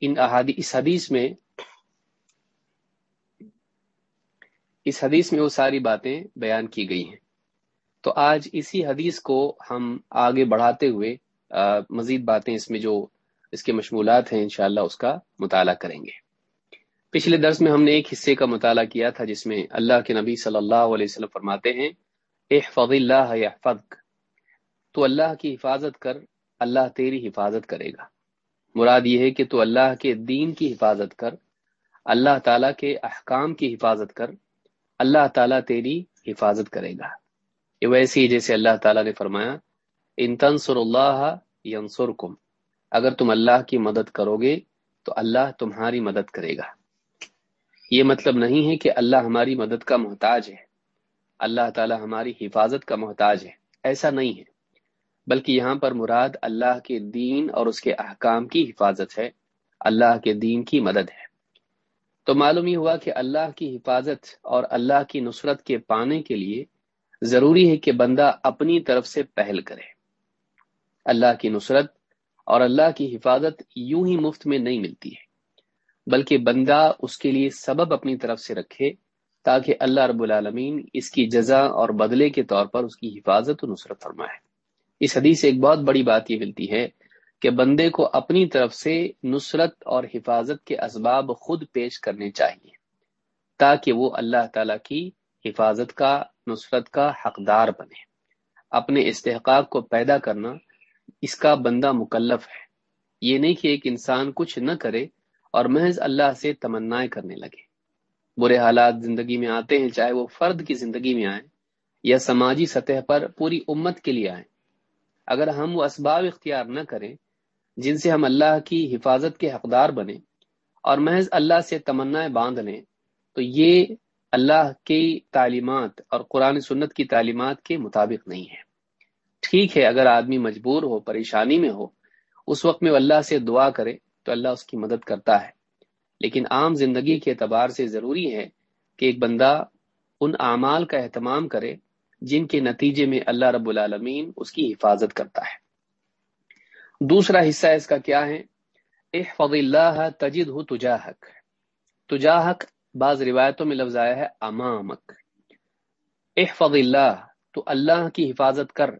ان احادی اس حدیث میں، اس حدیث میں وہ ساری باتیں بیان کی گئی ہیں۔ تو آج اسی حدیث کو ہم آگے بڑھاتے ہوئے مزید باتیں اس میں جو اس کے مشمولات ہیں، انشاءاللہ اس کا مطالعہ کریں گے۔ پچھلے درس میں ہم نے ایک حصے کا مطالعہ کیا تھا، جس میں اللہ کے نبی صلی اللہ علیہ وسلم فرماتے ہیں، احفظ اللہ یحفظک۔ تو اللہ کی حفاظت کر، اللہ تیری حفاظت کرے گا۔ مراد یہ ہے کہ تو اللہ کے دین کی حفاظت کر، اللہ تعالیٰ کے احکام کی حفاظت کر، اللہ تعالیٰ تیری حفاظت کرے گا۔ یہ ویسے ہی جیسے اللہ تعالیٰ نے فرمایا، ان تنصر اللہ ینصرکم اگر تم اللہ کی مدد کرو گے تو اللہ تمہاری مدد کرے گا۔ یہ مطلب نہیں ہے کہ اللہ ہماری مدد کا محتاج ہے۔ اللہ تعالی ہماری حفاظت کا محتاج ہے۔ ایسا نہیں ہے۔ بلکہ یہاں پر مراد اللہ کے دین اور اس کے احکام کی حفاظت ہے، اللہ کے دین کی مدد ہے۔ تو معلوم یہ ہوا کہ اللہ کی حفاظت اور اللہ کی نصرت کے پانے کے لیے ضروری ہے کہ بندہ اپنی طرف سے پہل کرے۔ اللہ کی نصرت اور اللہ کی حفاظت یوں ہی مفت میں نہیں ملتی ہے، بلکہ بندہ اس کے لیے سبب اپنی طرف سے رکھے تاکہ اللہ رب العالمین اس کی جزا اور بدلے کے طور پر اس کی حفاظت و نصرت فرمائے۔ اس حدیث سے ایک بہت بڑی بات یہ ملتی ہے کہ بندے کو اپنی طرف سے نصرت اور حفاظت کے اسباب خود پیش کرنے چاہیے تاکہ وہ اللہ تعالی کی حفاظت کا، نصرت کا حقدار بنے۔ اپنے استحقاق کو پیدا کرنا اس کا بندہ مکلف ہے۔ یہ نہیں کہ ایک انسان کچھ نہ کرے اور محض اللہ سے تمنائیں کرنے لگے۔ برے حالات زندگی میں آتے ہیں، چاہے وہ فرد کی زندگی میں آئیں یا سماجی سطح پر پوری امت کے لیے آئیں۔ اگر ہم وہ اسباب اختیار نہ کریں جن سے ہم اللہ کی حفاظت کے حقدار بنے اور محض اللہ سے تمنائیں باندھ لیں، تو یہ اللہ کی تعلیمات اور قرآن سنت کی تعلیمات کے مطابق نہیں ہے۔ ٹھیک ہے، اگر آدمی مجبور ہو، پریشانی میں ہو، اس وقت میں اللہ سے دعا کرے تو اللہ اس کی مدد کرتا ہے۔ لیکن عام زندگی کے اعتبار سے ضروری ہے کہ ایک بندہ ان اعمال کا اہتمام کرے جن کے نتیجے میں اللہ رب العالمین اس کی حفاظت کرتا ہے۔ دوسرا حصہ اس کا کیا ہے؟ احفظ اللہ تجد ہو تجاہک۔ تجاہک بعض روایتوں میں لفظ آیا ہے امامک۔ احفظ اللہ، تو اللہ کی حفاظت کر۔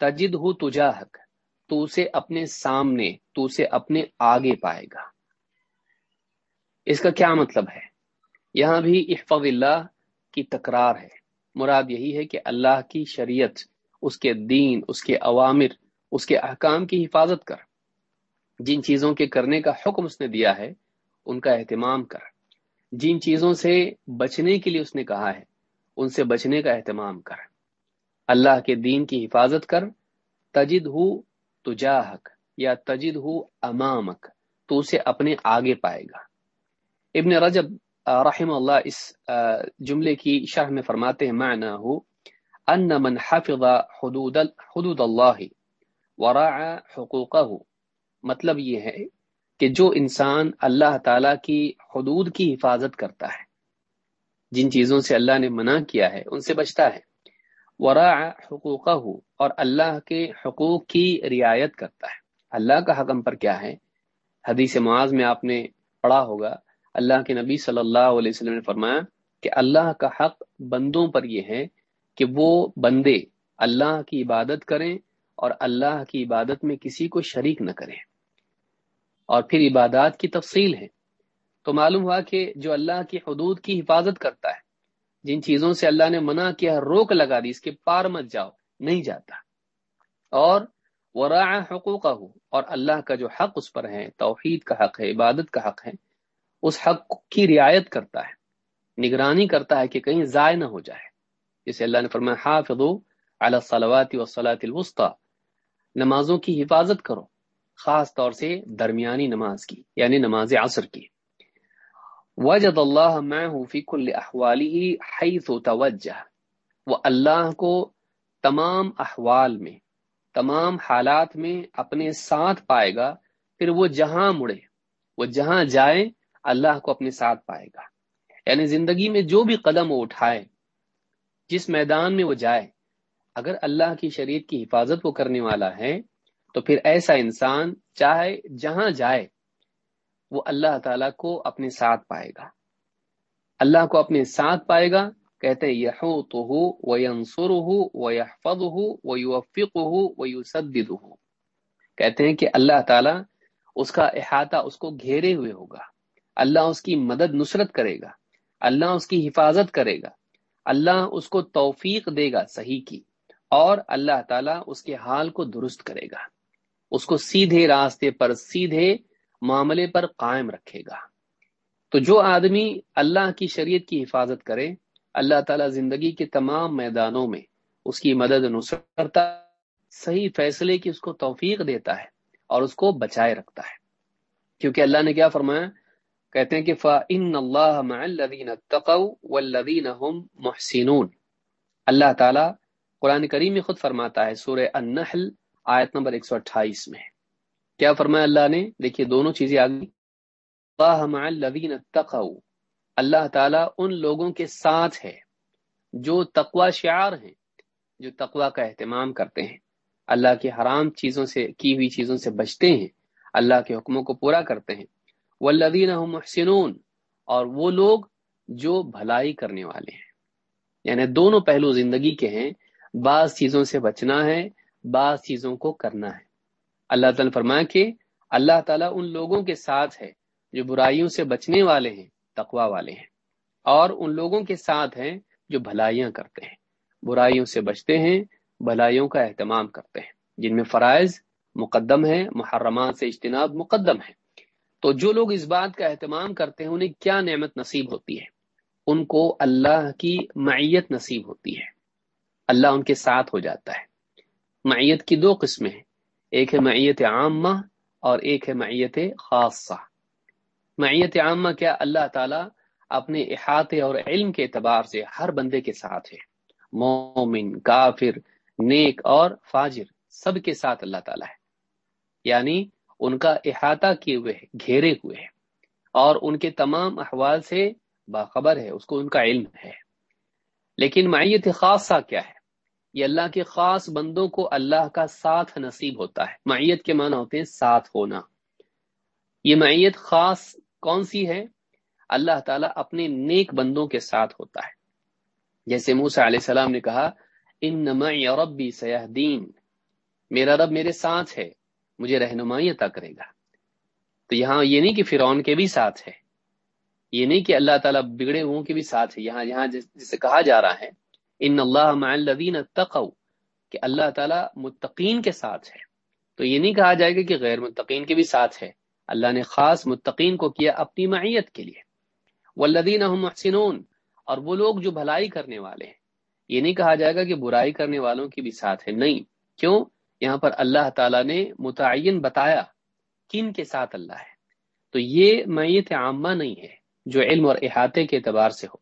تجد ہو تجاہک، تو اسے اپنے سامنے، تو اسے اپنے آگے پائے گا۔ اس کا کیا مطلب ہے؟ یہاں بھی احفظ اللہ کی تکرار ہے۔ مراد یہی ہے کہ اللہ کی شریعت، اس کے دین، اس کے عوامر اس کے احکام کی حفاظت کر۔ جن چیزوں کے کرنے کا حکم اس نے دیا ہے، ان کا اہتمام کر۔ جن چیزوں سے بچنے کے لیے اس نے کہا ہے، ان سے بچنے کا اہتمام کر۔ اللہ کے دین کی حفاظت کر۔ تجد ہو تجاہک یا تجد ہو امامک، تو اسے اپنے آگے پائے گا۔ ابن رجب رحم اللہ اس جملے کی شرح میں فرماتے ہیں معنی ہو، ان من حفظ حدود حدود اللہ وراء حقوقہ مطلب یہ ہے کہ جو انسان اللہ تعالی کی حدود کی حفاظت کرتا ہے، جن چیزوں سے اللہ نے منع کیا ہے، ان سے بچتا ہے ورا حقوق اور اللہ کے حقوق کی رعایت کرتا ہے۔ اللہ کا حکم پر کیا ہے؟ حدیث معاذ میں آپ نے پڑھا ہوگا اللہ کے نبی صلی اللہ علیہ وسلم نے فرمایا کہ اللہ کا حق بندوں پر یہ ہے کہ وہ بندے اللہ کی عبادت کریں اور اللہ کی عبادت میں کسی کو شریک نہ کریں۔ اور پھر عبادات کی تفصیل ہے۔ تو معلوم ہوا کہ جو اللہ کی حدود کی حفاظت کرتا ہے، جن چیزوں سے اللہ نے منع کیا، روک لگا دی، اس کے پار مت جاؤ، نہیں جاتا۔ اور حقوق اور اللہ کا جو حق اس پر ہے، توحید کا حق ہے، عبادت کا حق ہے اس حق کی رعایت کرتا ہے، نگرانی کرتا ہے کہ کہیں ضائع نہ ہو جائے۔ جسے اللہ نے فرمایا حافظ علی الصلوات والصلاة الوسطى نمازوں کی حفاظت کرو، خاص طور سے درمیانی نماز کی یعنی نماز عصر کی۔ وجد اللہ معه في كل احواله حيث توجہ۔ وہ اللہ کو تمام احوال میں، تمام حالات میں اپنے ساتھ پائے گا، پھر وہ جہاں مڑے، وہ جہاں جائے اللہ کو اپنے ساتھ پائے گا۔ یعنی زندگی میں جو بھی قدم وہ اٹھائے، جس میدان میں وہ جائے، اگر اللہ کی شریعت کی حفاظت وہ کرنے والا ہے، تو پھر ایسا انسان چاہے جہاں جائے، وہ اللہ تعالیٰ کو اپنے ساتھ پائے گا۔ اللہ کو اپنے ساتھ پائے گا، کہتے یحو تو ہو وہ انسر ہو وہ یحفظ ہو وہ یوفق ہو وہ یوسد ہو کہتے ہیں کہ اللہ تعالیٰ اس کا احاطہ اس کو گھیرے ہوئے ہوگا۔ اللہ اس کی مدد نصرت کرے گا، اللہ اس کی حفاظت کرے گا، اللہ اس کو توفیق دے گا صحیح کی، اور اللہ تعالیٰ اس کے حال کو درست کرے گا۔ اس کو سیدھے راستے پر، سیدھے معاملے پر قائم رکھے گا۔ تو جو آدمی اللہ کی شریعت کی حفاظت کرے، اللہ تعالیٰ زندگی کے تمام میدانوں میں اس کی مدد نصرت کرتا صحیح فیصلے کی اس کو توفیق دیتا ہے اور اس کو بچائے رکھتا ہے۔ کیونکہ اللہ نے کیا فرمایا؟ کہتے ہیں کہ فَإِنَّ اللَّهَ مَعَ الَّذِينَ اتَّقَوْا وَالَّذِينَ هُمْ اللہ تعالیٰ قرآن کریم میں خود فرماتا ہے، سورہ النحل آیت نمبر 128 میں۔ کیا فرمایا اللہ نے؟ دیکھیے دونوں چیزیں آگئی اللہ مع الذین اتقوا۔ اللہ تعالیٰ ان لوگوں کے ساتھ ہے جو تقوی شعار ہیں، جو تقوی کا اہتمام کرتے ہیں۔ اللہ کی حرام چیزوں سے، کی ہوئی چیزوں سے بچتے ہیں، اللہ کے حکموں کو پورا کرتے ہیں۔ والذین هم محسنون، اور وہ لوگ جو بھلائی کرنے والے ہیں۔ یعنی دونوں پہلو زندگی کے ہیں، بعض چیزوں سے بچنا ہے، بعض چیزوں کو کرنا ہے۔ اللہ تعالیٰ فرمایا کہ اللہ تعالیٰ ان لوگوں کے ساتھ ہے جو برائیوں سے بچنے والے ہیں تقوا والے ہیں، اور ان لوگوں کے ساتھ ہیں جو بھلائیاں کرتے ہیں۔ برائیوں سے بچتے ہیں، بھلائیوں کا اہتمام کرتے ہیں۔ جن میں فرائض مقدم ہے محرمات سے اجتناب مقدم ہے تو جو لوگ اس بات کا اہتمام کرتے ہیں، انہیں کیا نعمت نصیب ہوتی ہے؟ ان کو اللہ کی معیت نصیب ہوتی ہے۔ اللہ ان کے ساتھ ہو جاتا ہے۔ معیت کی دو قسمیں ہیں۔ ایک ہے معیت عامہ اور ایک ہے معیت خاصہ۔ معیت عامہ کیا اللہ تعالیٰ اپنے احاطے اور علم کے اعتبار سے ہر بندے کے ساتھ ہے۔ مومن، کافر، نیک اور فاجر، سب کے ساتھ اللہ تعالیٰ ہے۔ یعنی ان کا احاطہ کیے ہوئے گھیرے ہوئے ہیں۔ اور ان کے تمام احوال سے باخبر ہے، اس کو ان کا علم ہے۔ لیکن معیت خاصہ کیا ہے؟ یہ اللہ کے خاص بندوں کو اللہ کا ساتھ نصیب ہوتا ہے۔ معیت کے معنی ہوتے ہیں ساتھ ہونا۔ یہ معیت خاص کون سی ہے؟ اللہ تعالیٰ اپنے نیک بندوں کے ساتھ ہوتا ہے۔ جیسے موسا علیہ السلام نے کہا، ان ربی سیاح دین میرا رب میرے ساتھ ہے۔ مجھے رہنمائی عطا کرے گا۔ تو یہاں یہ نہیں کہ فرعون کے بھی ساتھ ہے۔ یہ نہیں کہ اللہ تعالیٰ بگڑے ہوں کے بھی ساتھ ہے۔ یہاں یہاں جسے کہا جا رہا ہے، ان اللہ مع الذین اتقوا، کہ اللہ تعالیٰ متقین کے ساتھ ہے۔ تو یہ نہیں کہا جائے گا کہ غیر متقین کے بھی ساتھ ہے۔ اللہ نے خاص متقین کو کیا اپنی معیت کے لیے۔ والذین هم محسنون، اور وہ لوگ جو بھلائی کرنے والے ہیں۔ یہ نہیں کہا جائے گا کہ برائی کرنے والوں کی بھی ساتھ ہے۔ نہیں۔ کیوں؟ یہاں پر اللہ تعالیٰ نے متعین بتایا کن کے ساتھ اللہ ہے۔ تو یہ معیت عامہ نہیں ہے جو علم اور احاطے کے اعتبار سے ہو۔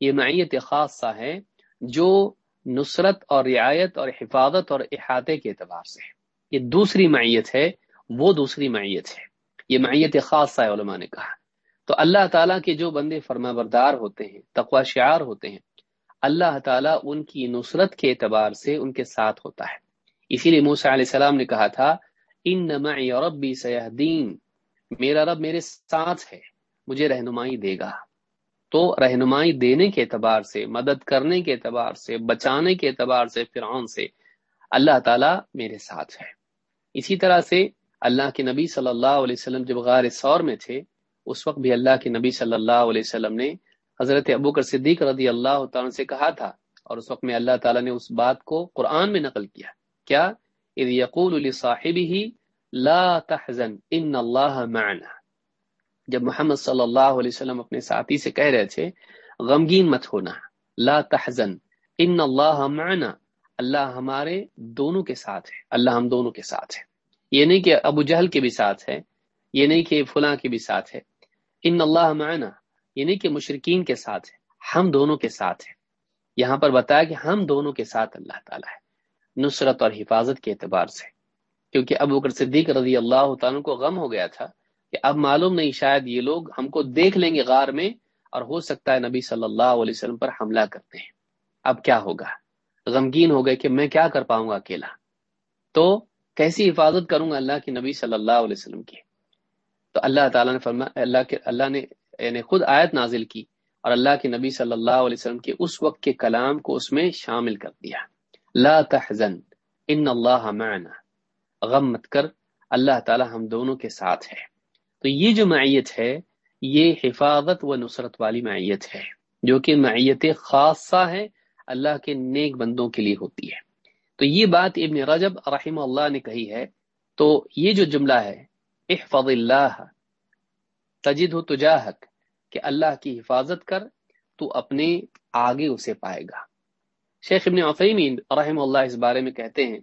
یہ معیت خاصہ ہے جو نصرت اور رعایت اور حفاظت اور احاطے کے اعتبار سے ہے۔ یہ دوسری معیت ہے، وہ دوسری معیت ہے۔ یہ معیت خاصہ ہے علماء نے کہا۔ تو اللہ تعالیٰ کے جو بندے فرما بردار ہوتے ہیں تقوا شعار ہوتے ہیں، اللہ تعالیٰ ان کی نصرت کے اعتبار سے ان کے ساتھ ہوتا ہے۔ اسی لیے موسیٰ علیہ السلام نے کہا تھا ان معی ربی سیاح دین میرا رب میرے ساتھ ہے، مجھے رہنمائی دے گا۔ تو رہنمائی دینے کے اعتبار سے، مدد کرنے کے اعتبار سے، بچانے کے اعتبار سے، فرعون سے اللہ تعالیٰ میرے ساتھ ہے۔ اسی طرح سے اللہ کے نبی صلی اللہ علیہ وسلم جب غار سور میں تھے، اس وقت بھی اللہ کے نبی صلی اللہ علیہ وسلم نے حضرت ابو کر صدیق رضی اللہ تعالیٰ سے کہا تھا، اور اس وقت میں اللہ تعالیٰ نے اس بات کو قرآن میں نقل کیا۔ کیا؟ اذ یقول لصاحبه لا تحزن، ان اللہ معنا. جب محمد صلی اللہ علیہ وسلم اپنے ساتھی سے کہہ رہے تھے، غمگین مت ہونا، لا تحزن، ان اللہ معنا. اللہ ہمارے دونوں کے ساتھ ہے، اللہ ہم دونوں کے ساتھ ہے. یہ نہیں کہ ابو جہل کے بھی ساتھ ہے، یہ نہیں کہ فلاں کے بھی ساتھ ہے. ان اللہ معنا، یہ نہیں کہ مشرقین کے ساتھ ہے، ہم دونوں کے ساتھ ہے. یہاں پر بتایا کہ ہم دونوں کے ساتھ اللہ تعالیٰ ہے۔ نصرت اور حفاظت کے اعتبار سے۔ کیونکہ ابو بکر صدیق رضی اللہ تعالیٰ کو غم ہو گیا تھا کہ اب معلوم نہیں شاید یہ لوگ ہم کو دیکھ لیں گے غار میں اور ہو سکتا ہے نبی صلی اللہ علیہ وسلم پر حملہ کرتے ہیں۔ اب کیا ہوگا؟ غمگین ہو گئے کہ میں کیا کر پاؤں گا اکیلا؟ تو کیسی حفاظت کروں گا اللہ کی نبی صلی اللہ علیہ وسلم کی؟ تو اللہ تعالیٰ نے فرما، اللہ کے، اللہ نے یعنی خود آیت نازل کی اور اللہ کے نبی صلی اللہ علیہ وسلم کے اس وقت کے کلام کو اس میں شامل کر دیا۔ لا تحزن ان اللہ معنا۔ غم مت کر، اللہ تعالی ہم دونوں کے ساتھ ہے۔ تو یہ جو معیت ہے، یہ حفاظت و نصرت والی معیت ہے۔ جو کہ معیت خاصہ ہے، اللہ کے نیک بندوں کے لیے ہوتی ہے۔ تو یہ بات ابن رجب رحمہ اللہ نے کہی ہے۔ تو یہ جو جملہ ہے، احفظ اللہ، تجد ہو تجاہک، کہ اللہ کی حفاظت کر، تو اپنے آگے اسے پائے گا۔ شیخ ابن عثیمین رحم اللہ اس بارے میں کہتے ہیں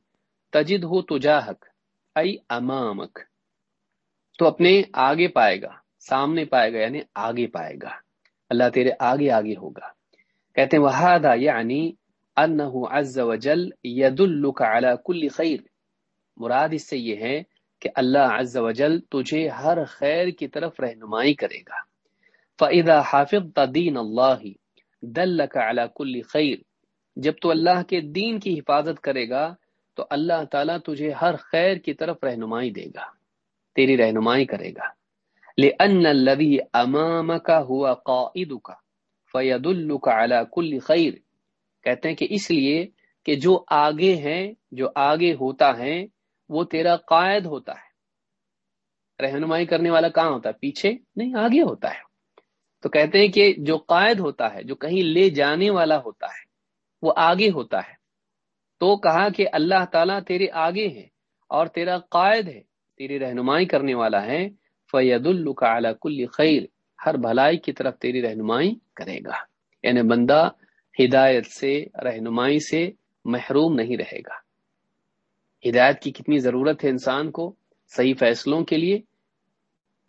تجد ہو تجاہک، ای امامک، تو اپنے آگے پائے گا، سامنے پائے گا یعنی آگے پائے گا، اللہ تیرے آگے آگے ہوگا۔ کہتے ہیں وہادا یعنی انه عز وجل يدلك على كل خیر۔ مراد اس سے یہ ہے کہ اللہ عز وجل تجھے ہر خیر کی طرف رہنمائی کرے گا۔ فَإِذَا حَافِظْتَ دِينَ اللَّهِ دَلَّكَ عَلَى كُلِّ خَيْرٍ جب تو اللہ کے دین کی حفاظت کرے گا، تو اللہ تعالیٰ تجھے ہر خیر کی طرف رہنمائی دے گا، تیری رہنمائی کرے گا۔ لِأَنَّ الَّذِي أَمَامَكَ هُوَ قَائِدُكَ فَيَدُلُّكَ عَلَى كُلِّ خَيْرٍ۔ کہتے ہیں کہ اس لیے کہ جو آگے ہیں، جو آگے ہوتا ہے، وہ تیرا قائد ہوتا ہے۔ رہنمائی کرنے والا کہاں ہوتا ہے؟ پیچھے؟ نہیں، آگے ہوتا ہے۔ تو کہتے ہیں کہ جو قائد ہوتا ہے، جو کہیں لے جانے والا ہوتا ہے وہ آگے ہوتا ہے۔ تو کہا کہ اللہ تعالیٰ تیرے آگے ہے اور تیرا قائد ہے، تیری رہنمائی کرنے والا ہے۔ فید القاء کل خیر، ہر بھلائی کی طرف تیری رہنمائی کرے گا۔ یعنی بندہ ہدایت سے، رہنمائی سے محروم نہیں رہے گا۔ ہدایت کی کتنی ضرورت ہے انسان کو صحیح فیصلوں کے لیے؟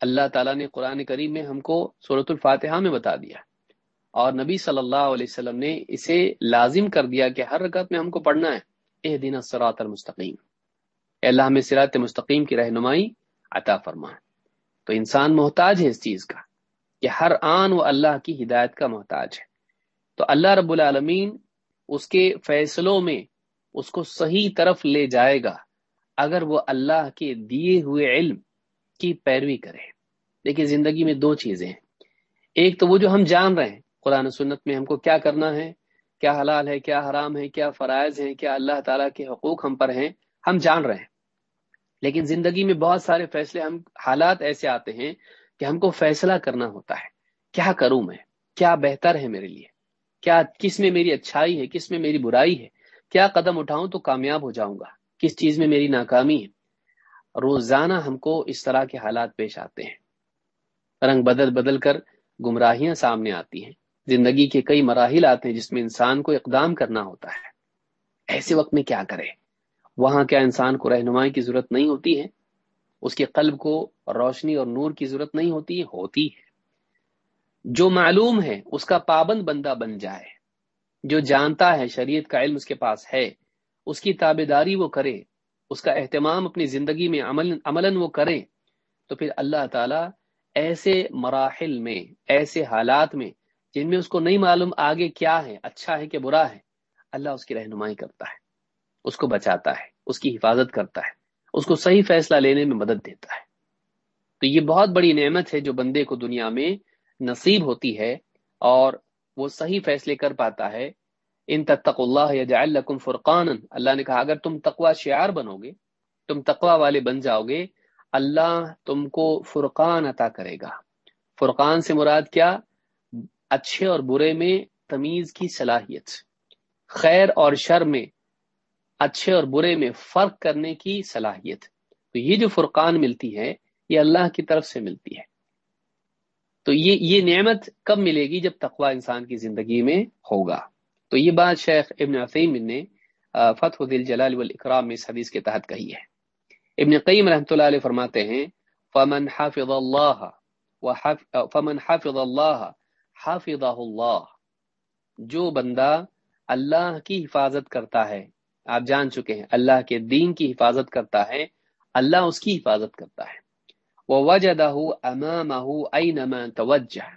اللہ تعالیٰ نے قرآن کریم میں ہم کو صورت الفاتحہ میں بتا دیا۔ اور نبی صلی اللہ علیہ وسلم نے اسے لازم کر دیا کہ ہر رکعت میں ہم کو پڑھنا ہے۔ اے دین سرات المستقیم اللہ میں سرات مستقیم کی رہنمائی عطا فرما۔ تو انسان محتاج ہے اس چیز کا کہ ہر آن وہ اللہ کی ہدایت کا محتاج ہے۔ تو اللہ رب العالمین اس کے فیصلوں میں اس کو صحیح طرف لے جائے گا اگر وہ اللہ کے دیے ہوئے علم کی پیروی کرے۔ دیکھیے، زندگی میں دو چیزیں ہیں۔ ایک تو وہ جو ہم جان رہے ہیں قرآن سنت میں ہم کو کیا کرنا ہے؟ کیا حلال ہے، کیا حرام ہے، کیا فرائض ہیں، کیا اللہ تعالیٰ کے حقوق ہم پر ہیں؟ ہم جان رہے ہیں۔ لیکن زندگی میں بہت سارے فیصلے ہم، حالات ایسے آتے ہیں کہ ہم کو فیصلہ کرنا ہوتا ہے۔ کیا کروں میں؟ کیا بہتر ہے میرے لیے؟ کیا کس میں میری اچھائی ہے، کس میں میری برائی ہے؟ کیا قدم اٹھاؤں تو کامیاب ہو جاؤں گا؟ کس چیز میں میری ناکامی ہے؟ روزانہ ہم کو اس طرح کے حالات پیش آتے ہیں۔ رنگ بدل بدل کر گمراہیاں سامنے آتی ہیں۔ زندگی کے کئی مراحل آتے ہیں جس میں انسان کو اقدام کرنا ہوتا ہے۔ ایسے وقت میں کیا کرے وہاں کیا انسان کو رہنمائی کی ضرورت نہیں ہوتی ہے؟ اس کے قلب کو روشنی اور نور کی ضرورت نہیں ہوتی ہے؟ ہوتی ہے۔ جو معلوم ہے، اس کا پابند بندہ بن جائے۔ جو جانتا ہے، شریعت کا علم اس کے پاس ہے۔ اس کی تابے داری وہ کرے۔ اس کا اہتمام اپنی زندگی میں عمل، عملاً وہ کریں تو پھر اللہ تعالیٰ ایسے مراحل میں، ایسے حالات میں جن میں اس کو نہیں معلوم آگے کیا ہے اچھا ہے کہ برا ہے، اللہ اس کی رہنمائی کرتا ہے، اس کو بچاتا ہے، اس کی حفاظت کرتا ہے، اس کو صحیح فیصلہ لینے میں مدد دیتا ہے۔ تو یہ بہت بڑی نعمت ہے جو بندے کو دنیا میں نصیب ہوتی ہے اور وہ صحیح فیصلے کر پاتا ہے۔ ان تتق اللہ یجعل لکم فرقانا۔ اللہ نے کہا، اگر تم تقوی شعار بنو گے تم تقوی والے بن جاؤ گے اللہ تم کو فرقان عطا کرے گا۔ فرقان سے مراد کیا؟ اچھے اور برے میں تمیز کی صلاحیت، خیر اور شر میں اچھے اور برے میں فرق کرنے کی صلاحیت۔ تو یہ جو فرقان ملتی ہے، یہ اللہ کی طرف سے ملتی ہے۔ تو یہ یہ نعمت کب ملے گی؟ جب تقوی انسان کی زندگی میں ہوگا۔ تو یہ بات شیخ ابن عثیم نے فتح دل جلال والاکرام میں اس حدیث کے تحت کہی ہے۔ ابن قیم رحمۃ اللہ علیہ فرماتے ہیں، فمن حافظ اللہ فمن حافظ اللہ حافظہ اللہ، جو بندہ اللہ کی حفاظت کرتا ہے۔ آپ جان چکے ہیں، اللہ کے دین کی حفاظت کرتا ہے، اللہ اس کی حفاظت کرتا ہے۔ وہ وجدہ امامہ توجہ،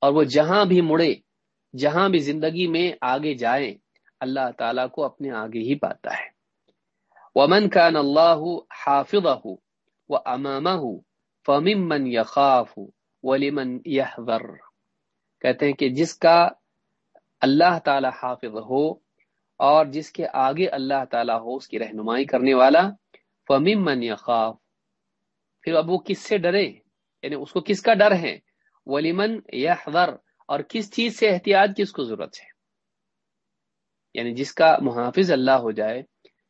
اور وہ جہاں بھی مڑے، جہاں بھی زندگی میں آگے جائیں، اللہ تعالیٰ کو اپنے آگے ہی پاتا ہے۔ ومن كان اللہ حافظه وامامه فمن یخاف ولیمن یحذر۔ کہتے ہیں کہ جس کا اللہ تعالی حافظ ہو اور جس کے آگے اللہ تعالیٰ ہو، اس کی رہنمائی کرنے والا فمیم من یخاف پھر اب وہ کس سے ڈرے؟ یعنی اس کو کس کا ڈر ہے؟ ولیمن یحذر اور کس چیز سے احتیاط؟ کی اس کو ضرورت ہے؟ یعنی جس کا محافظ اللہ ہو جائے،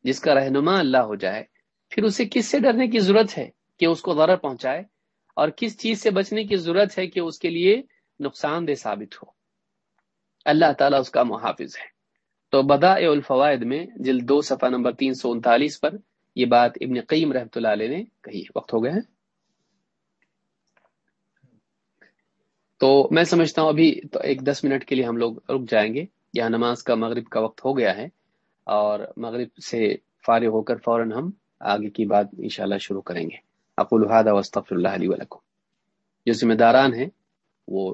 جس کا رہنما اللہ ہو جائے، پھر اسے کس سے ڈرنے کی ضرورت ہے کہ اس کو ضرر پہنچائے؟ اور کس چیز سے بچنے کی ضرورت ہے کہ اس کے لیے نقصان دہ ثابت ہو۔ اللہ تعالیٰ اس کا محافظ ہے۔ تو بدا الفوائد میں جلد دو صفحہ نمبر تین سو انتالیس پر یہ بات ابن قیم رحمۃ اللہ علیہ نے کہی وقت ہو گئے ہیں تو میں سمجھتا ہوں ابھی تو ایک دس منٹ کے لیے ہم لوگ رک جائیں گے۔ یہاں نماز کا مغرب کا وقت ہو گیا ہے اور مغرب سے فارغ ہو کر فوراً ہم آگے کی بات انشاءاللہ شروع کریں گے۔ اقول هذا واستغفر اللہ علی ولکم جو ذمہ داران ہیں وہ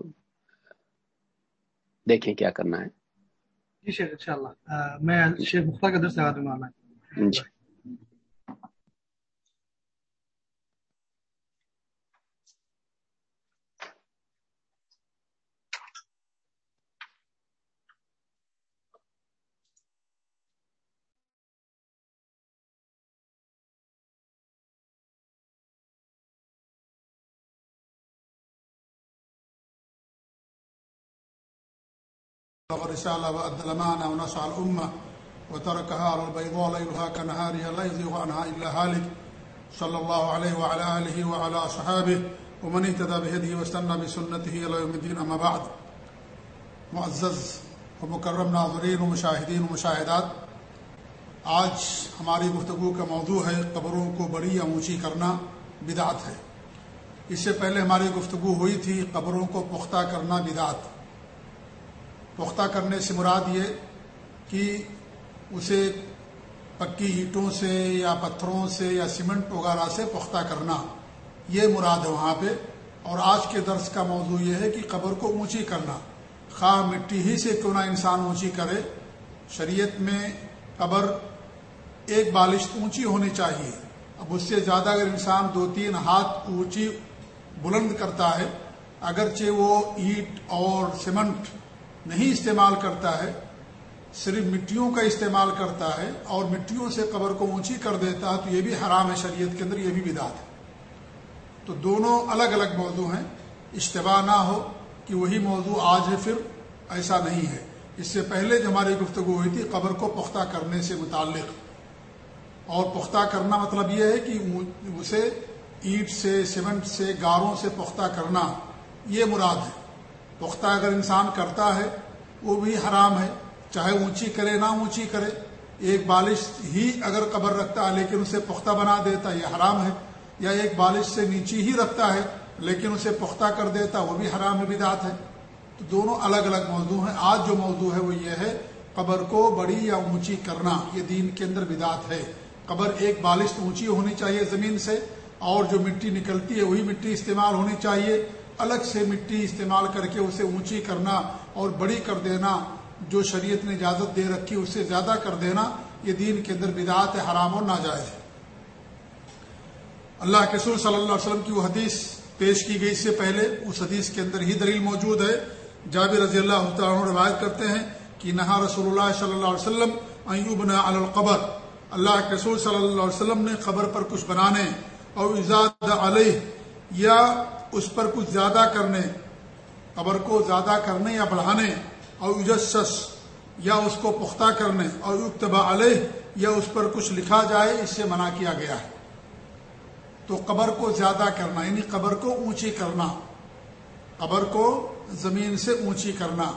دیکھیں کیا کرنا ہے۔ جی شیخ انشاءاللہ۔ میں شیخ مختار کا درس لگا دوں گا۔ میں جی ورسالة وأدى الأمانة ونصع الأمة وتركها على البيضاء ليلها كنهارها لا يزيغ عنها إلا هالك. صلى الله عليه وعلى آله وعلى أصحابه ومن اهتدى بهديه واستنى بسنته إلى يوم الدين. أما بعد، معزز و مکرم ناظرین و مشاہدین و مشاہدات آج ہماری گفتگو کا موضوع ہے قبروں کو بڑی یا اونچی کرنا، بدعت ہے۔ اس سے پہلے ہماری گفتگو ہوئی تھی قبروں کو پختہ کرنا بدعت۔ پختہ کرنے سے مراد یہ کہ اسے پکی اینٹوں سے یا پتھروں سے یا سیمنٹ وغیرہ سے پختہ کرنا یہ مراد ہے وہاں پہ۔ اور آج کے درس کا موضوع یہ ہے کہ قبر کو اونچی کرنا، خواہ مٹی ہی سے کیوں نہ انسان اونچی کرے۔ شریعت میں قبر ایک بالش اونچی ہونی چاہیے۔ اب اس سے زیادہ اگر انسان دو تین ہاتھ اونچی بلند کرتا ہے، اگرچہ وہ اینٹ اور سیمنٹ نہیں استعمال کرتا ہے، صرف مٹیوں کا استعمال کرتا ہے اور مٹیوں سے قبر کو اونچی کر دیتا ہے، تو یہ بھی حرام ہے شریعت کے اندر، یہ بھی بدات ہے۔ تو دونوں الگ الگ موضوع ہیں اشتباہ نہ ہو کہ وہی موضوع آج ہے، پھر ایسا نہیں ہے۔ اس سے پہلے جو ہماری گفتگو ہوئی تھی، قبر کو پختہ کرنے سے متعلق۔ اور پختہ کرنا مطلب یہ ہے کہ اسے اینٹ سے، سیمنٹ سے، گاروں سے پختہ کرنا، یہ مراد ہے۔ پختہ اگر انسان کرتا ہے، وہ بھی حرام ہے۔ چاہے اونچی کرے، نہ اونچی کرے، ایک بالش ہی اگر قبر رکھتا ہے لیکن اسے پختہ بنا دیتا یہ حرام ہے۔ یا ایک بالش سے نیچی ہی رکھتا ہے لیکن اسے پختہ کر دیتا، وہ بھی حرام ہے بدعت ہے۔ تو دونوں الگ الگ موضوع ہیں۔ آج جو موضوع ہے وہ یہ ہے، قبر کو بڑی یا اونچی کرنا، یہ دین کے اندر بدعت ہے۔ قبر ایک بالش اونچی ہونی چاہیے زمین سے، اور جو مٹی نکلتی ہے، وہی مٹی استعمال ہونی چاہیے۔ الگ سے مٹی استعمال کر کے اسے اونچی کرنا اور بڑی کر دینا، جو شریعت نے اجازت دے رکھی اس سے زیادہ کر دینا، یہ دین کے اندر بدعت حرام اور ناجائز ہے۔ اللہ کے سور صلی اللہ علیہ وسلم کی وہ حدیث پیش کی گئی اس سے پہلے، اس حدیث کے اندر ہی دلیل موجود ہے۔ جابر رضی اللہ تعالیٰ روایت کرتے ہیں کہ نہا رسول اللہ صلی اللہ علیہ وسلم ایوب علی القبر۔ اللہ کے رسول صلی اللہ علیہ وسلم نے قبر پر کچھ بنانے اور ایزاد علیہ، یا اس پر کچھ زیادہ کرنے، قبر کو زیادہ کرنے یا بڑھانے اور اجسس یا اس کو پختہ کرنے اور اکتبا علیہ، یا اس پر کچھ لکھا جائے، اس سے منع کیا گیا ہے۔ تو قبر کو زیادہ کرنا یعنی قبر کو اونچی کرنا، قبر کو زمین سے اونچی کرنا،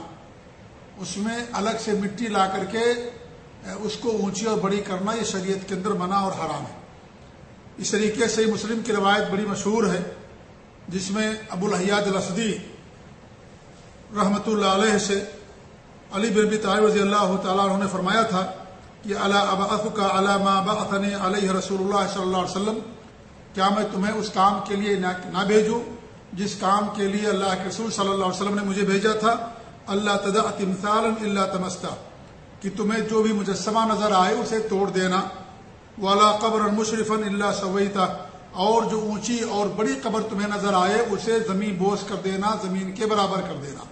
اس میں الگ سے مٹی لا کر کے، اس کو اونچی اور بڑی کرنا، یہ شریعت کے اندر منع اور حرام ہے۔ اس طریقے سے مسلم کی روایت بڑی مشہور ہے۔ جس میں ابو الحیاد الاسدی رحمۃ اللہ علیہ سے علی بن طاہر رضی اللہ تعالیٰ عنہ نے فرمایا تھا کہ اللہ اباف کا علامہ بطن علیہ رسول اللہ صلی اللہ علیہ وسلم، کیا میں تمہیں اس کام کے لیے نہ بھیجوں؟ جس کام کے لیے اللہ کے رسول صلی اللہ علیہ وسلم نے مجھے بھیجا تھا اللہ تدا تمثال اللہ تمستا، کہ تمہیں جو بھی مجسمہ نظر آئے اسے توڑ دینا والا قبر مشرف اللہ سویتا اور جو اونچی اور بڑی قبر تمہیں نظر آئے، اسے زمین بوس کر دینا، زمین کے برابر کر دینا۔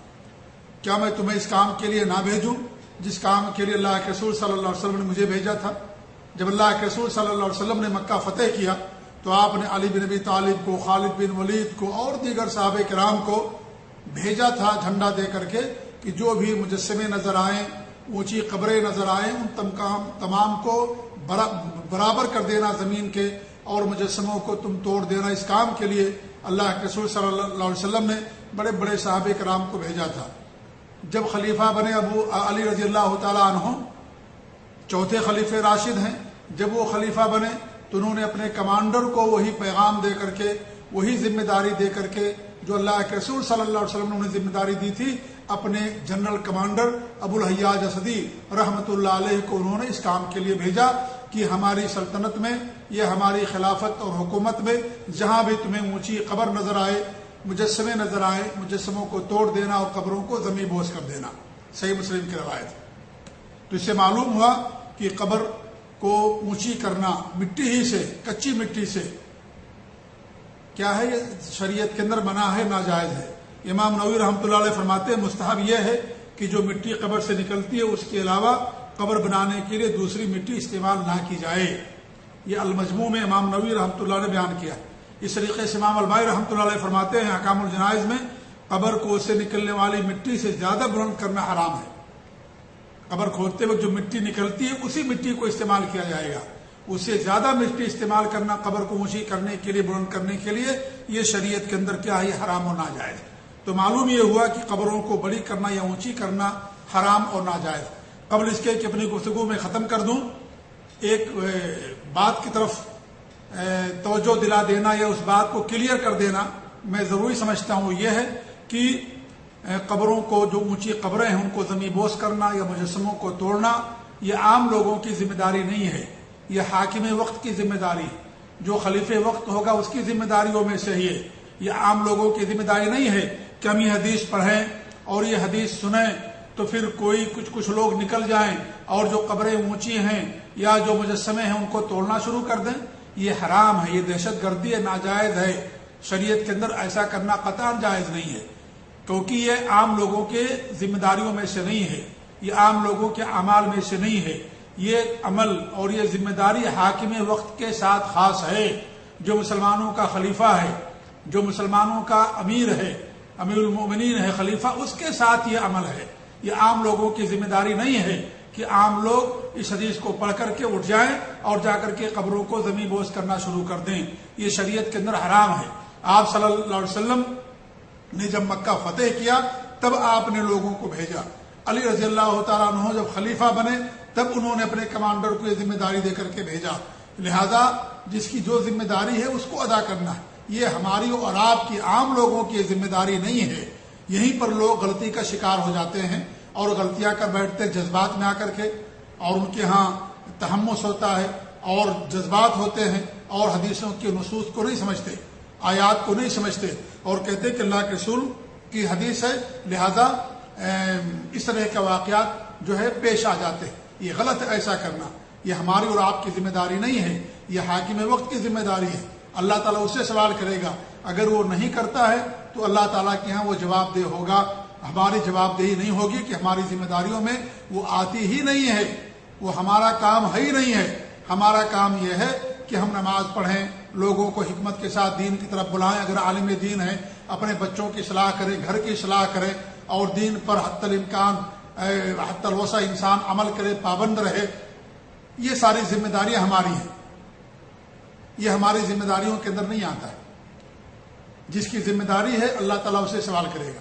کیا میں تمہیں اس کام کے لیے نہ بھیجوں؟ جس کام کے لیے اللہ کے رسول صلی اللہ علیہ وسلم نے مجھے بھیجا تھا۔ جب اللہ کے رسول صلی اللہ علیہ وسلم نے مکہ فتح کیا، تو آپ نے علی بن نبی طالب کو، خالد بن ولید کو اور دیگر صحابہ کرام کو بھیجا تھا جھنڈا دے کر کے کہ جو بھی مجسمے نظر آئیں، اونچی قبریں نظر آئیں، ان تمام کو برابر کر دینا زمین کے۔ اور مجسموں کو تم توڑ دینا اس کام کے لیے اللہ کے رسول صلی اللہ علیہ وسلم نے بڑے بڑے صحابہ کرام کو بھیجا تھا۔ جب خلیفہ بنے ابو علی رضی اللہ تعالیٰ عنہ، چوتھے خلیفہ راشد ہیں، جب وہ خلیفہ بنے تو انہوں نے اپنے کمانڈر کو وہی پیغام دے کر کے، وہی ذمہ داری دے کر کے جو اللہ کے رسول صلی اللہ علیہ وسلم نے انہیں ذمہ داری دی تھی اپنے جنرل کمانڈر ابو الحیاج اسدی رحمۃ اللہ علیہ کو انہوں نے اس کام کے لیے بھیجا کہ ہماری سلطنت میں یا ہماری خلافت اور حکومت میں جہاں بھی تمہیں اونچی قبر نظر آئے، مجسمے نظر آئے، مجسموں کو توڑ دینا اور قبروں کو زمین بوس کر دینا۔ صحیح مسلم کی روایت۔ تو اس سے معلوم ہوا کہ قبر کو اونچی کرنا مٹی ہی سے، کچی مٹی سے کیا ہے یہ؟ شریعت کے اندر منع ہے، ناجائز ہے۔ امام نوی رحمۃ اللہ علیہ فرماتے ہیں، مستحب یہ ہے کہ جو مٹی قبر سے نکلتی ہے، اس کے علاوہ قبر بنانے کے لیے دوسری مٹی استعمال نہ کی جائے۔ یہ المجموع میں امام نوی رحمۃ اللہ نے بیان کیا اس طریقے سے امام البائی رحمۃ اللہ علیہ فرماتے ہیں حکام الجنائز میں قبر کو اسے نکلنے والی مٹی سے زیادہ بلند کرنا حرام ہے۔ قبر کھودتے وقت جو مٹی نکلتی ہے، اسی مٹی کو استعمال کیا جائے گا۔ اس سے زیادہ مٹی استعمال کرنا قبر کو اونچی کرنے کے لیے، بلند کرنے کے لیے یہ شریعت کے اندر کیا ہے حرام اور ناجائز تو معلوم یہ ہوا کہ قبروں کو بڑی کرنا یا اونچی کرنا حرام اور ناجائز قبل اس کے کہ اپنی گفتگو میں ختم کر دوں، ایک بات کی طرف توجہ دلا دینا یا اس بات کو کلیئر کر دینا میں ضروری سمجھتا ہوں یہ ہے کہ قبروں کو جو اونچی قبریں ہیں، ان کو زمین بوس کرنا یا مجسموں کو توڑنا، یہ عام لوگوں کی ذمہ داری نہیں ہے۔ یہ حاکم وقت کی ذمہ داری جو خلیف وقت ہوگا، اس کی ذمہ داریوں میں سے یہ یہ عام لوگوں کی ذمہ داری نہیں ہے۔ ہم یہ حدیث پڑھیں اور یہ حدیث سنیں تو پھر کوئی کچھ کچھ لوگ نکل جائیں اور جو قبریں اونچی ہیں یا جو مجسمے ہیں ان کو توڑنا شروع کر دیں۔ یہ حرام ہے، یہ دہشت گردی ہے، ناجائز ہے۔ شریعت کے اندر ایسا کرنا قطع جائز نہیں ہے۔ کیونکہ یہ عام لوگوں کے ذمہ داریوں میں سے نہیں ہے۔ یہ عام لوگوں کے اعمال میں سے نہیں ہے۔ یہ عمل اور یہ ذمہ داری حاکم وقت کے ساتھ خاص ہے۔ جو مسلمانوں کا خلیفہ ہے، جو مسلمانوں کا امیر ہے امیر المومنین ہے، خلیفہ، اس کے ساتھ یہ عمل ہے۔ یہ عام لوگوں کی ذمہ داری نہیں ہے کہ عام لوگ اس حدیث کو پڑھ کر کے اٹھ جائیں اور جا کر کے قبروں کو زمین بوس کرنا شروع کر دیں۔ یہ شریعت کے اندر حرام ہے۔ آپ صلی اللہ علیہ وسلم نے جب مکہ فتح کیا، تب آپ نے لوگوں کو بھیجا۔ علی رضی اللہ تعالیٰ عنہ جب خلیفہ بنے، تب انہوں نے اپنے کمانڈر کو یہ ذمہ داری دے کر کے بھیجا۔ لہذا جس کی جو ذمہ داری ہے، اس کو ادا کرنا ہے۔ یہ ہماری اور آپ کی عام لوگوں کی ذمہ داری نہیں ہے۔ یہیں پر لوگ غلطی کا شکار ہو جاتے ہیں اور غلطیاں کر بیٹھتے جذبات میں آ کر کے اور ان کے ہاں تحمس ہوتا ہے اور جذبات ہوتے ہیں اور حدیثوں کی نصوص کو نہیں سمجھتے، آیات کو نہیں سمجھتے اور کہتے کہ اللہ کے رسول کی حدیث ہے، لہذا اس طرح کے واقعات جو ہے پیش آ جاتے ہیں۔ یہ غلط ہے، ایسا کرنا۔ یہ ہماری اور آپ کی ذمہ داری نہیں ہے، یہ حاکم وقت کی ذمہ داری ہے۔ اللہ تعالیٰ اسے سوال کرے گا۔ اگر وہ نہیں کرتا ہے تو اللہ تعالیٰ کے یہاں وہ جواب دہ ہوگا۔ ہماری جواب دہی نہیں ہوگی کہ ہماری ذمہ داریوں میں وہ آتی ہی نہیں ہے۔ وہ ہمارا کام ہے ہی نہیں ہے۔ ہمارا کام یہ ہے کہ ہم نماز پڑھیں، لوگوں کو حکمت کے ساتھ دین کی طرف بلائیں۔ اگر عالم دین ہے، اپنے بچوں کی صلاح کریں گھر کی صلاح کریں اور دین پر حت الامکان حت الوسا انسان عمل کرے، پابند رہے، یہ ساری ذمہ داریاں ہماری ہیں۔ یہ ہماری ذمہ داریوں کے اندر نہیں آتا ہے۔ جس کی ذمہ داری ہے، اللہ تعالیٰ اسے سوال کرے گا۔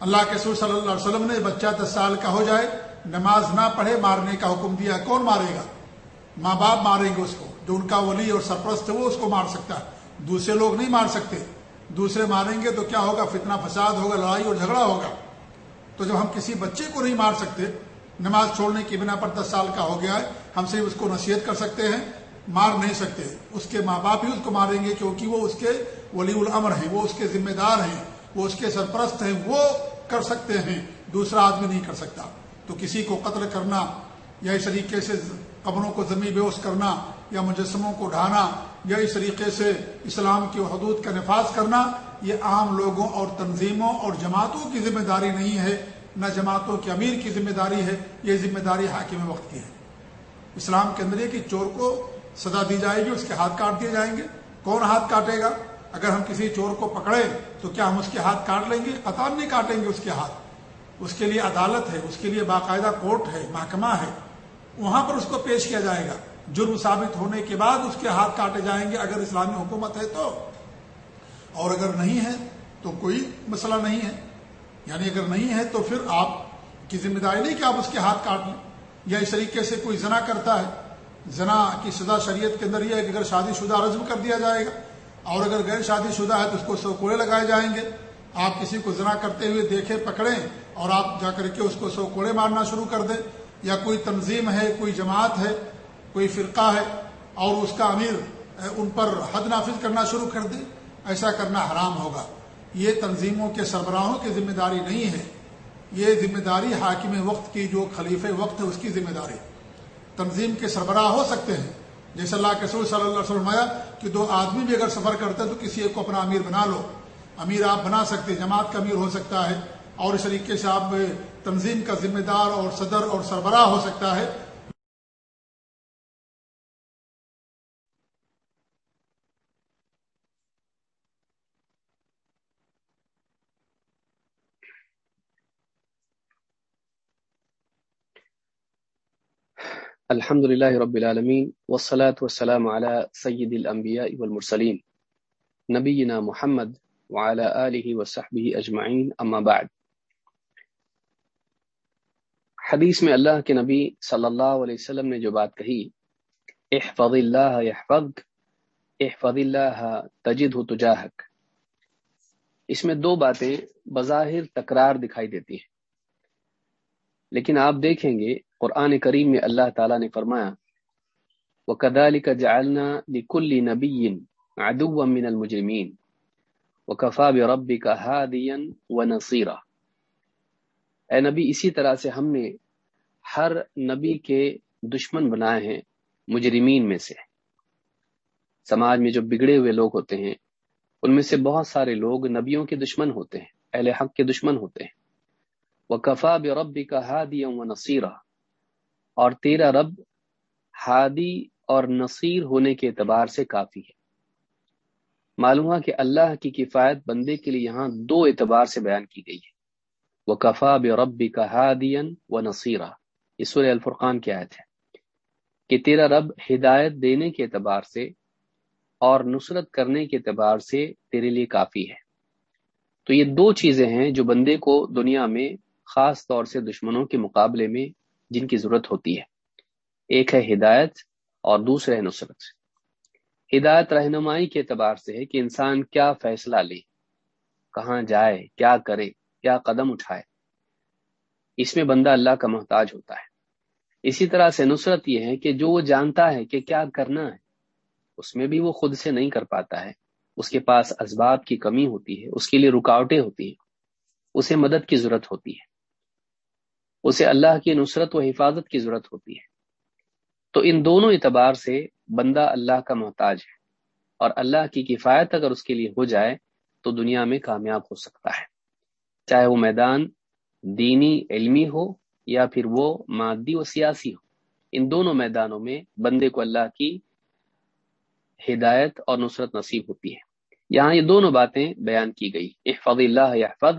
اللہ کے سور صلی اللہ علیہ وسلم نے، بچہ دس سال کا ہو جائے، نماز نہ پڑھے، مارنے کا حکم دیا، کون مارے گا؟ ماں باپ ماریں گے اس کو۔ جو ان کا ولی اور سرپرست ہے، وہ اس کو مار سکتا ہے۔ دوسرے لوگ نہیں مار سکتے۔ دوسرے ماریں گے تو کیا ہوگا؟ فتنہ فساد ہوگا، لڑائی اور جھگڑا ہوگا۔ تو جب ہم کسی بچے کو نہیں مار سکتے، نماز چھوڑنے کی بنا پر دس سال کا ہو گیا ہے، ہم صرف اس کو نصیحت کر سکتے ہیں مار نہیں سکتے۔ اس کے ماں باپ ہی اس کو ماریں گے کیونکہ وہ اس کے ولی الامر ہیں، وہ اس کے ذمہ دار ہیں، وہ اس کے سرپرست ہیں، وہ کر سکتے ہیں۔ دوسرا آدمی نہیں کر سکتا۔ تو کسی کو قتل کرنا یا اس طریقے سے قبروں کو زمین بے کرنا یا مجسموں کو ڈھانا یا اس طریقے سے اسلام کی حدود کا نفاذ کرنا، یہ عام لوگوں اور تنظیموں اور جماعتوں کی ذمہ داری نہیں ہے، نہ جماعتوں کے امیر کی ذمہ داری ہے، یہ ذمہ داری حاکم وقت کی ہے۔ اسلام کے اندر یہ کہ چور کو سزا دی جائے گی، اس کے ہاتھ کاٹ دیے جائیں گے۔ کون ہاتھ کاٹے گا؟ اگر ہم کسی چور کو پکڑے تو کیا ہم اس کے ہاتھ کاٹ لیں گے؟ قطار نہیں کاٹیں گے اس کے ہاتھ۔ اس کے لیے عدالت ہے، اس کے لیے باقاعدہ کورٹ ہے، محکمہ ہے۔ وہاں پر اس کو پیش کیا جائے گا۔ جرم ثابت ہونے کے بعد اس کے ہاتھ کاٹے جائیں گے۔ اگر اسلامی حکومت ہے تو۔ اور اگر نہیں ہے تو کوئی مسئلہ نہیں ہے۔ یعنی اگر نہیں ہے تو پھر آپ کی ذمہ داری نہیں کہ آپ اس کے ہاتھ کاٹ لیں۔ یا اس طریقے سے کوئی زنا کرتا ہے۔ زنا کی سزا شریعت کے اندر یہ ہے کہ اگر شادی شدہ رزم کر دیا جائے گا اور اگر غیر شادی شدہ ہے تو اس کو سو کوڑے لگائے جائیں گے۔ آپ کسی کو زنا کرتے ہوئے دیکھیں، پکڑیں اور آپ جا کر کے اس کو سو کوڑے مارنا شروع کر دیں۔ یا کوئی تنظیم ہے، کوئی جماعت ہے، کوئی فرقہ ہے اور اس کا امیر ان پر حد نافذ کرنا شروع کر دے، ایسا کرنا حرام ہوگا۔ یہ تنظیموں کے سربراہوں کی ذمہ داری نہیں ہے۔ یہ ذمہ داری حاکم وقت کی، جو خلیف وقت ہے، اس کی ذمہ داری تنظیم کے سربراہ ہو سکتے ہیں۔ جیسے اللہ کے سور صلی اللہ علیہ وسلم کہ دو آدمی بھی اگر سفر کرتے ہیں تو کسی ایک کو اپنا امیر بنا لو۔ امیر آپ بنا سکتے جماعت کا امیر ہو سکتا ہے۔ اور اس طریقے سے آپ تنظیم کا ذمہ دار اور صدر اور سربراہ ہو سکتا ہے۔ الحمد لله رب العالمين والصلاة والسلام على سيد الأنبياء والمرسلين نبينا محمد وعلى آله وصحبه أجمعين أما بعد حدیث میں اللہ کے نبی صلی اللہ علیہ وسلم نے جو بات کہی، احفظ اللہ يحفظك احفظ اللہ تجد تجاہک۔ اس میں دو باتیں بظاہر تکرار دکھائی دیتی ہیں۔ لیکن آپ دیکھیں گے قرآن کریم میں اللہ تعالیٰ نے فرمایا وہ کدال کا جالنا لکل نبی ادو من المجرمین و کفا ربی کا ہادین و نصیرہ اے نبی، اسی طرح سے ہم نے ہر نبی کے دشمن بنائے ہیں مجرمین میں سے۔ سماج میں جو بگڑے ہوئے لوگ ہوتے ہیں، ان میں سے بہت سارے لوگ نبیوں کے دشمن ہوتے ہیں، اہل حق کے دشمن ہوتے ہیں۔ وہ کفا ربی کا ہادی و نصیرہ اور تیرا رب ہادی اور نصیر ہونے کے اعتبار سے کافی ہے۔ معلوم ہوا کہ اللہ کی کفایت بندے کے لیے یہاں دو اعتبار سے بیان کی گئی ہے۔ وہ کفا ربی کا ہادین و نصیرہ سور الفرقان کی آیت ہے۔ کہ تیرا رب ہدایت دینے کے اعتبار سے اور نصرت کرنے کے اعتبار سے تیرے لیے کافی ہے۔ تو یہ دو چیزیں ہیں جو بندے کو دنیا میں خاص طور سے دشمنوں کے مقابلے میں جن کی ضرورت ہوتی ہے۔ ایک ہے ہدایت اور دوسرے ہے نصرت۔ ہدایت رہنمائی کے اعتبار سے ہے کہ انسان کیا فیصلہ لے، کہاں جائے، کیا کرے، کیا قدم اٹھائے۔ اس میں بندہ اللہ کا محتاج ہوتا ہے۔ اسی طرح سے نصرت یہ ہے کہ جو وہ جانتا ہے کہ کیا کرنا ہے، اس میں بھی وہ خود سے نہیں کر پاتا ہے۔ اس کے پاس اسباب کی کمی ہوتی ہے، اس کے لیے رکاوٹیں ہوتی ہیں، اسے مدد کی ضرورت ہوتی ہے۔ اسے اللہ کی نصرت و حفاظت کی ضرورت ہوتی ہے۔ تو ان دونوں اعتبار سے بندہ اللہ کا محتاج ہے اور اللہ کی کفایت اگر اس کے لیے ہو جائے تو دنیا میں کامیاب ہو سکتا ہے۔ چاہے وہ میدان دینی، علمی ہو یا پھر وہ مادی و سیاسی ہو، ان دونوں میدانوں میں بندے کو اللہ کی ہدایت اور نصرت نصیب ہوتی ہے۔ یہاں یہ دونوں باتیں بیان کی گئی۔ احفظ اللہ یحفظ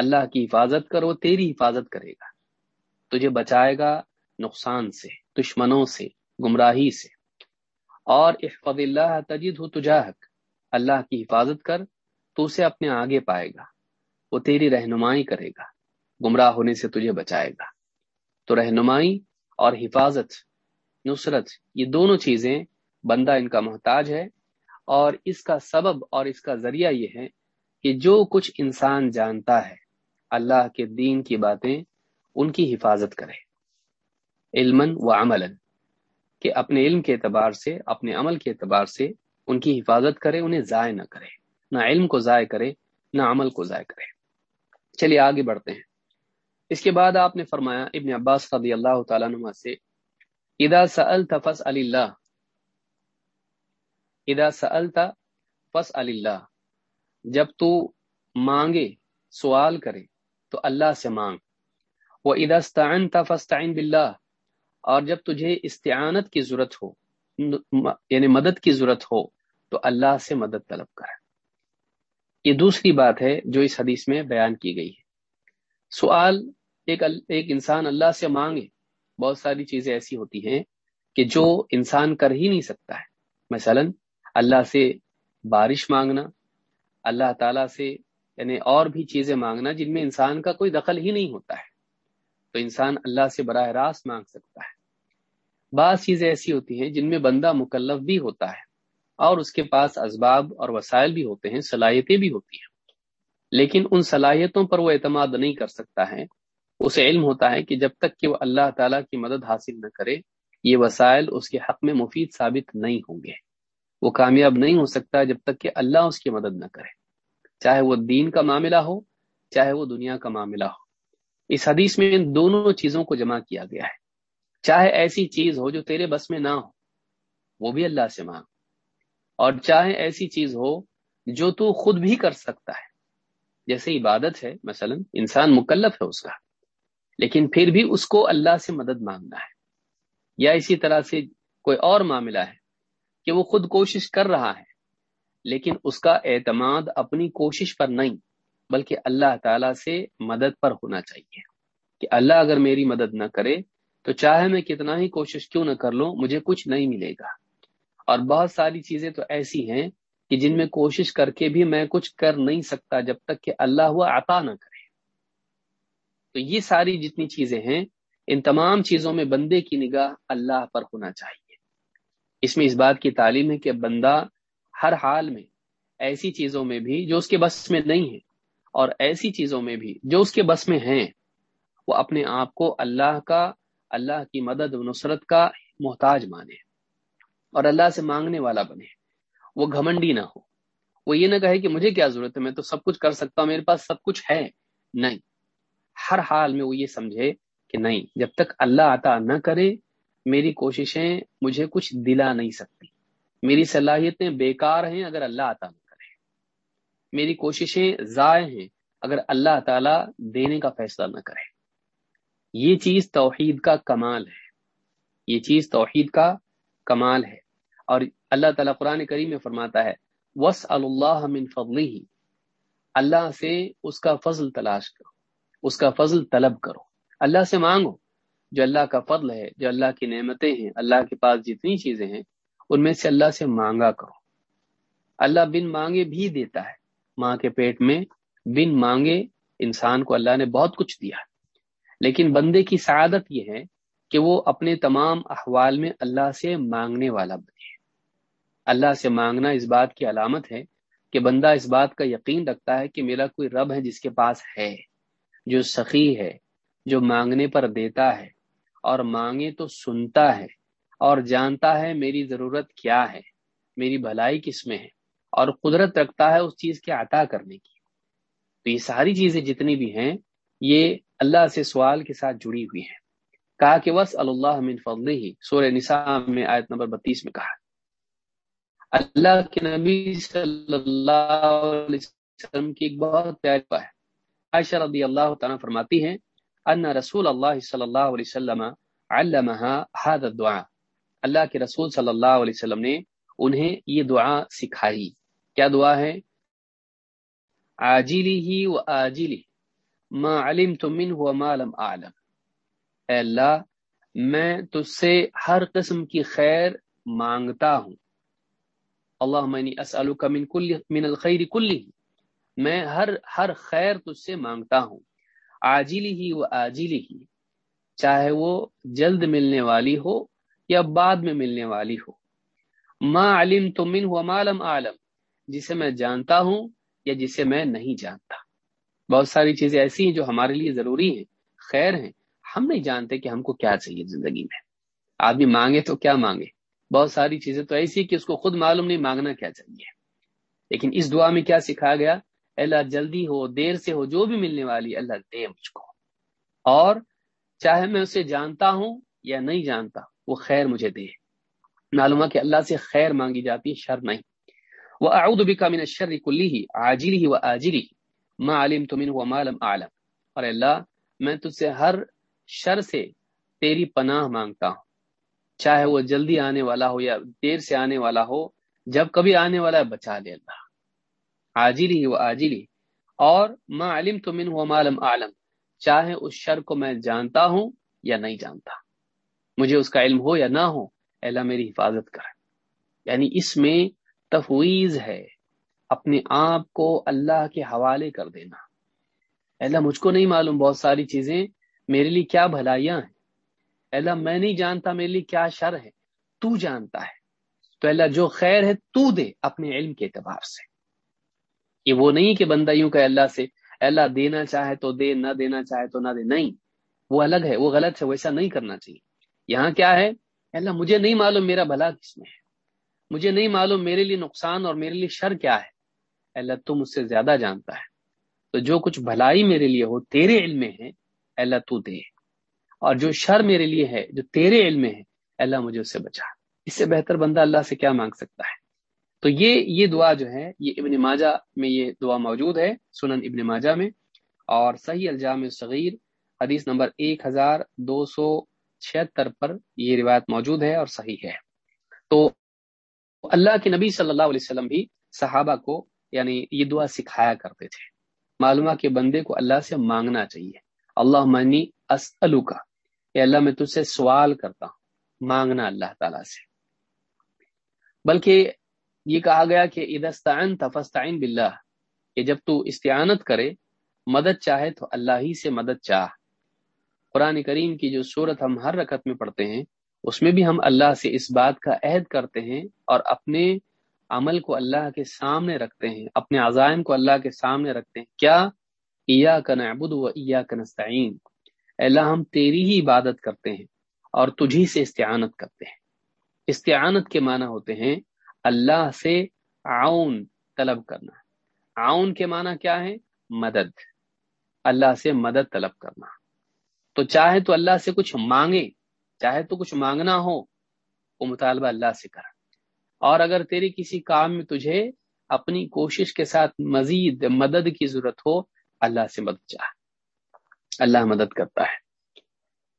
اللہ کی حفاظت کرو تیری حفاظت کرے گا۔ تجھے بچائے گا نقصان سے، دشمنوں سے، گمراہی سے۔ اور احفظ اللہ تجد ہو تجاہک، اللہ کی حفاظت کر، تو اسے اپنے آگے پائے گا۔ وہ تیری رہنمائی کرے گا، گمراہ ہونے سے تجھے بچائے گا۔ تو رہنمائی اور حفاظت، نصرت، یہ دونوں چیزیں بندہ ان کا محتاج ہے۔ اور اس کا سبب اور اس کا ذریعہ یہ ہے کہ جو کچھ انسان جانتا ہے اللہ کے دین کی باتیں ان کی حفاظت کرے۔ علم و عمل کہ اپنے علم کے اعتبار سے، اپنے عمل کے اعتبار سے ان کی حفاظت کرے، انہیں ضائع نہ کرے۔ نہ علم کو ضائع کرے، نہ عمل کو ضائع کرے۔ چلیے آگے بڑھتے ہیں۔ اس کے بعد آپ نے فرمایا، ابن عباس رضی اللہ تعالیٰ نما سے ادا سل تفس علی اللہ۔ ادا سلتا فس اللہ۔ جب تو مانگے، سوال کرے تو اللہ سے مانگ۔ وہ ادا استعین باللہ اور جب تجھے استعانت کی ضرورت ہو یعنی مدد کی ضرورت ہو، تو اللہ سے مدد طلب کر۔ یہ دوسری بات ہے جو اس حدیث میں بیان کی گئی ہے۔ سوال، ایک ایک انسان اللہ سے مانگے، بہت ساری چیزیں ایسی ہوتی ہیں کہ جو انسان کر ہی نہیں سکتا ہے۔ مثلا، اللہ سے بارش مانگنا، اللہ تعالیٰ سے یعنی اور بھی چیزیں مانگنا جن میں انسان کا کوئی دخل ہی نہیں ہوتا ہے۔ تو انسان اللہ سے براہ راست مانگ سکتا ہے۔ بعض چیزیں ایسی ہوتی ہیں جن میں بندہ مکلف بھی ہوتا ہے اور اس کے پاس اسباب اور وسائل بھی ہوتے ہیں، صلاحیتیں بھی ہوتی ہیں۔ لیکن ان صلاحیتوں پر وہ اعتماد نہیں کر سکتا ہے۔ اسے علم ہوتا ہے کہ جب تک کہ وہ اللہ تعالیٰ کی مدد حاصل نہ کرے، یہ وسائل اس کے حق میں مفید ثابت نہیں ہوں گے۔ وہ کامیاب نہیں ہو سکتا جب تک کہ اللہ اس کی مدد نہ کرے۔ چاہے وہ دین کا معاملہ ہو، چاہے وہ دنیا کا معاملہ ہو۔ اس حدیث میں ان دونوں چیزوں کو جمع کیا گیا ہے۔ چاہے ایسی چیز ہو جو تیرے بس میں نہ ہو، وہ بھی اللہ سے مانگ۔ اور چاہے ایسی چیز ہو جو تو خود بھی کر سکتا ہے۔ جیسے عبادت ہے، مثلا انسان مکلف ہے اس کا، لیکن پھر بھی اس کو اللہ سے مدد مانگنا ہے۔ یا اسی طرح سے کوئی اور معاملہ ہے کہ وہ خود کوشش کر رہا ہے لیکن اس کا اعتماد اپنی کوشش پر نہیں، بلکہ اللہ تعالی سے مدد پر ہونا چاہیے۔ کہ اللہ اگر میری مدد نہ کرے، تو چاہے میں کتنا ہی کوشش کیوں نہ کر لوں، مجھے کچھ نہیں ملے گا۔ اور بہت ساری چیزیں تو ایسی ہیں کہ جن میں کوشش کر کے بھی میں کچھ کر نہیں سکتا جب تک کہ اللہ ہوا عطا نہ کرے۔ تو یہ ساری جتنی چیزیں ہیں، ان تمام چیزوں میں بندے کی نگاہ اللہ پر ہونا چاہیے۔ اس میں اس بات کی تعلیم ہے کہ بندہ ہر حال میں ایسی چیزوں میں بھی جو اس کے بس میں نہیں ہے اور ایسی چیزوں میں بھی جو اس کے بس میں ہیں، وہ اپنے آپ کو اللہ کا، اللہ کی مدد و نصرت کا محتاج مانے اور اللہ سے مانگنے والا بنے۔ وہ گھمنڈی نہ ہو۔ وہ یہ نہ کہے کہ مجھے کیا ضرورت ہے، میں تو سب کچھ کر سکتا ہوں، میرے پاس سب کچھ ہے۔ نہیں۔ ہر حال میں وہ یہ سمجھے کہ نہیں، جب تک اللہ عطا نہ کرے، میری کوششیں مجھے کچھ دلا نہیں سکتی۔ میری صلاحیتیں بیکار ہیں اگر اللہ عطا نہ کرے۔ میری کوششیں ضائع ہیں اگر اللہ تعالی دینے کا فیصلہ نہ کرے۔ یہ چیز توحید کا کمال ہے۔ یہ چیز توحید کا کمال ہے۔ اور اللہ تعالیٰ قرآن کریم میں فرماتا ہے وس اللہ من فضلی اللہ سے اس کا فضل تلاش کرو، اس کا فضل طلب کرو۔ اللہ سے مانگو، جو اللہ کا فضل ہے، جو اللہ کی نعمتیں ہیں، اللہ کے پاس جتنی چیزیں ہیں ان میں سے اللہ سے مانگا کرو۔ اللہ بن مانگے بھی دیتا ہے۔ ماں کے پیٹ میں بن مانگے انسان کو اللہ نے بہت کچھ دیا لیکن بندے کی سعادت یہ ہے کہ وہ اپنے تمام احوال میں اللہ سے مانگنے والا بنے۔ اللہ سے مانگنا اس بات کی علامت ہے کہ بندہ اس بات کا یقین رکھتا ہے کہ میرا کوئی رب ہے جس کے پاس ہے، جو سخی ہے، جو مانگنے پر دیتا ہے اور مانگے تو سنتا ہے۔ اور جانتا ہے میری ضرورت کیا ہے، میری بھلائی کس میں ہے، اور قدرت رکھتا ہے اس چیز کے عطا کرنے کی۔ تو یہ ساری چیزیں جتنی بھی ہیں، یہ اللہ سے سوال کے ساتھ جڑی ہوئی ہیں۔ کہا کہ وس اللہ من فضل ہی سورہ نساء میں آیت نمبر بتیس میں کہا اللہ کے نبی صلی اللہ علیہ وسلم کی ایک بہت پیاری ہے۔ عائشہ رضی اللہ تعالیٰ فرماتی ہیں، ان رسول اللہ صلی اللہ علیہ وسلم علمها هذا الدعاء اللہ کے رسول صلی اللہ علیہ وسلم نے انہیں یہ دعا سکھائی۔ کیا دعا ہے؟ عاجلی ہی و آجلی، ما علمت منه وما لم اعلم۔ اے اللہ، میں تجھ سے ہر قسم کی خیر مانگتا ہوں۔ اللہ انی اسألک من کل، من الخیر کلی میں ہر ہر خیر تجھ سے مانگتا ہوں۔ آجلی ہی و آجلی ہی، چاہے وہ جلد ملنے والی ہو یا بعد میں ملنے والی ہو۔ ما علم تو من ہوا معلم عالم جسے میں جانتا ہوں یا جسے میں نہیں جانتا۔ بہت ساری چیزیں ایسی ہیں جو ہمارے لیے ضروری ہیں، خیر ہیں۔ ہم نہیں جانتے کہ ہم کو کیا چاہیے زندگی میں۔ آدمی مانگے تو کیا مانگے؟ بہت ساری چیزیں تو ایسی کہ اس کو خود معلوم نہیں مانگنا کیا چاہیے۔ لیکن اس دعا میں کیا سکھایا گیا؟ اللہ جلدی ہو، دیر سے ہو، جو بھی ملنے والی، اللہ دے مجھ کو۔ اور چاہے میں اسے جانتا ہوں یا نہیں جانتا وہ خیر مجھے دے۔ معلومہ کہ اللہ سے خیر مانگی جاتی ہے، شر نہیں۔ وہ اعود بکا من الشر کلی ہی ہی و آجری ما علم تمن و مالم عالم اور اللہ، میں تجھ سے ہر شر سے تیری پناہ مانگتا ہوں۔ چاہے وہ جلدی آنے والا ہو یا دیر سے آنے والا ہو، جب کبھی آنے والا ہے، بچا لے اللہ۔ عاجل ہی و آجلی اور ما علم تمن و مالم عالم چاہے اس شر کو میں جانتا ہوں یا نہیں جانتا۔ مجھے اس کا علم ہو یا نہ ہو اللہ میری حفاظت کر۔ یعنی اس میں تفویض ہے۔ اپنے آپ کو اللہ کے حوالے کر دینا۔ اللہ، مجھ کو نہیں معلوم بہت ساری چیزیں میرے لیے کیا بھلائیاں ہیں۔ اللہ، میں نہیں جانتا میرے لیے کیا شر ہے۔ تو جانتا ہے۔ تو اللہ، جو خیر ہے تو دے اپنے علم کے اعتبار سے۔ یہ وہ نہیں کہ بندہ یوں کہ اللہ سے اللہ، دینا چاہے تو دے، نہ دینا چاہے تو نہ دے۔ نہیں، وہ الگ ہے، وہ غلط ہے ویسا نہیں کرنا چاہیے۔ یہاں کیا ہے؟ اللہ، مجھے نہیں معلوم میرا بھلا کس میں ہے۔ مجھے نہیں معلوم میرے لیے نقصان اور میرے لیے شر کیا ہے۔ اللہ تو مجھ سے زیادہ جانتا ہے۔ تو جو کچھ بھلائی میرے لیے ہو، تیرے علم میں ہے اللہ، تو دے۔ اور جو شر میرے لیے ہے، جو تیرے علم میں ہے اللہ، مجھے اس سے بچا۔ اس سے بہتر بندہ اللہ سے کیا مانگ سکتا ہے؟ تو یہ یہ دعا جو ہے، یہ ابن ماجہ میں یہ دعا موجود ہے، سنن ابن ماجہ میں۔ اور صحیح الجام صغیر حدیث نمبر ایک ہزار دو سو چھہتر پر یہ روایت موجود ہے اور صحیح ہے۔ تو اللہ کے نبی صلی اللہ علیہ وسلم بھی صحابہ کو یعنی یہ دعا سکھایا کرتے تھے۔ معلومہ کے بندے کو اللہ سے مانگنا چاہیے۔ اللہ منی اسلو کا اللہ، میں تجھ سے سوال کرتا ہوں۔ مانگنا اللہ تعالی سے۔ بلکہ یہ کہا گیا کہ ادستعین تفستعین باللہ۔ کہ جب تو استعانت کرے، مدد چاہے تو اللہ ہی سے مدد چاہ۔ قرآن کریم کی جو صورت ہم ہر رکعت میں پڑھتے ہیں، اس میں بھی ہم اللہ سے اس بات کا عہد کرتے ہیں اور اپنے عمل کو اللہ کے سامنے رکھتے ہیں، اپنے عزائم کو اللہ کے سامنے رکھتے ہیں۔ کیا؟ ایا کا نعبد و ایا کا نستعین اللہ، ہم تیری ہی عبادت کرتے ہیں اور تجھی سے استعانت کرتے ہیں۔ استعانت کے معنی ہوتے ہیں اللہ سے عون طلب کرنا۔ عون کے معنی کیا ہے؟ مدد۔ اللہ سے مدد طلب کرنا۔ تو چاہے تو اللہ سے کچھ مانگے، چاہے تو کچھ مانگنا ہو، وہ مطالبہ اللہ سے کر اور اگر تیری کسی کام میں تجھے اپنی کوشش کے ساتھ مزید مدد کی ضرورت ہو، اللہ سے مدد چاہ۔ اللہ مدد کرتا ہے۔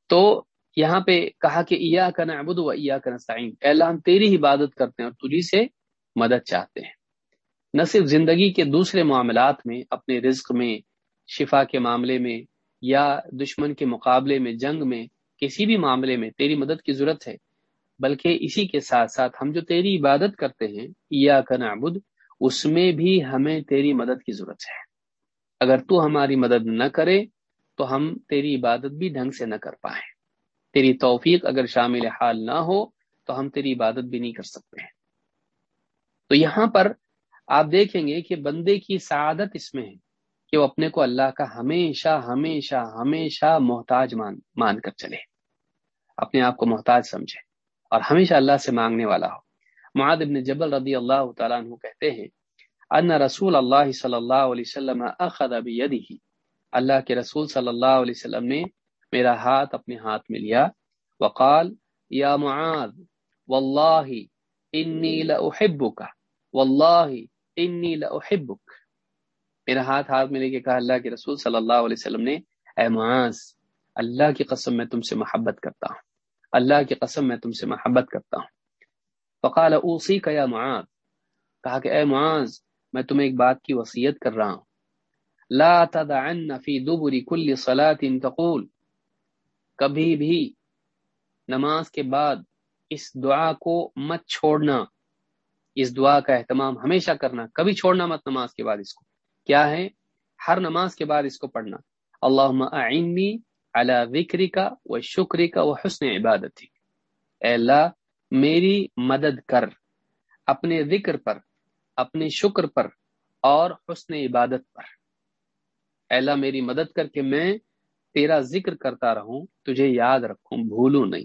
تو یہاں پہ کہا کہ ایا کا نعبد و ایا کا نستعین اللہ، ہم تیری عبادت کرتے ہیں اور تجھی سے مدد چاہتے ہیں۔ نہ صرف زندگی کے دوسرے معاملات میں، اپنے رزق میں، شفا کے معاملے میں یا دشمن کے مقابلے میں، جنگ میں، کسی بھی معاملے میں تیری مدد کی ضرورت ہے، بلکہ اسی کے ساتھ ساتھ ہم جو تیری عبادت کرتے ہیں یا کا نعبد، اس میں بھی ہمیں تیری مدد کی ضرورت ہے۔ اگر تو ہماری مدد نہ کرے، تو ہم تیری عبادت بھی ڈھنگ سے نہ کر پائیں۔ تیری توفیق اگر شامل حال نہ ہو، تو ہم تیری عبادت بھی نہیں کر سکتے۔ ہیں تو یہاں پر آپ دیکھیں گے کہ بندے کی سعادت اس میں ہے۔ کہ وہ اپنے کو اللہ کا ہمیشہ ہمیشہ ہمیشہ محتاج مان مان کر چلے۔ اپنے آپ کو محتاج سمجھے اور ہمیشہ اللہ سے مانگنے والا ہو۔ معاد ابن جبل رضی اللہ تعالیٰ عنہ کہتے ہیں، ان رسول اللہ صلی اللہ علیہ وسلم اخذ بیدہ اللہ کے رسول صلی اللہ علیہ وسلم نے میرا ہاتھ اپنے ہاتھ میں لیا۔ وقال، یا معاذ، واللہ انی لأحبک، واللہ انی لأحبک۔ میرا ہاتھ ہاتھ میں لے کے کہا اللہ کے رسول صلی اللہ علیہ وسلم نے، اے معاذ، اللہ کی قسم میں تم سے محبت کرتا ہوں۔ اللہ کی قسم میں تم سے محبت کرتا ہوں۔ فقال اوسی کا یا معاذ۔ کہا کہ، اے معاذ، میں تمہیں ایک بات کی وصیت کر رہا ہوں۔ لا تدعن فی دبر کل صلاة تقول۔ کبھی بھی نماز کے بعد اس دعا کو مت چھوڑنا۔ اس دعا کا اہتمام ہمیشہ کرنا۔ کبھی چھوڑنا مت نماز کے بعد اس کو۔ کیا ہے؟ ہر نماز کے بعد اس کو پڑھنا۔ اللہم اعنی علی ذکری کا و شکری کا و حسن عبادتی اے اللہ، میری مدد کر۔ اپنے ذکر پر، اپنے شکر پر اور حسن عبادت پر۔ اے اللہ، میری مدد کر کے میں تیرا ذکر کرتا رہوں۔ تجھے یاد رکھوں بھولوں نہیں۔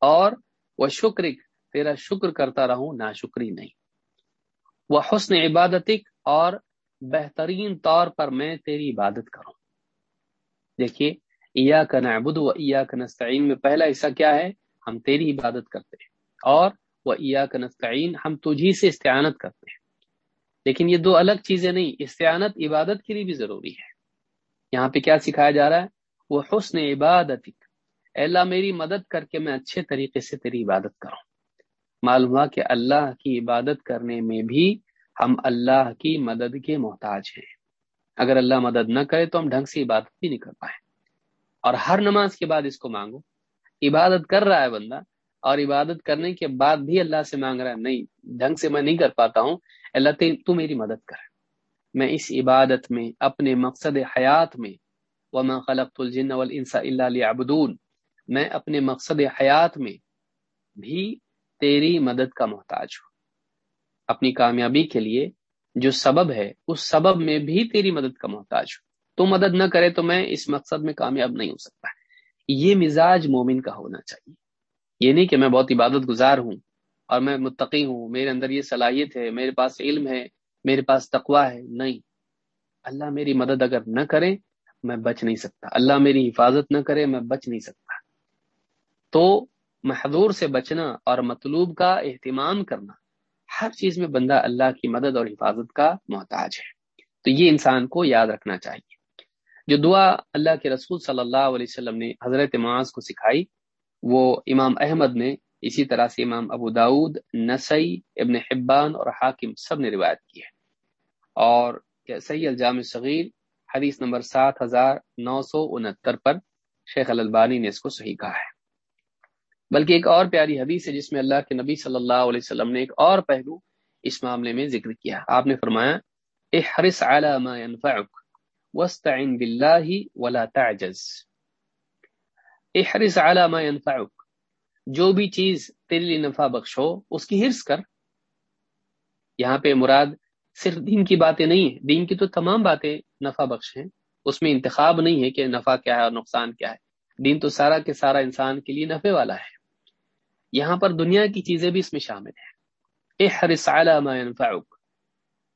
اور وہ شکر تیرا شکر کرتا رہوں نا شکری نہیں۔ وہ حسن عبادتک اور بہترین طور پر میں تیری عبادت کروں۔ دیکھیے ایا کا نعبد و ایا کا نستعین میں پہلا حصہ کیا ہے؟ ہم تیری عبادت کرتے ہیں، اور وہ عیا کا نسطین ہم تجھی سے استعانت کرتے ہیں۔ لیکن یہ دو الگ چیزیں نہیں، استعانت عبادت کے لیے بھی ضروری ہے۔ یہاں پہ کیا سکھایا جا رہا ہے؟ وہ حسن عبادت اللہ میری مدد کر کے میں اچھے طریقے سے تیری عبادت کروں۔ معلوم ہوا کہ اللہ کی عبادت کرنے میں بھی ہم اللہ کی مدد کے محتاج ہیں۔ اگر اللہ مدد نہ کرے تو ہم ڈھنگ سے عبادت بھی نہیں کر پائے۔ اور ہر نماز کے بعد اس کو مانگو۔ عبادت کر رہا ہے بندہ اور عبادت کرنے کے بعد بھی اللہ سے مانگ رہا ہے۔ نہیں، ڈھنگ سے میں نہیں کر پاتا ہوں۔ اللہ تو میری مدد کر۔ میں اس عبادت میں، اپنے مقصد حیات میں۔ وما خلقت الجن والانس الا ليعبدون۔ میں اپنے مقصد حیات میں بھی تیری مدد کا محتاج ہوں۔ اپنی کامیابی کے لیے جو سبب ہے، اس سبب میں بھی تیری مدد کا محتاج ہوں۔ تو مدد نہ کرے تو میں اس مقصد میں کامیاب نہیں ہو سکتا۔ یہ مزاج مومن کا ہونا چاہیے۔ یہ نہیں کہ میں بہت عبادت گزار ہوں اور میں متقی ہوں، میرے اندر یہ صلاحیت ہے، میرے پاس علم ہے، میرے پاس تقوا ہے۔ نہیں۔ اللہ میری مدد اگر نہ کرے، میں بچ نہیں سکتا۔ اللہ میری حفاظت نہ کرے، میں بچ نہیں سکتا۔ تو محدور سے بچنا اور مطلوب کا اہتمام کرنا ہر چیز میں بندہ اللہ کی مدد اور حفاظت کا محتاج ہے۔ تو یہ انسان کو یاد رکھنا چاہیے۔ جو دعا اللہ کے رسول صلی اللہ علیہ وسلم نے حضرت معاذ کو سکھائی، وہ امام احمد نے اسی طرح سے امام ابو داود نسئی ابن حبان اور حاکم سب نے روایت کی ہے۔ اور صحیح الجام صغیر حدیث نمبر سات ہزار نو سو انہتر پر شیخ البانی نے اس کو صحیح کہا ہے۔ بلکہ ایک اور پیاری حدیث ہے جس میں اللہ کے نبی صلی اللہ علیہ وسلم نے ایک اور پہلو اس معاملے میں ذکر کیا۔ آپ نے فرمایا، احرص على ما ينفعك واستعن بالله ولا تعجز۔ احرص على ما ينفعك جو بھی چیز تیرے لیے نفع بخش ہو، اس کی حرص کر۔ یہاں پہ مراد صرف دین کی باتیں نہیں ہیں، دین کی تو تمام باتیں نفع بخش ہیں۔ اس میں انتخاب نہیں ہے کہ نفع کیا ہے اور نقصان کیا ہے۔ دین تو سارا کے سارا انسان کے لیے نفع والا ہے۔ یہاں پر دنیا کی چیزیں بھی اس میں شامل ہیں۔ احرص على ما ينفعك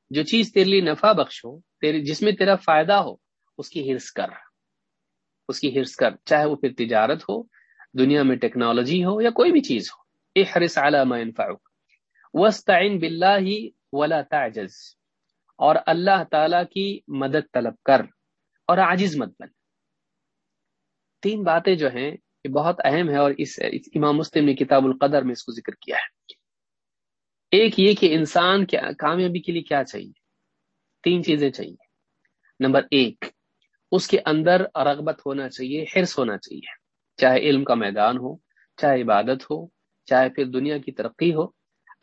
جو چیز تیرے لیے نفع بخش ہو، تیرے جس میں تیرا فائدہ ہو، اس کی حرص کر۔ اس کی حرص کر، چاہے وہ پھر تجارت ہو، دنیا میں ٹیکنالوجی ہو یا کوئی بھی چیز ہو۔ احرص على ما ينفعك واستعن بالله ولا تعجز۔ اور اللہ تعالی کی مدد طلب کر اور عاجز مت بن۔ تین باتیں جو ہیں یہ بہت اہم ہے اور اس امام مسلم نے کتاب القدر میں اس کو ذکر کیا ہے۔ ایک یہ کہ انسان کے کامیابی کے لیے کیا چاہیے؟ تین چیزیں چاہیے۔ نمبر ایک، اس کے اندر رغبت ہونا چاہیے، حرص ہونا چاہیے۔ چاہے علم کا میدان ہو، چاہے عبادت ہو، چاہے پھر دنیا کی ترقی ہو۔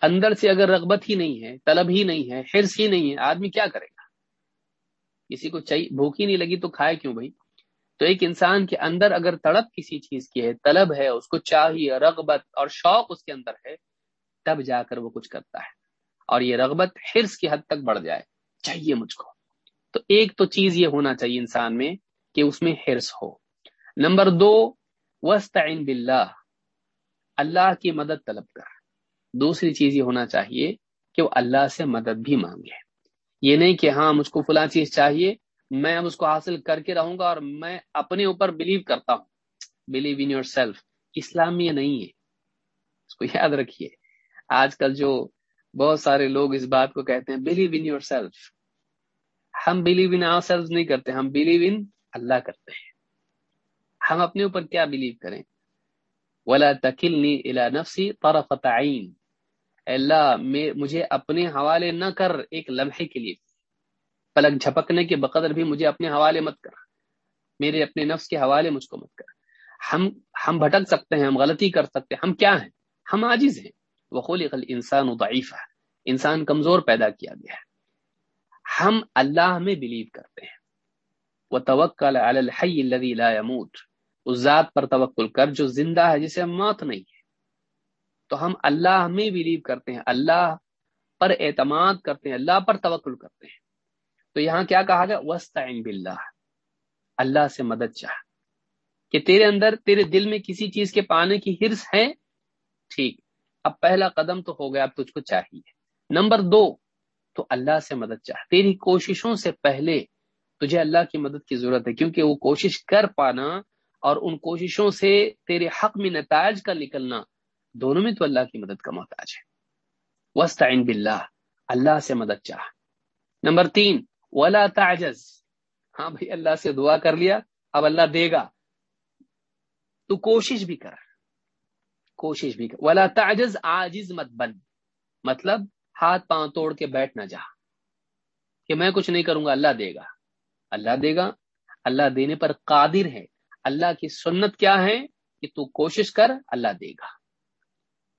اندر سے اگر رغبت ہی نہیں ہے، طلب ہی نہیں ہے، حرص ہی نہیں ہے، آدمی کیا کرے گا؟ کسی کو چاہیے، بھوک ہی نہیں لگی تو کھائے کیوں بھائی؟ تو ایک انسان کے اندر اگر تڑپ کسی چیز کی ہے، طلب ہے، اس کو چاہیے، رغبت اور شوق اس کے اندر ہے، تب جا کر وہ کچھ کرتا ہے۔ اور یہ رغبت حرص کی حد تک بڑھ جائے، چاہیے مجھ کو۔ تو ایک تو چیز یہ ہونا چاہیے انسان میں کہ اس میں حرص ہو۔ نمبر دو وسطین باللہ۔ اللہ کی مدد طلب کر۔ دوسری چیز یہ ہونا چاہیے کہ وہ اللہ سے مدد بھی مانگے۔ یہ نہیں کہ ہاں مجھ کو فلاں چیز چاہیے میں اب اس کو حاصل کر کے رہوں گا اور میں اپنے اوپر بلیو کرتا ہوں. بلیو ان یور سیلف اسلام یہ نہیں ہے. اس کو یاد رکھیے. آج کل جو بہت سارے لوگ اس بات کو کہتے ہیں بلیو ان یور سیلف ہم بلیو ان آر سیلف نہیں کرتے، ہم بلیو ان اللہ کرتے ہیں. ہم اپنے اوپر کیا بلیو کریں؟ ولا تکلنی الا نفسی طرفت عین اللہ مجھے اپنے حوالے نہ کر ایک لمحے کے لیے۔ پلک جھپکنے کے بقدر بھی مجھے اپنے حوالے مت کر۔ میرے اپنے نفس کے حوالے مجھ کو مت کر۔ ہم ہم بھٹک سکتے ہیں، ہم غلطی کر سکتے ہیں۔ ہم کیا ہیں؟ ہم عاجز ہیں۔ وہ خلق الانسان ضعیف ہے انسان کمزور پیدا کیا گیا ہے۔ ہم اللہ میں بلیو کرتے ہیں۔ وہ توکل الحی الذي لا يموت اس ذات پر توکل کر جو زندہ ہے، جسے موت نہیں ہے۔ تو ہم اللہ میں بلیو کرتے ہیں۔ اللہ پر اعتماد کرتے ہیں، اللہ پر توکل کرتے ہیں۔ تو یہاں کیا کہا گیا؟ وسطین باللہ اللہ سے مدد چاہ۔ کہ تیرے اندر، تیرے دل میں کسی چیز کے پانے کی حرص ہے؟ ٹھیک۔ اب پہلا قدم تو ہو گیا، اب تجھ کو چاہیے۔ نمبر دو، تو اللہ سے مدد چاہ۔ تیری کوششوں سے پہلے تجھے اللہ کی مدد کی ضرورت ہے، کیونکہ وہ کوشش کر پانا اور ان کوششوں سے تیرے حق میں نتائج کا نکلنا دونوں میں تو اللہ کی مدد کا محتاج ہے۔ وسطین باللہ اللہ سے مدد چاہ۔ نمبر تین ولا تعجز. ہاں بھائی، اللہ سے دعا کر لیا، اب اللہ دے گا۔ تو کوشش بھی کر۔ کوشش بھی کر۔ ولا تعجز، عاجز مت بن۔ مطلب ہاتھ پاؤں توڑ کے بیٹھ نہ جا۔ کہ میں کچھ نہیں کروں گا، اللہ دے گا۔ اللہ دے گا۔ اللہ دینے پر قادر ہے۔ اللہ کی سنت کیا ہے؟ کہ تو کوشش کر، اللہ دے گا۔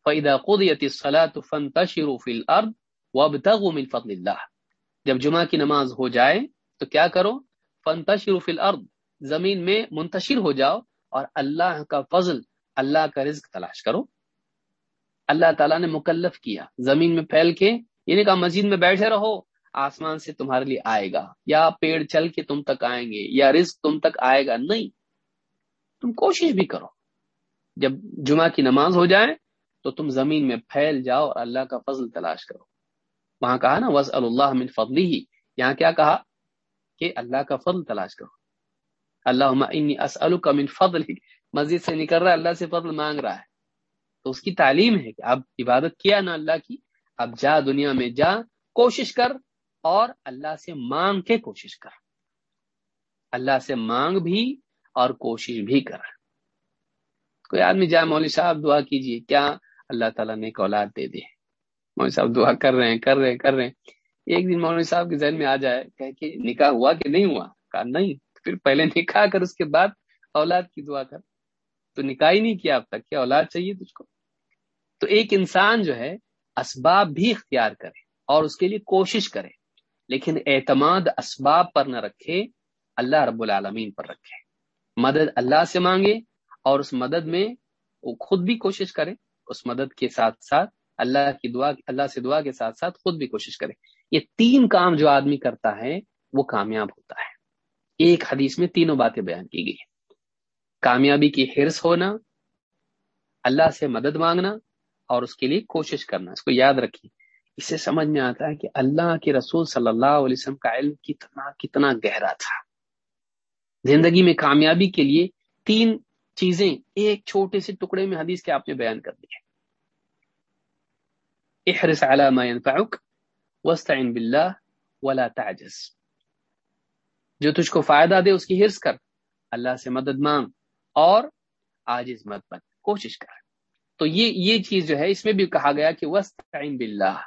فَإِذَا قُضِيَتِ الصَّلَاةُ فَانْتَشِرُوا فِي الْأَرْضِ وَابْتَغُوا مِنْ فَضْلِ اللَّهِ۔ جب جمعہ کی نماز ہو جائے تو کیا کرو؟ فَانْتَشِرُوا فِي الْأَرْضِ زمین میں منتشر ہو جاؤ اور اللہ کا فضل، اللہ کا رزق تلاش کرو۔ اللہ تعالیٰ نے مکلف کیا، زمین میں پھیل کے یعنی کہا مسجد میں بیٹھے رہو، آسمان سے تمہارے لیے آئے گا، یا پیڑ چل کے تم تک آئیں گے، یا رزق تم تک آئے گا، نہیں۔ تم کوشش بھی کرو۔ جب جمعہ کی نماز ہو جائے تو تم زمین میں پھیل جاؤ اور اللہ کا فضل تلاش کرو۔ وہاں کہا نا وز اللہ من فضلی ہی یہاں کیا کہا؟ کہ اللہ کا فضل تلاش کرو۔ اللہ انی اسألک من فضل مسجد سے نکل رہا ہے اللہ سے فضل مانگ رہا ہے۔ تو اس کی تعلیم ہے کہ اب عبادت کیا نا اللہ کی؟ اب جا دنیا میں جا، کوشش کر اور اللہ سے مانگ کے کوشش کر۔ اللہ سے مانگ بھی اور کوشش بھی کر۔ کوئی آدمی جائے مولوی صاحب دعا کیجیے کیا اللہ تعالیٰ نے ایک اولاد دے دی مولوی صاحب دعا کر رہے ہیں کر رہے ہیں کر رہے ہیں۔ ایک دن مولوی صاحب کے ذہن میں آ جائے کہ, کہ نکاح ہوا کہ نہیں ہوا؟ کہا نہیں پھر پہلے نکاح کر اس کے بعد اولاد کی دعا کر۔ تو نکاح ہی نہیں کیا اب تک کیا اولاد چاہیے تجھ کو؟ تو ایک انسان جو ہے اسباب بھی اختیار کرے اور اس کے لیے کوشش کرے لیکن اعتماد اسباب پر نہ رکھے اللہ رب العالمین پر رکھے۔ مدد اللہ سے مانگے اور اس مدد میں وہ خود بھی کوشش کرے اس مدد کے ساتھ ساتھ اللہ کی دعا اللہ سے دعا کے ساتھ ساتھ خود بھی کوشش کرے یہ تین کام جو آدمی کرتا ہے، وہ کامیاب ہوتا ہے۔ ایک حدیث میں تینوں باتیں بیان کی گئی کامیابی کی حرص ہونا، اللہ سے مدد مانگنا اور اس کے لیے کوشش کرنا۔ اس کو یاد رکھیے۔ اس سے سمجھ میں آتا ہے کہ اللہ کے رسول صلی اللہ علیہ وسلم کا علم کتنا کتنا گہرا تھا۔ زندگی میں کامیابی کے لیے تین چیزیں ایک چھوٹے سے ٹکڑے میں حدیث کے آپ نے بیان کر دی ہے احرص على ما ينفعك، واستعن بالله، ولا تعجز. جو تجھ کو فائدہ دے، اس کی حرص کر۔ اللہ سے مدد مانگ اور عاجز مت بن۔ کوشش کر۔ تو یہ یہ چیز جو ہے، اس میں بھی کہا گیا کہ وسطین باللہ۔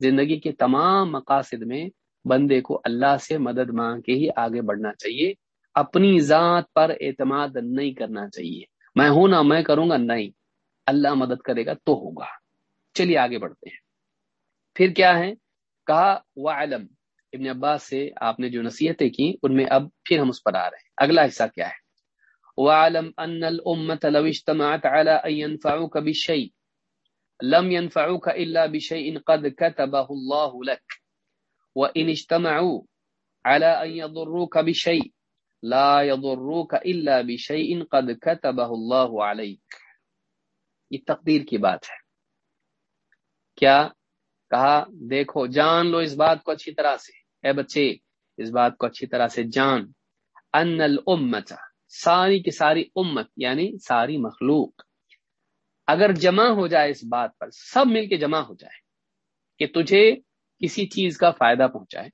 زندگی کے تمام مقاصد میں بندے کو اللہ سے مدد مانگ کے ہی آگے بڑھنا چاہیے۔ اپنی ذات پر اعتماد نہیں کرنا چاہیے۔ میں ہوں نا میں کروں گا، نہیں۔ اللہ مدد کرے گا تو ہوگا۔ چلیے آگے بڑھتے ہیں۔ پھر کیا ہے؟ کہا، وعلم۔ ابن عباس سے آپ نے جو نصیحتیں کی، ان میں اب پھر ہم اس پر آ رہے ہیں۔ اگلا حصہ کیا ہے؟ وعلم ان الامه لو اجتمعت على ان ينفعوك بشيء، لم ينفعوك الا بشيء قد كتبه الله لك۔ وان اجتمعوا على ان يضروك بشيء، لا يضروك الا بشيء قد كتبه الله عليك۔ یہ تقدیر کی بات ہے۔ کیا کہا، دیکھو، جان لو اس بات کو اچھی طرح سے۔ اے بچے، اس بات کو اچھی طرح سے جان۔ ان الامه ساری کی ساری امت یعنی ساری مخلوق۔ اگر جمع ہو جائے اس بات پر، سب مل کے جمع ہو جائے، کہ تجھے کسی چیز کا فائدہ پہنچائے،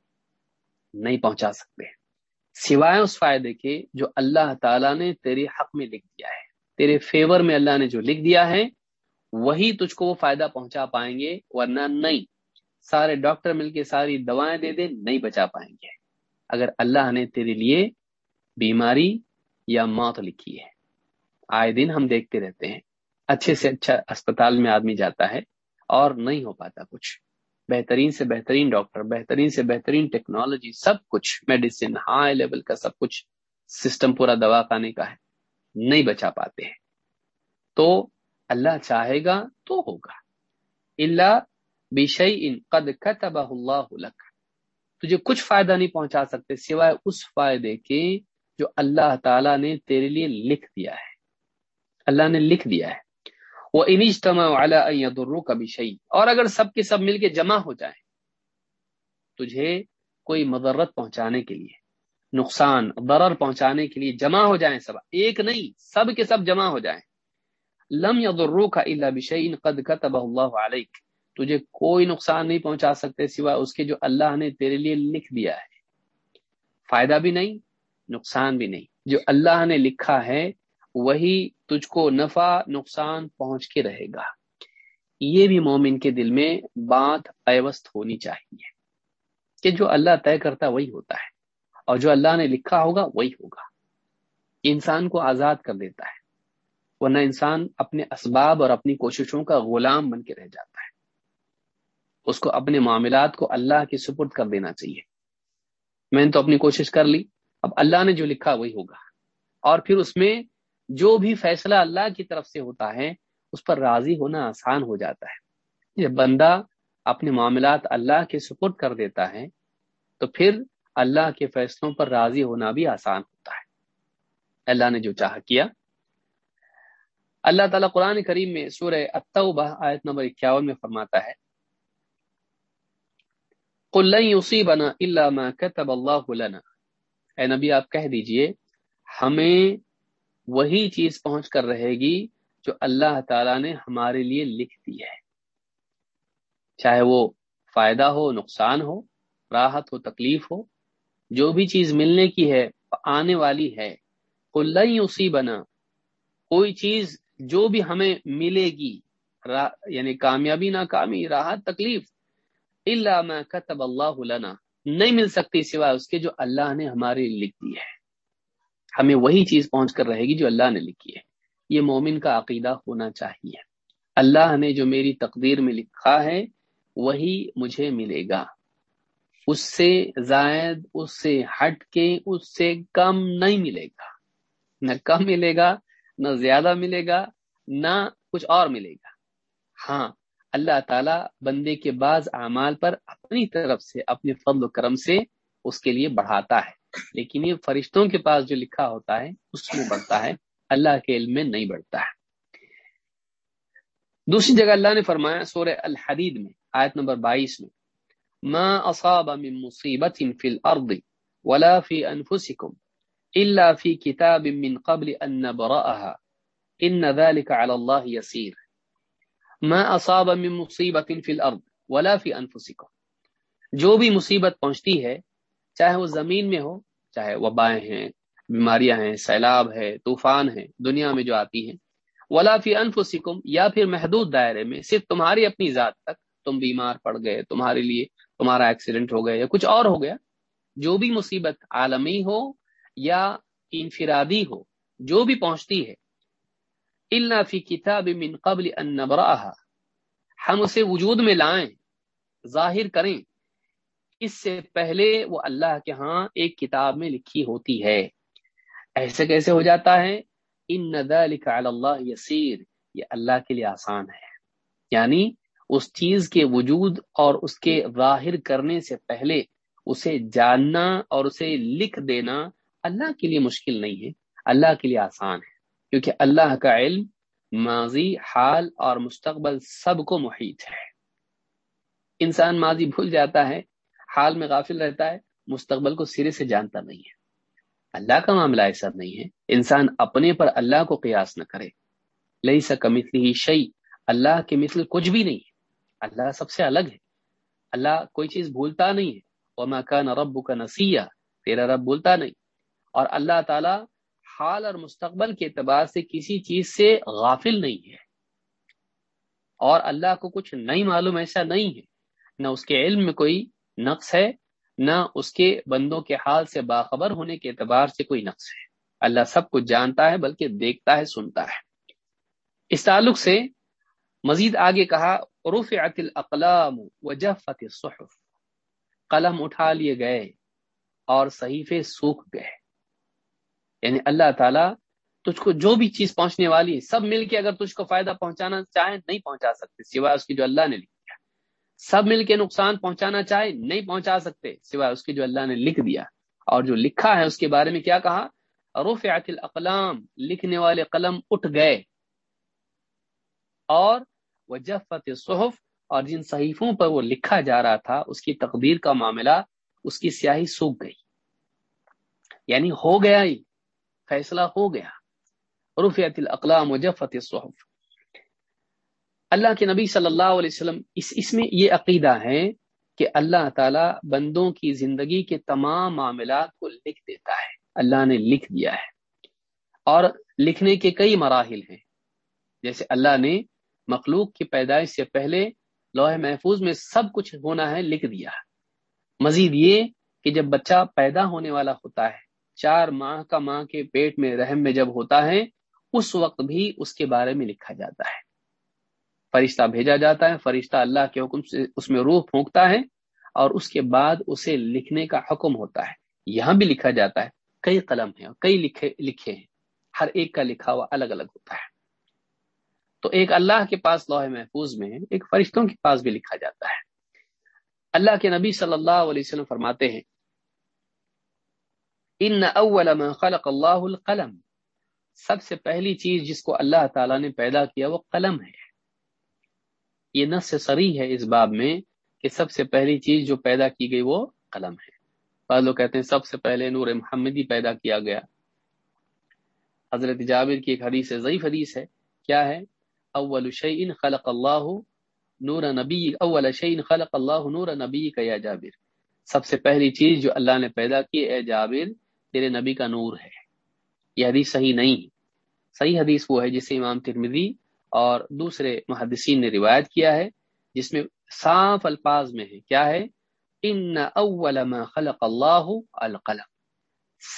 نہیں پہنچا سکتے۔ سوائے اس فائدے کے جو اللہ تعالیٰ نے تیرے حق میں لکھ دیا ہے۔ تیرے فیور میں اللہ نے جو لکھ دیا ہے وہی تجھ کو وہ فائدہ پہنچا پائیں گے، ورنہ نہیں۔ سارے ڈاکٹر مل کے ساری دوائیں دے دے، نہیں بچا پائیں گے۔ اگر اللہ نے تیرے لیے بیماری یا موت لکھی ہے۔ آئے دن ہم دیکھتے رہتے ہیں۔ اچھے سے اچھا اسپتال میں آدمی جاتا ہے اور نہیں ہو پاتا کچھ۔ بہترین سے بہترین ڈاکٹر، بہترین سے بہترین ٹیکنالوجی، سب کچھ، میڈیسن ہائی لیول کا سب کچھ، سسٹم پورا دوا کھانے کا ہے، نہیں بچا پاتے ہیں۔ تو اللہ چاہے گا تو ہوگا۔ اللہ بشئی ان قد كتبه اللہ لك تجھے کچھ فائدہ نہیں پہنچا سکتے سوائے اس فائدے کے جو اللہ تعالیٰ نے تیرے لیے لکھ دیا ہے۔ اللہ نے لکھ دیا ہے۔ وہ انجتما والا کا بھی اور اگر سب کے سب مل کے جمع ہو جائیں، تجھے کوئی مدرت پہنچانے کے لیے، نقصان، ضرر پہنچانے کے لیے جمع ہو جائیں سب۔ ایک نہیں، سب کے سب جمع ہو جائیں۔ لم يضروك الا بشيء قد كتبه الله عليك. تجھے کوئی نقصان نہیں پہنچا سکتے سوائے اس کے جو اللہ نے تیرے لیے لکھ دیا ہے۔ فائدہ بھی نہیں، نقصان بھی نہیں۔ جو اللہ نے لکھا ہے، وہی تجھ کو نفع، نقصان پہنچ کے رہے گا۔ یہ بھی مومن کے دل میں بات پیوست ہونی چاہیے کہ جو اللہ طے کرتا وہی ہوتا ہے اور جو اللہ نے لکھا ہوگا وہی ہوگا۔ انسان کو آزاد کر دیتا ہے۔ ورنہ انسان اپنے اسباب اور اپنی کوششوں کا غلام بن کے رہ جاتا ہے۔ اس کو اپنے معاملات کو اللہ کے سپرد کر دینا چاہیے۔ میں نے تو اپنی کوشش کر لی، اب اللہ نے جو لکھا وہی ہوگا۔ اور پھر اس میں جو بھی فیصلہ اللہ کی طرف سے ہوتا ہے، اس پر راضی ہونا آسان ہو جاتا ہے۔ جب بندہ اپنے معاملات اللہ کے سپرد کر دیتا ہے، تو پھر اللہ کے فیصلوں پر راضی ہونا بھی آسان ہوتا ہے۔ اللہ نے جو چاہ کیا اللہ تعالیٰ قرآن کریم میں سورہ التوبہ آیت نمبر اکیاون میں فرماتا ہے۔ قل لن يصيبنا الا ما كتب الله لنا۔ اے نبی، آپ کہہ دیجیے، ہمیں وہی چیز پہنچ کر رہے گی جو اللہ تعالیٰ نے ہمارے لیے لکھ دی ہے۔ چاہے وہ فائدہ ہو، نقصان ہو، راحت ہو، تکلیف ہو، جو بھی چیز ملنے کی ہے، آنے والی ہے۔ لن اسی بنا کوئی چیز جو بھی ہمیں ملے گی یعنی کامیابی، ناکامی، راحت، تکلیف اللہ ما كتب اللہ لنا، نہیں مل سکتی سوائے اس کے جو اللہ نے ہمارے لکھ دی ہے۔ ہمیں وہی چیز پہنچ کر رہے گی جو اللہ نے لکھی ہے۔ یہ مومن کا عقیدہ ہونا چاہیے۔ اللہ نے جو میری تقدیر میں لکھا ہے، وہی مجھے ملے گا۔ اس سے زائد، اس سے ہٹ کے، اس سے کم نہیں ملے گا۔ نہ کم ملے گا نہ زیادہ ملے گا، نہ کچھ اور ملے گا۔ ہاں اللہ تعالی بندے کے بعض اعمال پر اپنی طرف سے، اپنے فضل و کرم سے اس کے لیے بڑھاتا ہے۔ لیکن یہ فرشتوں کے پاس جو لکھا ہوتا ہے، اس میں بڑھتا ہے، اللہ کے علم میں نہیں بڑھتا ہے۔ دوسری جگہ اللہ نے فرمایا سورہ الحدید میں، آیت نمبر بائیس میں، ما اصاب من مصیبت فی الارض ولا فی انفسکم الا فی کتاب من قبل ان نبرأها. ان ذلك على الله يسير. ما اصاب من مصیبت فی الارض ولا فی انفسکم جو بھی مصیبت پہنچتی ہے، چاہے وہ زمین میں ہو، چاہے وبائیں ہیں، بیماریاں ہیں، سیلاب ہے، طوفان ہے، دنیا میں جو آتی ہیں، ولا فی انفسکم یا پھر محدود دائرے میں، صرف تمہاری اپنی ذات تک تم بیمار پڑ گئے، تمہارے لیے تمہارا ایکسیڈنٹ ہو گیا یا کچھ اور ہو گیا، جو بھی مصیبت عالمی ہو یا انفرادی ہو، جو بھی پہنچتی ہے۔ اللہ فی کتاب من قبل ان نبرأها۔ ہم اسے وجود میں لائیں، ظاہر کریں۔ اس سے پہلے وہ اللہ کے ہاں ایک کتاب میں لکھی ہوتی ہے۔ ایسے کیسے ہو جاتا ہے؟ ان ذلك علی اللہ یسیر یہ اللہ کے لیے آسان ہے۔ یعنی اس چیز کے وجود اور اس کے ظاہر کرنے سے پہلے اسے جاننا اور اسے لکھ دینا اللہ کے لیے مشکل نہیں ہے، اللہ کے لیے آسان ہے، کیونکہ اللہ کا علم ماضی، حال اور مستقبل سب کو محیط ہے۔ انسان ماضی بھول جاتا ہے، حال میں غافل رہتا ہے، مستقبل کو سرے سے جانتا نہیں ہے۔ اللہ کا معاملہ ایسا نہیں ہے، انسان اپنے پر اللہ کو قیاس نہ کرے۔ لئی سا کمتلی شعی اللہ کے مثل کچھ بھی نہیں ہے۔ اللہ سب سے الگ ہے۔ اللہ کوئی چیز بھولتا نہیں ہے۔ وما كان ربك نسيا تیرا رب بھولتا نہیں۔ اور اللہ تعالی حال اور مستقبل کے اعتبار سے کسی چیز سے غافل نہیں ہے۔ اور اللہ کو کچھ نہیں معلوم ایسا نہیں ہے۔ نہ اس کے علم میں کوئی نقص ہے، نہ اس کے بندوں کے حال سے باخبر ہونے کے اعتبار سے کوئی نقص ہے۔ اللہ سب کچھ جانتا ہے، بلکہ دیکھتا ہے، سنتا ہے۔ اس تعلق سے مزید آگے کہا، رفعت الاقلام وجفت الصحف۔ قلم اٹھا لیے گئے اور صحیفے سوکھ گئے۔ یعنی اللہ تعالیٰ تجھ کو جو بھی چیز پہنچنے والی ہے، سب مل کے اگر تجھ کو فائدہ پہنچانا چاہیں نہیں پہنچا سکتے، سوائے اس کی جو اللہ نے لکھ دیا۔ سب مل کے نقصان پہنچانا چاہے، نہیں پہنچا سکتے، سوائے اس کی جو اللہ نے لکھ دیا۔ اور جو لکھا ہے، اس کے بارے میں کیا کہا؟ رفعت الاقلام، لکھنے والے قلم اٹھ گئے۔ اور وجفت صحف، اور جن صحیفوں پر وہ لکھا جا رہا تھا، اس کی تقدیر کا معاملہ اس کی سیاہی سوکھ گئی۔ یعنی ہو گیا ہی۔ فیصلہ ہو گیا۔ رفعت الاقلام وجفت الصحف۔ اللہ کے نبی صلی اللہ علیہ وسلم، اس اس میں یہ عقیدہ ہے کہ اللہ تعالیٰ بندوں کی زندگی کے تمام معاملات کو لکھ دیتا ہے۔ اللہ نے لکھ دیا ہے۔ اور لکھنے کے کئی مراحل ہیں۔ جیسے اللہ نے مخلوق کی پیدائش سے پہلے لوح محفوظ میں سب کچھ ہونا ہے، لکھ دیا۔ مزید یہ کہ جب بچہ پیدا ہونے والا ہوتا ہے چار ماہ کا ماں کے پیٹ میں رحم میں جب ہوتا ہے، اس وقت بھی اس کے بارے میں لکھا جاتا ہے۔ فرشتہ بھیجا جاتا ہے، فرشتہ اللہ کے حکم سے اس میں روح پھونکتا ہے اور اس کے بعد اسے لکھنے کا حکم ہوتا ہے۔ یہاں بھی لکھا جاتا ہے، کئی قلم ہیں کئی لکھے لکھے ہیں۔ ہر ایک کا لکھا ہوا الگ الگ ہوتا ہے۔ تو ایک اللہ کے پاس لوح محفوظ میں، ایک فرشتوں کے پاس بھی لکھا جاتا ہے۔ اللہ کے نبی صلی اللہ علیہ وسلم فرماتے ہیں ان اول ما خلق اللہ القلم۔ سب سے پہلی چیز جس کو اللہ تعالیٰ نے پیدا کیا وہ قلم ہے۔ یہ نس سری ہے اس باب میں کہ سب سے پہلی چیز جو پیدا کی گئی وہ قلم ہے۔ بعض لوگ کہتے ہیں سب سے پہلے نور محمدی پیدا کیا گیا۔ حضرت جابر کی ایک حدیث ہے، ضعیف حدیث ہے۔ کیا ہے؟ اول شعین خلق اللہ نور نبی، اول شعین خلق اللہ نور نبی کا، یا جابر۔ سب سے پہلی چیز جو اللہ نے پیدا کی، اے جابر تیرے نبی کا نور ہے۔ یہ حدیث صحیح نہیں۔ صحیح حدیث وہ ہے جسے امام ترمدی اور دوسرے محدثین نے روایت کیا ہے، جس میں صاف الفاظ میں ہے۔ کیا ہے؟ ان اول ما خلق اللہ القلم۔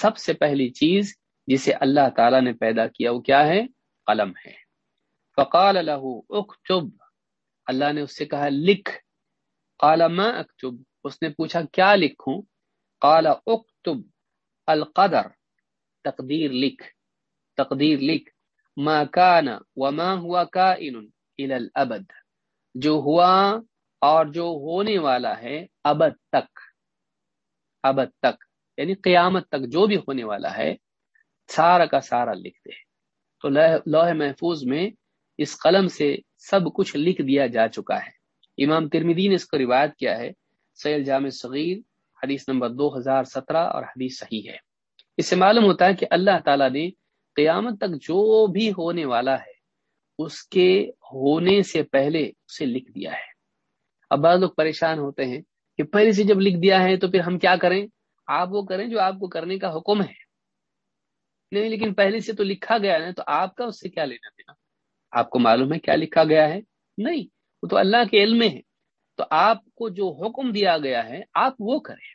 سب سے پہلی چیز جسے اللہ تعالی نے پیدا کیا، وہ کیا ہے؟ قلم ہے۔ فقال له اکتب۔ اللہ نے اس سے کہا، لکھ۔ قال ما اکتب۔ اس نے پوچھا، کیا لکھوں؟ قال اکتب۔ القدر. تقدیر لکھ. تقدیر لکھ. ما کان وما ہوا کائن الى الابد. جو ہوا اور جو ہونے والا ہے ابد تک. ابد تک. یعنی قیامت تک جو بھی ہونے والا ہے، سارا کا سارا لکھ دے. تو لوح محفوظ میں اس قلم سے سب کچھ لکھ دیا جا چکا ہے. امام ترمیدی نے اس کو روایت کیا ہے سیل جامع صغیر حدیث نمبر دو ہزار سترہ اور حدیث صحیح ہے۔ اس سے معلوم ہوتا ہے کہ اللہ تعالیٰ نے قیامت تک جو بھی ہونے والا ہے، اس کے ہونے سے پہلے اسے لکھ دیا ہے۔ اب بعض لوگ پریشان ہوتے ہیں کہ پہلے سے جب لکھ دیا ہے تو پھر ہم کیا کریں؟ آپ وہ کریں جو آپ کو کرنے کا حکم ہے۔ نہیں، لیکن پہلے سے تو لکھا گیا ہے، تو آپ کا اس سے کیا لینا دینا؟ آپ کو معلوم ہے کیا لکھا گیا ہے؟ نہیں، وہ تو اللہ کے علم میں ہے۔ تو آپ کو جو حکم دیا گیا ہے، آپ وہ کریں۔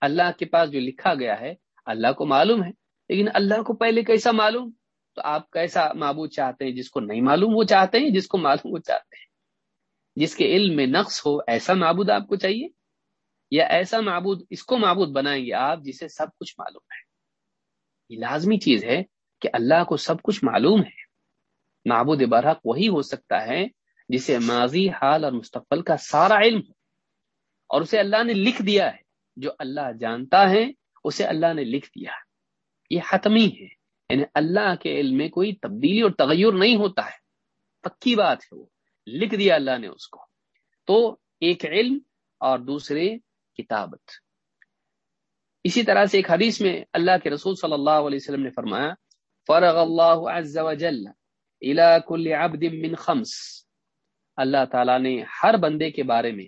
اللہ کے پاس جو لکھا گیا ہے، اللہ کو معلوم ہے۔ لیکن اللہ کو پہلے کیسا معلوم؟ تو آپ کیسا معبود چاہتے ہیں؟ جس کو نہیں معلوم، وہ چاہتے ہیں، جس کو معلوم، وہ چاہتے ہیں۔ جس کے علم میں نقص ہو، ایسا معبود آپ کو چاہیے؟ یا ایسا معبود، اس کو معبود بنائیں گے آپ جسے سب کچھ معلوم ہے؟ یہ لازمی چیز ہے کہ اللہ کو سب کچھ معلوم ہے۔ معبود برحق وہی ہو سکتا ہے جسے ماضی، حال اور مستقبل کا سارا علم اور اسے اللہ نے لکھ دیا ہے۔ جو اللہ جانتا ہے، اسے اللہ نے لکھ دیا یہ حتمی ہے۔ یعنی اللہ کے علم میں کوئی تبدیلی اور تغیر نہیں ہوتا ہے۔ پکی بات ہے وہ۔ لکھ دیا اللہ نے اس کو۔ تو ایک علم اور دوسرے کتابت۔ اسی طرح سے ایک حدیث میں اللہ کے رسول صلی اللہ علیہ وسلم نے فرمایا، فرغ اللہ عز وجل الى كل عبد من خمس۔ اللہ تعالیٰ نے ہر بندے کے بارے میں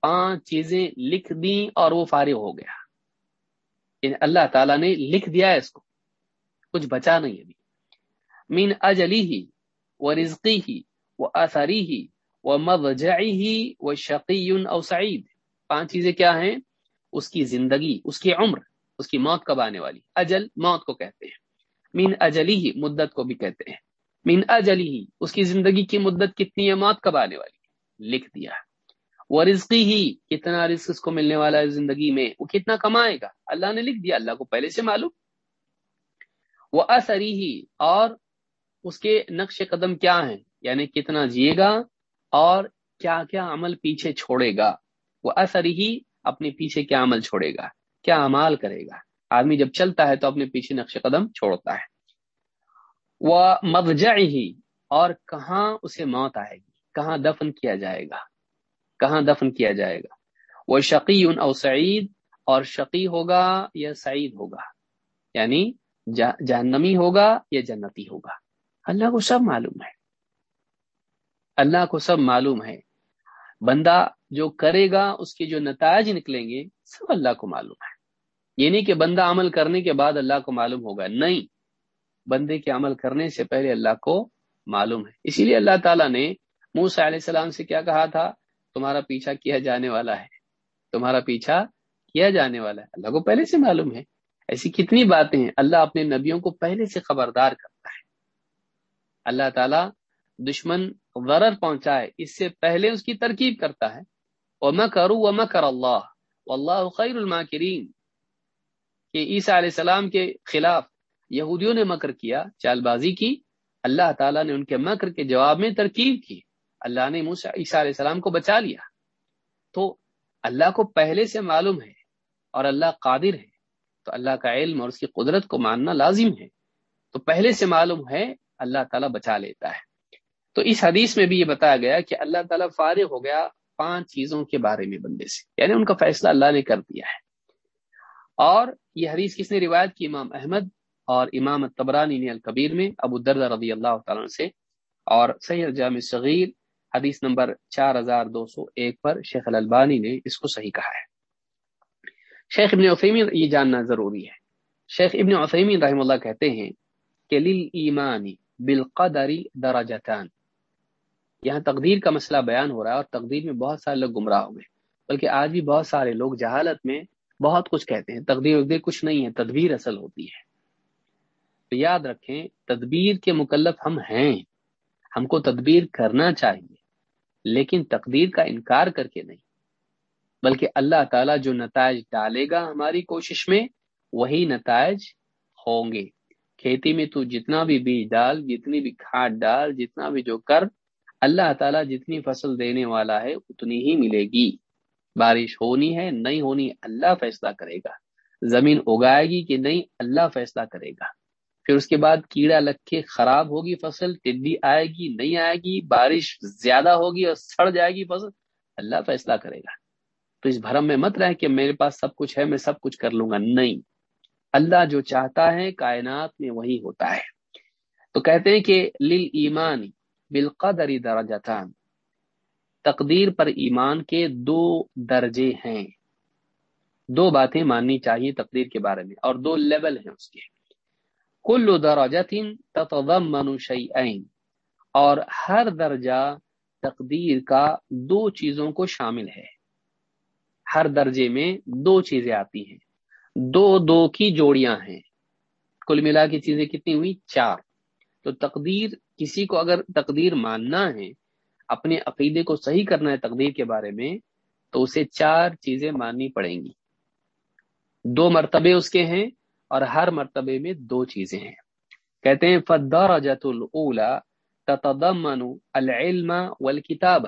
پانچ چیزیں لکھ دیں اور وہ فارغ ہو گیا۔ یعنی اللہ تعالیٰ نے لکھ دیا ہے اس کو۔ کچھ بچا نہیں ابھی۔ مین اجلی ہی وہ رزقی ہی وہ اثری ہی وہ مضجعی ہی وہ شقی او سعید۔ پانچ چیزیں کیا ہیں؟ اس کی زندگی، اس کی عمر، اس کی موت کب آنے والی۔ اجل موت کو کہتے ہیں۔ مین اجلی ہی مدت کو بھی کہتے ہیں۔ من اجلی ہی اس کی زندگی کی مدت کتنی ہے موت کب آنے والی، لکھ دیا وہ رزقی ہی کتنا رزق اس کو ملنے والا ہے زندگی میں، وہ کتنا کمائے گا؟ اللہ نے لکھ دیا، اللہ کو پہلے سے معلوم۔ وہ اثری ہی اور اس کے نقش قدم کیا ہیں؟ یعنی کتنا جیے گا اور کیا کیا عمل پیچھے چھوڑے گا۔ وہ اثری ہی اپنے پیچھے کیا عمل چھوڑے گا، کیا عمال کرے گا۔ آدمی جب چلتا ہے تو اپنے پیچھے نقش قدم چھوڑتا ہے۔ وہ مفجع ہی اور کہاں اسے موت آئے گی؟ کہاں دفن کیا جائے گا؟ کہاں دفن کیا جائے گا؟ وہ شقی او سعید، اور شقی ہوگا یا سعید ہوگا؟ یعنی جہنمی ہوگا یا جنتی ہوگا؟ اللہ کو سب معلوم ہے۔ اللہ کو سب معلوم ہے۔ بندہ جو کرے گا، اس کے جو نتائج نکلیں گے، سب اللہ کو معلوم ہے۔ یہ نہیں کہ بندہ عمل کرنے کے بعد اللہ کو معلوم ہوگا۔ نہیں بندے کے عمل کرنے سے پہلے اللہ کو معلوم ہے۔ اسی لیے اللہ تعالیٰ نے موسا علیہ السلام سے کیا کہا تھا؟ تمہارا پیچھا کیا جانے والا ہے۔ تمہارا پیچھا کیا جانے والا ہے۔ اللہ کو پہلے سے معلوم ہے۔ ایسی کتنی باتیں ہیں۔ اللہ اپنے نبیوں کو پہلے سے خبردار کرتا ہے۔ اللہ تعالیٰ دشمن غرر پہنچائے۔ اس سے پہلے اس کی ترکیب کرتا ہے۔ وما کرو وما کر اللہ اللہ خیر الماکرین کہ عیسیٰ علیہ السلام کے خلاف یہودیوں نے مکر کیا چال بازی کی، اللہ تعالیٰ نے ان کے مکر کے جواب میں ترکیب کی۔ اللہ نے عیسیٰ علیہ السلام کو بچا لیا۔ تو اللہ کو پہلے سے معلوم ہے اور اللہ قادر ہے۔ تو اللہ کا علم اور اس کی قدرت کو ماننا لازم ہے۔ تو پہلے سے معلوم ہے، اللہ تعالیٰ بچا لیتا ہے۔ تو اس حدیث میں بھی یہ بتایا گیا کہ اللہ تعالیٰ فارغ ہو گیا پانچ چیزوں کے بارے میں بندے سے۔ یعنی ان کا فیصلہ اللہ نے کر دیا ہے۔ اور یہ حدیث کس نے روایت کی؟ امام احمد اور امام تبرانی نے الکبیر میں ابو درد رضی اللہ تعالیٰ سے اور صحیح الجام صغیر حدیث نمبر چار ہزار دو سو ایک پر شیخ الالبانی نے اس کو صحیح کہا ہے۔ شیخ ابن عثیمین یہ جاننا ضروری ہے۔ شیخ ابن عثیمین رحم اللہ کہتے ہیں کہ لیل ایمانی بالقدری دراجتان یہاں تقدیر کا مسئلہ بیان ہو رہا ہے اور تقدیر میں بہت سارے لوگ گمراہ ہو گئے بلکہ آج بھی بہت سارے لوگ جہالت میں بہت کچھ کہتے ہیں۔ تقدیر وقدیر کچھ نہیں ہے، تدبیر اصل ہوتی ہے۔ تو یاد رکھیں، تدبیر کے مکلف ہم ہیں۔ ہم کو تدبیر کرنا چاہیے، لیکن تقدیر کا انکار کر کے نہیں۔ بلکہ اللہ تعالیٰ جو نتائج ڈالے گا ہماری کوشش میں، وہی نتائج ہوں گے۔ کھیتی میں تو جتنا بھی بیج ڈال، جتنی بھی کھاد ڈال، جتنا بھی جو کر، اللہ تعالیٰ جتنی فصل دینے والا ہے، اتنی ہی ملے گی۔ بارش ہونی ہے، نہیں ہونی، اللہ فیصلہ کرے گا۔ زمین اگائے گی کہ نہیں، اللہ فیصلہ کرے گا۔ پھر اس کے بعد کیڑا لگ کے خراب ہوگی فصل، ٹڈی آئے گی، نہیں آئے گی، بارش زیادہ ہوگی اور سڑ جائے گی فصل، اللہ فیصلہ کرے گا۔ تو اس بھرم میں مت رہے کہ میرے پاس سب کچھ ہے، میں سب کچھ کر لوں گا۔ نہیں، اللہ جو چاہتا ہے کائنات میں وہی ہوتا ہے۔ تو کہتے ہیں کہ لل ایمانی بالقدری درجتان، تقدیر پر ایمان کے دو درجے ہیں۔ دو باتیں ماننی چاہیے تقدیر کے بارے میں، اور دو لیول ہیں اس کے۔ کل درجت تتضمن شیئین اور ہر درجہ تقدیر کا دو چیزوں کو شامل ہے۔ ہر درجے میں دو چیزیں آتی ہیں۔ دو دو کی جوڑیاں ہیں۔ کل ملا کی چیزیں کتنی ہوئی؟ چار۔ تو تقدیر، کسی کو اگر تقدیر ماننا ہے، اپنے عقیدے کو صحیح کرنا ہے تقدیر کے بارے میں، تو اسے چار چیزیں ماننی پڑیں گی۔ دو مرتبے اس کے ہیں اور ہر مرتبے میں دو چیزیں ہیں۔ کہتے ہیں فدار جت تتضمن العلم والکتاب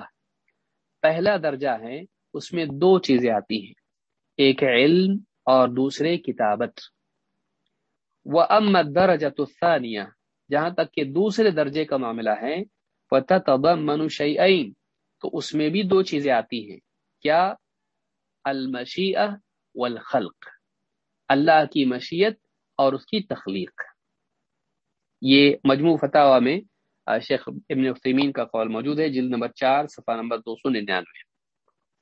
پہلا درجہ ہے، اس میں دو چیزیں آتی ہیں، ایک علم اور دوسرے کتابت۔ وہ امت درجت جہاں تک کہ دوسرے درجے کا معاملہ ہے منشعین تو اس میں بھی دو چیزیں آتی ہیں۔ کیا؟ المشیع والخلق۔ اللہ کی مشیت اور اس کی تخلیق۔ یہ مجموع فتح میں شیخ ابن فیمین کا قول موجود ہے، جلد نمبر چار، صفحہ نمبر دو سو ننانوے۔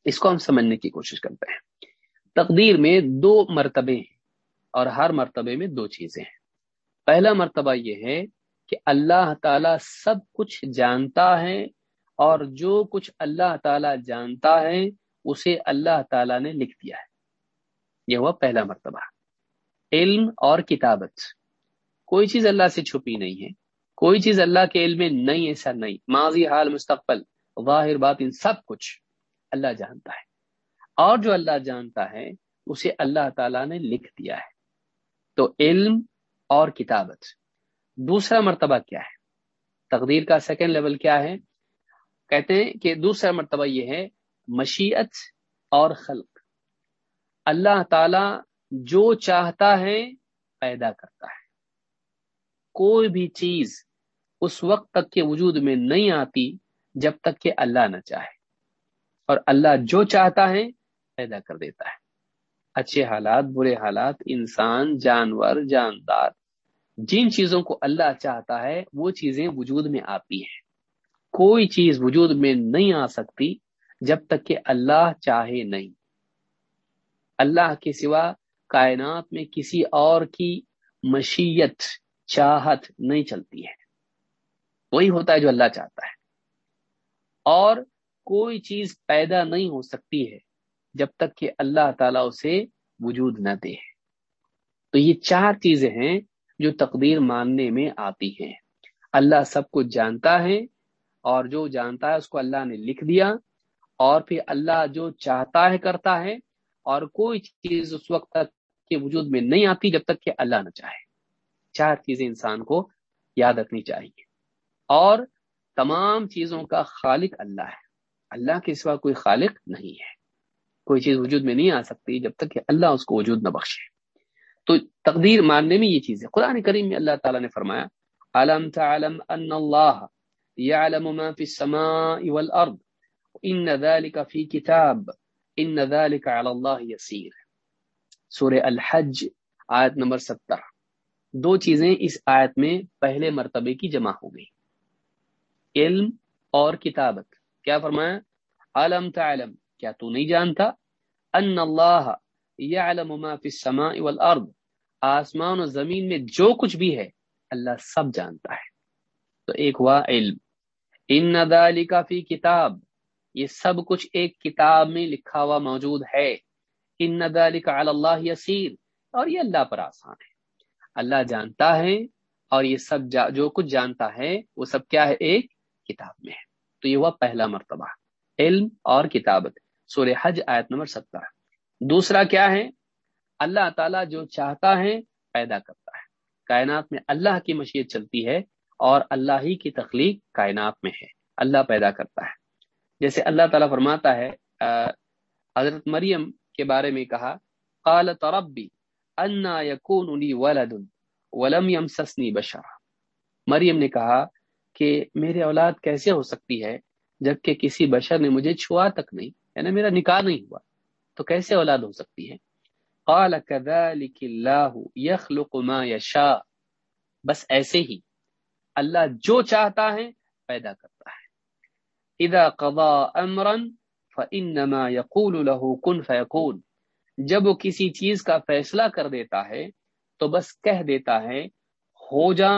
اس کو ہم سمجھنے کی کوشش کرتے ہیں۔ تقدیر میں دو مرتبے ہیں اور ہر مرتبے میں دو چیزیں ہیں۔ پہلا مرتبہ یہ ہے کہ اللہ تعالی سب کچھ جانتا ہے اور جو کچھ اللہ تعالی جانتا ہے، اسے اللہ تعالی نے لکھ دیا ہے۔ یہ ہوا پہلا مرتبہ۔ علم اور کتابت۔ کوئی چیز اللہ سے چھپی نہیں ہے۔ کوئی چیز اللہ کے علم میں نہیں ایسا نہیں۔ ماضی، حال، مستقبل، ظاہر بات ان سب کچھ اللہ جانتا ہے۔ اور جو اللہ جانتا ہے، اسے اللہ تعالی نے لکھ دیا ہے۔ تو علم اور کتابت۔ دوسرا مرتبہ کیا ہے؟ تقدیر کا سیکنڈ لیول کیا ہے؟ کہتے ہیں کہ دوسرا مرتبہ یہ ہے، مشیت اور خلق۔ اللہ تعالی جو چاہتا ہے پیدا کرتا ہے۔ کوئی بھی چیز اس وقت تک کے وجود میں نہیں آتی جب تک کہ اللہ نہ چاہے۔ اور اللہ جو چاہتا ہے پیدا کر دیتا ہے۔ اچھے حالات، برے حالات، انسان، جانور، جاندار، جن چیزوں کو اللہ چاہتا ہے، وہ چیزیں وجود میں آتی ہیں۔ کوئی چیز وجود میں نہیں آ سکتی جب تک کہ اللہ چاہے نہیں۔ اللہ کے سوا کائنات میں کسی اور کی مشیت، چاہت نہیں چلتی ہے۔ وہی ہوتا ہے جو اللہ چاہتا ہے۔ اور کوئی چیز پیدا نہیں ہو سکتی ہے جب تک کہ اللہ تعالیٰ اسے وجود نہ دے۔ تو یہ چار چیزیں ہیں جو تقدیر ماننے میں آتی ہیں۔ اللہ سب کچھ جانتا ہے اور جو جانتا ہے اس کو اللہ نے لکھ دیا اور پھر اللہ جو چاہتا ہے کرتا ہے اور کوئی چیز اس وقت تک کے وجود میں نہیں آتی جب تک کہ اللہ نہ چاہے۔ چار چیزیں انسان کو یاد رکھنی چاہیے۔ اور تمام چیزوں کا خالق اللہ ہے۔ اللہ کے سوا کوئی خالق نہیں ہے۔ کوئی چیز وجود میں نہیں آ سکتی جب تک کہ اللہ اس کو وجود نہ بخشے۔ تو تقدیر ماننے میں یہ چیز ہے۔ قرآن کریم میں اللہ تعالیٰ نے فرمایا، علم تعلم ان اللہ يعلم ما في السماء والارض، ان ذلك في كتاب ان ذلك على الله يسير سورہ الحج، آیت نمبر ستر۔ دو چیزیں اس آیت میں پہلے مرتبے کی جمع ہو گئی۔ علم اور کتابت۔ کیا فرمایا؟ علم تعلم۔ کیا تو نہیں جانتا؟ ان اللہ یعلم ما فی السماء والارض۔ آسمان و زمین میں جو کچھ بھی ہے، اللہ سب جانتا ہے۔ تو ایک ہوا علم۔ ان ذالک فی کتاب۔ یہ سب کچھ ایک کتاب میں لکھا ہوا موجود ہے۔ ان ذالک علی اللہ یسیر، اور یہ اللہ پر آسان ہے۔ اللہ جانتا ہے، اور یہ سب جا جو کچھ جانتا ہے، وہ سب کیا ہے؟ ایک کتاب میں ہے۔ تو یہ ہوا پہلا مرتبہ، علم اور کتابت۔ سورہ حج آیت نمبر سترہ۔ دوسرا کیا ہے؟ اللہ تعالیٰ جو چاہتا ہے، پیدا کرتا ہے۔ کائنات میں اللہ کی مشیت چلتی ہے، اور اللہ ہی کی تخلیق کائنات میں ہے۔ اللہ پیدا کرتا ہے۔ جیسے اللہ تعالیٰ فرماتا ہے حضرت مریم کے بارے میں کہا، قال تربی انا یکون لی ولد ولم یمسسنی بشر مریم نے کہا کہ میرے اولاد کیسے ہو سکتی ہے جبکہ کسی بشر نے مجھے چھوا تک نہیں یعنی میرا نکاح نہیں ہوا، تو کیسے اولاد ہو سکتی ہے؟ قال كذلك الله يخلق ما يشاء بس ایسے ہی اللہ جو چاہتا ہے پیدا کرتا ہے۔ اذا قضا امرا فانما يقول له كن جب وہ کسی چیز کا فیصلہ کر دیتا ہے، تو بس کہہ دیتا ہے، ہو جا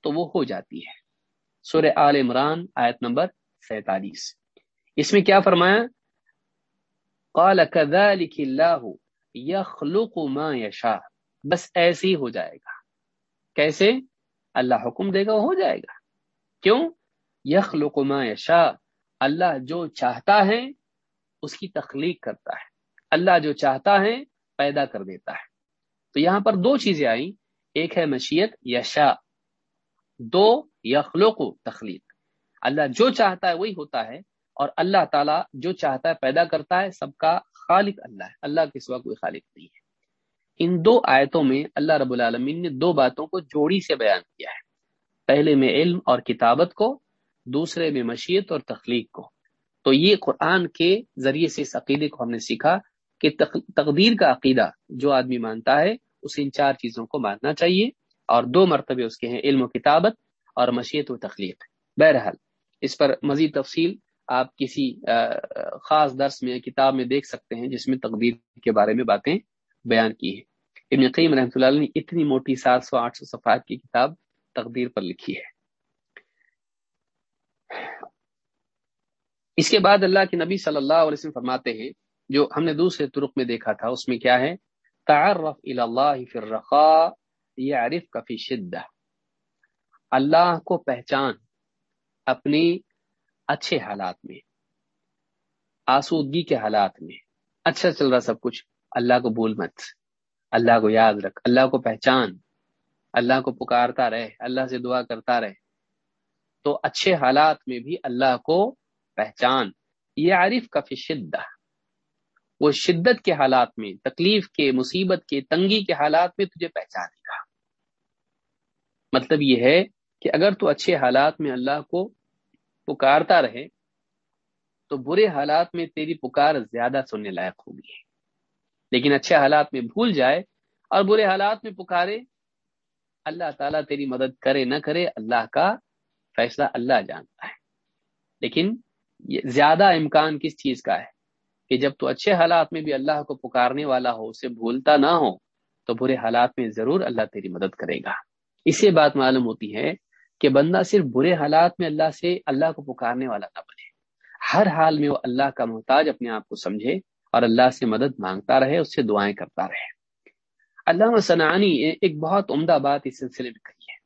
تو وہ ہو جاتی ہے۔ سورہ آل عمران، آیت نمبر سینتالیس۔ اس میں کیا فرمایا؟ قال كذلك الله يخلق ما يشاء۔ بس ایسے ہی ہو جائے گا۔ کیسے؟ اللہ حکم دے گا، وہ ہو جائے گا۔ کیوں؟ یخلق ما یشاء اللہ جو چاہتا ہے اس کی تخلیق کرتا ہے۔ اللہ جو چاہتا ہے، پیدا کر دیتا ہے۔ تو یہاں پر دو چیزیں آئیں۔ ایک ہے مشیت یشا دو، یخلق تخلیق۔ اللہ جو چاہتا ہے، وہی ہوتا ہے۔ اور اللہ تعالیٰ جو چاہتا ہے، پیدا کرتا ہے۔ سب کا خالق اللہ ہے۔ اللہ کے سوا کوئی خالق نہیں ہے۔ ان دو آیتوں میں اللہ رب العالمین نے دو باتوں کو جوڑی سے بیان کیا ہے۔ پہلے میں علم اور کتابت کو، دوسرے میں مشیت اور تخلیق کو۔ تو یہ قرآن کے ذریعے سے اس عقیدے کو ہم نے سیکھا کہ تقدیر کا عقیدہ جو آدمی مانتا ہے، اسے ان چار چیزوں کو ماننا چاہیے اور دو مرتبے اس کے ہیں، علم و کتابت اور مشیت و تخلیق۔ بہرحال، اس پر مزید تفصیل آپ کسی خاص درس میں کتاب میں دیکھ سکتے ہیں جس میں تقدیر کے بارے میں باتیں بیان کی ہیں۔ ابن قیم رحمۃ اللہ نے اتنی موٹی سات سو آٹھ سو صفحات کی کتاب تقدیر پر لکھی ہے۔ اس کے بعد اللہ کے نبی صلی اللہ علیہ وسلم فرماتے ہیں، جو ہم نے دوسرے ترک میں دیکھا تھا، اس میں کیا ہے؟ تعرف اللہ فی الرخاء یعرف کا شدہ۔ اللہ کو پہچان اپنی اچھے حالات میں، آسودگی کے حالات میں۔ اچھا چل رہا سب کچھ۔ اللہ کو بول مت۔ اللہ کو یاد رکھ۔ اللہ کو پہچان۔ اللہ کو پکارتا رہے۔ اللہ سے دعا کرتا رہے۔ تو اچھے حالات میں بھی اللہ کو پہچان یہ عارف کا فی شدہ۔ وہ شدت کے حالات میں، تکلیف کے، مصیبت کے، تنگی کے حالات میں تجھے پہچانے گا۔ مطلب یہ ہے کہ اگر تو اچھے حالات میں اللہ کو پکارتا رہے، تو برے حالات میں تیری پکار زیادہ سننے لائق ہوگی۔ لیکن اچھے حالات میں بھول جائے اور برے حالات میں پکارے، اللہ تعالیٰ تیری مدد کرے نہ کرے، اللہ کا فیصلہ اللہ جانتا ہے۔ لیکن زیادہ امکان کس چیز کا ہے کہ جب تو اچھے حالات میں بھی اللہ کو پکارنے والا ہو، اسے بھولتا نہ ہو، تو برے حالات میں ضرور اللہ تیری مدد کرے گا۔ اسی بات معلوم ہوتی ہے کہ بندہ صرف برے حالات میں اللہ سے اللہ کو پکارنے والا نہ بنے۔ ہر حال میں وہ اللہ کا محتاج اپنے آپ کو سمجھے اور اللہ سے مدد مانگتا رہے، اس سے دعائیں کرتا رہے۔ اللہ سنانی ایک بہت عمدہ بات اس سلسلے میں کہی ہے۔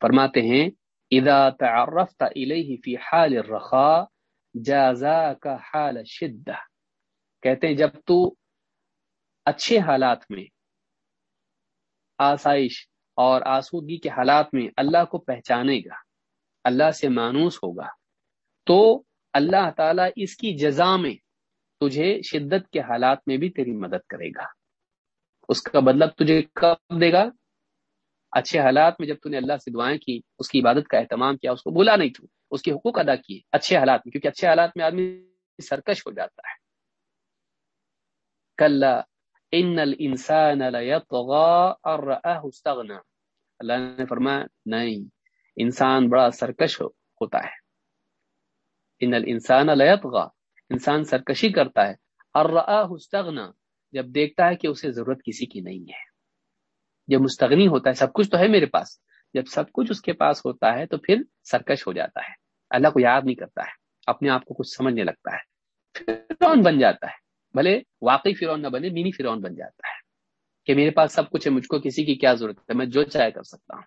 فرماتے ہیں، اذا تعرفت الیہ فی حال الرخاء جازا کا حال شدہ۔ کہتے ہیں جب تو اچھے حالات میں آسائش اور آسودگی کے حالات میں اللہ کو پہچانے گا، اللہ سے مانوس ہوگا، تو اللہ تعالیٰ اس کی جزا میں تجھے شدت کے حالات میں بھی تیری مدد کرے گا۔ اس کا بدلب تجھے کب دے گا؟ اچھے حالات میں جب تو نے اللہ سے دعائیں کی، اس کی عبادت کا اہتمام کیا، اس کو بولا نہیں تو۔ اس کے حقوق ادا کیے، اچھے حالات میں، کیونکہ اچھے حالات میں آدمی سرکش ہو جاتا ہے۔ کل ان الانسان استغنا۔ اللہ نے فرمایا، نہیں، انسان بڑا سرکش ہوتا ہے۔ ان الانسان لیطغى انسان سرکشی کرتا ہے۔ اور استغنا۔ جب دیکھتا ہے کہ اسے ضرورت کسی کی نہیں ہے۔ جب مستغنی ہوتا ہے، سب کچھ تو ہے میرے پاس۔ جب سب کچھ اس کے پاس ہوتا ہے تو پھر سرکش ہو جاتا ہے۔ اللہ کو یاد نہیں کرتا ہے۔ اپنے آپ کو کچھ سمجھنے لگتا ہے۔ فرعون بن جاتا ہے۔ بھلے واقعی فرعون نہ بنے، مینی فرعون بن جاتا ہے۔ کہ میرے پاس سب کچھ ہے، مجھ کو کسی کی کیا ضرورت ہے؟ میں جو چاہے کر سکتا ہوں۔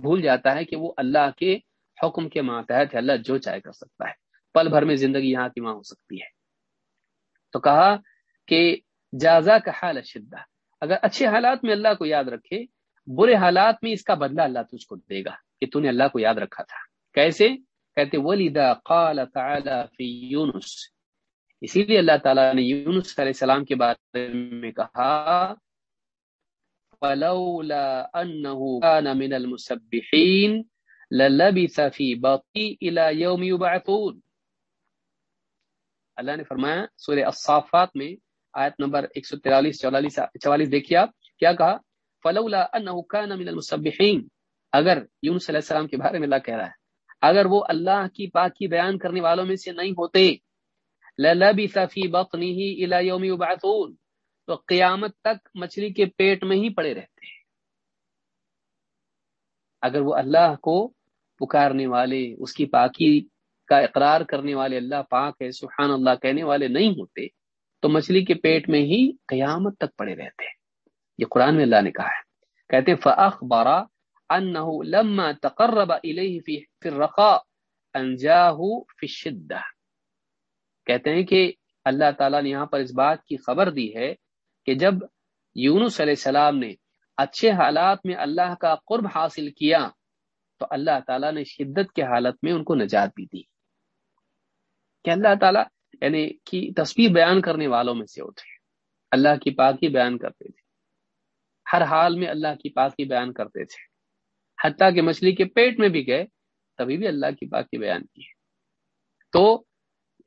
بھول جاتا ہے کہ وہ اللہ کے حکم کے ماتحت ہے۔ اللہ جو چاہے کر سکتا ہے۔ پل بھر میں زندگی یہاں کی ماں ہو سکتی ہے۔ تو کہا کہ جازا کا حال شدہ اگر اچھے حالات میں اللہ کو یاد رکھے برے حالات میں اس کا بدلہ اللہ تجھ کو دے گا کہ تو نے اللہ کو یاد رکھا تھا۔ کیسے؟ کہتے ولیدا قال تعالی فی یونس۔ اسی لیے اللہ تعالیٰ نے یونس علیہ السلام کے بارے میں کہا، فلولا انه كان من المسبحين للبث في بطي الى يوم يبعثون۔ اللہ نے فرمایا، سورہ الصافات میں آیت نمبر 143 44 44 دیکھیے آپ، کیا کہا؟ فلولا انه كان من المسبحين اگر یونس علیہ السلام کے بارے میں اللہ کہہ رہا ہے، اگر وہ اللہ کی پاکی بیان کرنے والوں میں سے نہیں ہوتے، للبث في بطنه الى يوم يبعثون تو قیامت تک مچھلی کے پیٹ میں ہی پڑے رہتے ہیں۔ اگر وہ اللہ کو پکارنے والے، اس کی پاکی کا اقرار کرنے والے، اللہ پاک ہے، سبحان اللہ کہنے والے نہیں ہوتے، تو مچھلی کے پیٹ میں ہی قیامت تک پڑے رہتے ہیں۔ یہ قرآن میں اللہ نے کہا ہے۔ کہتے فاخبر انه لما تقرب الیہ فی الرخاء انجاہ فی الشدہ کہتے ہیں کہ اللہ تعالیٰ نے یہاں پر اس بات کی خبر دی ہے کہ جب یونس علیہ السلام نے اچھے حالات میں اللہ کا قرب حاصل کیا، تو اللہ تعالیٰ نے شدت کے حالت میں ان کو نجات بھی دی۔ کہ اللہ تعالیٰ یعنی کی تصویر بیان کرنے والوں میں سے ہوتے اللہ کی پاکی بیان کرتے تھے۔ ہر حال میں اللہ کی پاکی بیان کرتے تھے۔ حتیٰ کہ مچھلی کے پیٹ میں بھی گئے، تبھی بھی اللہ کی پاکی بیان کی۔ تو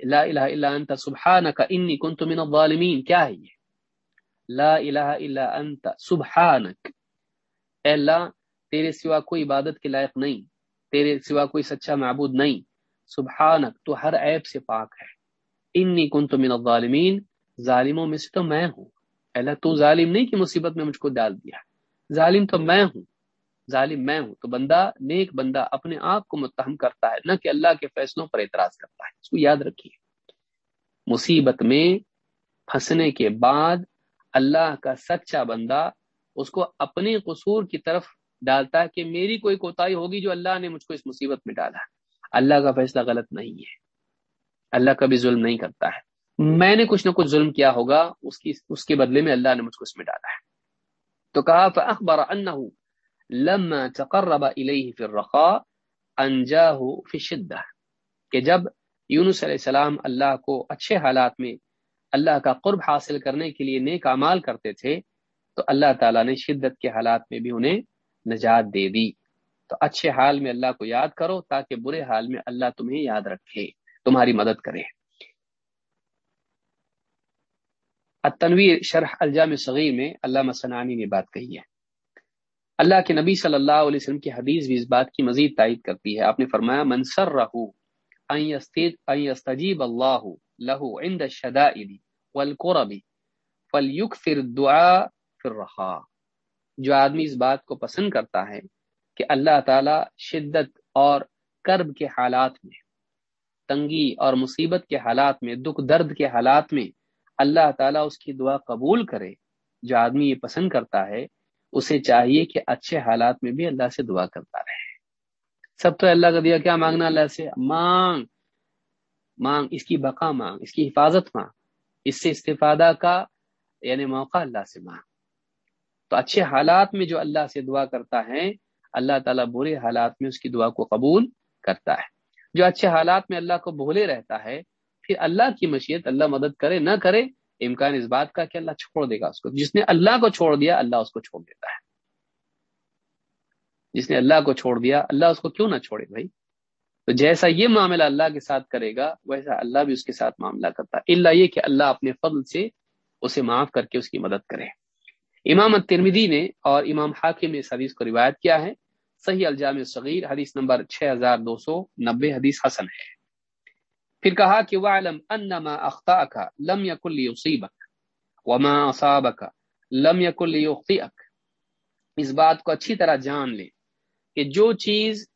لا الہ الا انت سبحانک انی کنت من الظالمین۔ کیا ہے یہ؟ لا الہ الا انت، سبحانک۔ اے اللہ، تیرے سوا کوئی عبادت کے لائق نہیں، تیرے سوا کوئی سچا معبود نہیں۔ سبحانک، تو ہر عیب سے پاک ہے۔ انی کنت من الظالمین، ظالموں میں سے تو میں ہوں۔ اللہ تو ظالم نہیں کہ مصیبت میں مجھ کو ڈال دیا ظالم تو میں ہوں۔ ظالم میں ہوں۔ تو بندہ، نیک بندہ اپنے آپ کو متہم کرتا ہے، نہ کہ اللہ کے فیصلوں پر اعتراض کرتا ہے۔ اس کو یاد رکھیے۔ مصیبت میں پھنسنے کے بعد اللہ کا سچا بندہ اس کو اپنے قصور کی طرف ڈالتا ہے کہ میری کوئی کوتاہی ہوگی جو اللہ نے مجھ کو اس مصیبت میں ڈالا۔ اللہ کا فیصلہ غلط نہیں ہے۔ اللہ کبھی ظلم نہیں کرتا ہے۔ میں نے کچھ نہ کچھ ظلم کیا ہوگا، اس کی، اس کے بدلے میں اللہ نے مجھ کو اس میں ڈالا ہے۔ تو کہا فاخبر انه لما تقرب الیہ فی الرخاء انجاہ فی الشدہ کہ جب یونس علیہ السلام اللہ کو اچھے حالات میں اللہ کا قرب حاصل کرنے کے لیے نیک اعمال کرتے تھے، تو اللہ تعالیٰ نے شدت کے حالات میں بھی انہیں نجات دے دی۔ تو اچھے حال میں اللہ کو یاد کرو تاکہ برے حال میں اللہ تمہیں یاد رکھے، تمہاری مدد کرے۔ التنویر شرح الجام صغیر میں اللہ مسنانی نے بات کہی ہے۔ اللہ کے نبی صلی اللہ علیہ وسلم کی حدیث بھی اس بات کی مزید تائید کرتی ہے۔ آپ نے فرمایا منصر رہو يستجيب الله له عند الشدائد والقرب فليكثر الدعاء في الرخاء۔ جو آدمی اس بات کو پسند کرتا ہے کہ اللہ تعالی شدت اور کرب کے حالات میں، تنگی اور مصیبت کے حالات میں، دکھ درد کے حالات میں اللہ تعالیٰ اس کی دعا قبول کرے، جو آدمی یہ پسند کرتا ہے، اسے چاہیے کہ اچھے حالات میں بھی اللہ سے دعا کرتا رہے۔ سب تو اللہ کا دیا کیا مانگنا اللہ سے؟ مانگ مانگ، اس کی بقا مانگ، اس کی حفاظت مانگ، اس سے استفادہ کا یعنی موقع اللہ سے مانگ۔ تو اچھے حالات میں جو اللہ سے دعا کرتا ہے، اللہ تعالیٰ برے حالات میں اس کی دعا کو قبول کرتا ہے۔ جو اچھے حالات میں اللہ کو بھولے رہتا ہے پھر اللہ کی مشیت اللہ مدد کرے، نہ کرے، امکان اس بات کا کہ اللہ چھوڑ دے گا اس کو۔ جس نے اللہ کو چھوڑ دیا، اللہ اس کو چھوڑ دیتا ہے۔ جس نے اللہ کو چھوڑ دیا، اللہ اس کو کیوں نہ چھوڑے بھائی؟ تو جیسا یہ معاملہ اللہ کے ساتھ کرے گا، ویسا اللہ بھی اس کے ساتھ معاملہ کرتا ہے۔ اللہ یہ کہ اللہ اپنے فضل سے اسے معاف کر کے اس کی مدد کرے۔ امام ترمیدی نے اور امام حاکم نے اس حدیث کو روایت کیا ہے۔ صحیح الجام صغیر حدیث نمبر 6290 حدیث حسن ہے۔ پھر کہا کہ وعلم انما اخطاءك لم يكن ليصيبك، وما اصابك لم يكن ليخطئك۔ اس بات کو اچھی طرح جان لے کہ جو چیز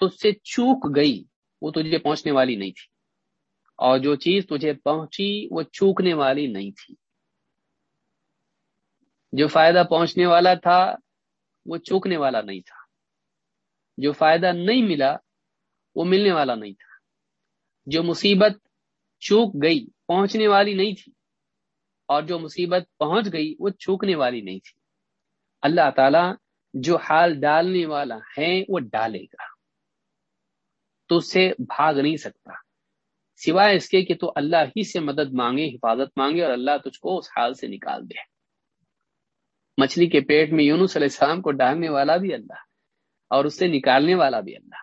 تجھ سے چوک گئی، وہ تجھے پہنچنے والی نہیں تھی۔ اور جو چیز تجھے پہنچی، وہ چوکنے والی نہیں تھی۔ جو فائدہ پہنچنے والا تھا، وہ چوکنے والا نہیں تھا۔ جو فائدہ نہیں ملا، وہ ملنے والا نہیں تھا۔ جو مصیبت چوک گئی پہنچنے والی نہیں تھی اور جو مصیبت پہنچ گئی وہ چوکنے والی نہیں تھی۔ اللہ تعالی جو حال ڈالنے والا ہے وہ ڈالے گا۔ تو اس سے بھاگ نہیں سکتا۔ سوائے اس کے کہ تو اللہ ہی سے مدد مانگے، حفاظت مانگے اور اللہ تجھ کو اس حال سے نکال دے۔ مچھلی کے پیٹ میں یونس علیہ السلام کو ڈالنے والا بھی اللہ اور اس سے نکالنے والا بھی اللہ۔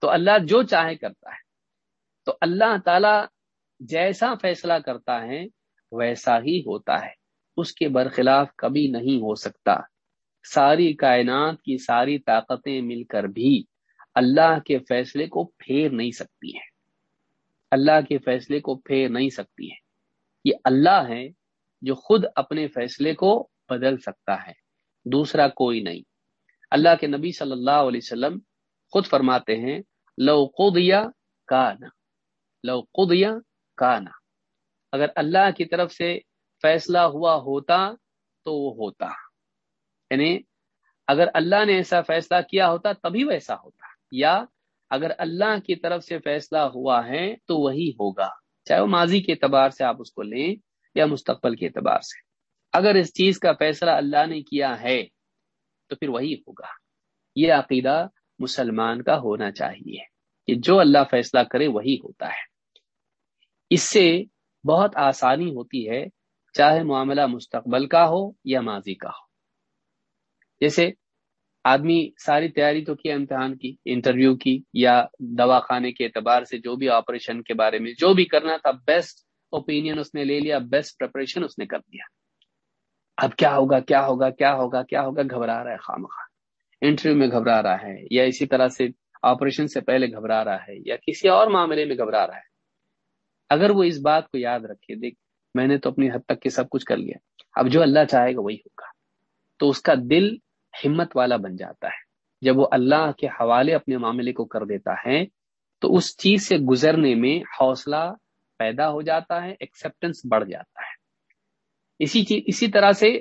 تو اللہ جو چاہے کرتا ہے۔ تو اللہ تعالی جیسا فیصلہ کرتا ہے، ویسا ہی ہوتا ہے۔ اس کے برخلاف کبھی نہیں ہو سکتا۔ ساری کائنات کی ساری طاقتیں مل کر بھی اللہ کے فیصلے کو پھیر نہیں سکتی ہیں۔ اللہ کے فیصلے کو پھیر نہیں سکتی ہے یہ اللہ ہے جو خود اپنے فیصلے کو بدل سکتا ہے۔ دوسرا کوئی نہیں۔ اللہ کے نبی صلی اللہ علیہ وسلم خود فرماتے ہیں، لو قضیا کانا۔ لو قضیا کانا۔ اگر اللہ کی طرف سے فیصلہ ہوا ہوتا تو وہ ہوتا۔ یعنی اگر اللہ نے ایسا فیصلہ کیا ہوتا تبھی ویسا ہوتا۔ یا اگر اللہ کی طرف سے فیصلہ ہوا ہے تو وہی ہوگا۔ چاہے وہ ماضی کے اعتبار سے آپ اس کو لیں یا مستقبل کے اعتبار سے۔ اگر اس چیز کا فیصلہ اللہ نے کیا ہے تو پھر وہی ہوگا۔ یہ عقیدہ مسلمان کا ہونا چاہیے۔ کہ جو اللہ فیصلہ کرے وہی ہوتا ہے۔ اس سے بہت آسانی ہوتی ہے، چاہے معاملہ مستقبل کا ہو یا ماضی کا ہو۔ جیسے آدمی ساری تیاری تو کیا امتحان کی، انٹرویو کی یا دوا خانے کے اعتبار سے جو بھی آپریشن کے بارے میں جو بھی کرنا تھا، بیسٹ اوپینین اس نے لے لیا، بیسٹ پریپریشن اس نے کر دیا۔ اب کیا ہوگا کیا ہوگا کیا ہوگا کیا ہوگا، گھبرا رہا ہے خام خواہ انٹرویو میں گھبرا رہا ہے یا اسی طرح سے آپریشن سے پہلے گھبرا رہا ہے یا کسی اور معاملے میں گھبرا رہا ہے۔ اگر وہ اس بات کو یاد رکھے، دیکھ، میں نے تو اپنی حد تک کے سب کچھ کر لیا۔ اب جو اللہ چاہے گا وہی ہوگا۔ تو اس کا دل ہمت والا بن جاتا ہے۔ جب وہ اللہ کے حوالے اپنے معاملے کو کر دیتا ہے، تو اس چیز سے گزرنے میں حوصلہ پیدا ہو جاتا ہے ایکسپٹنس بڑھ جاتا ہے۔ اسی چیز، اسی طرح سے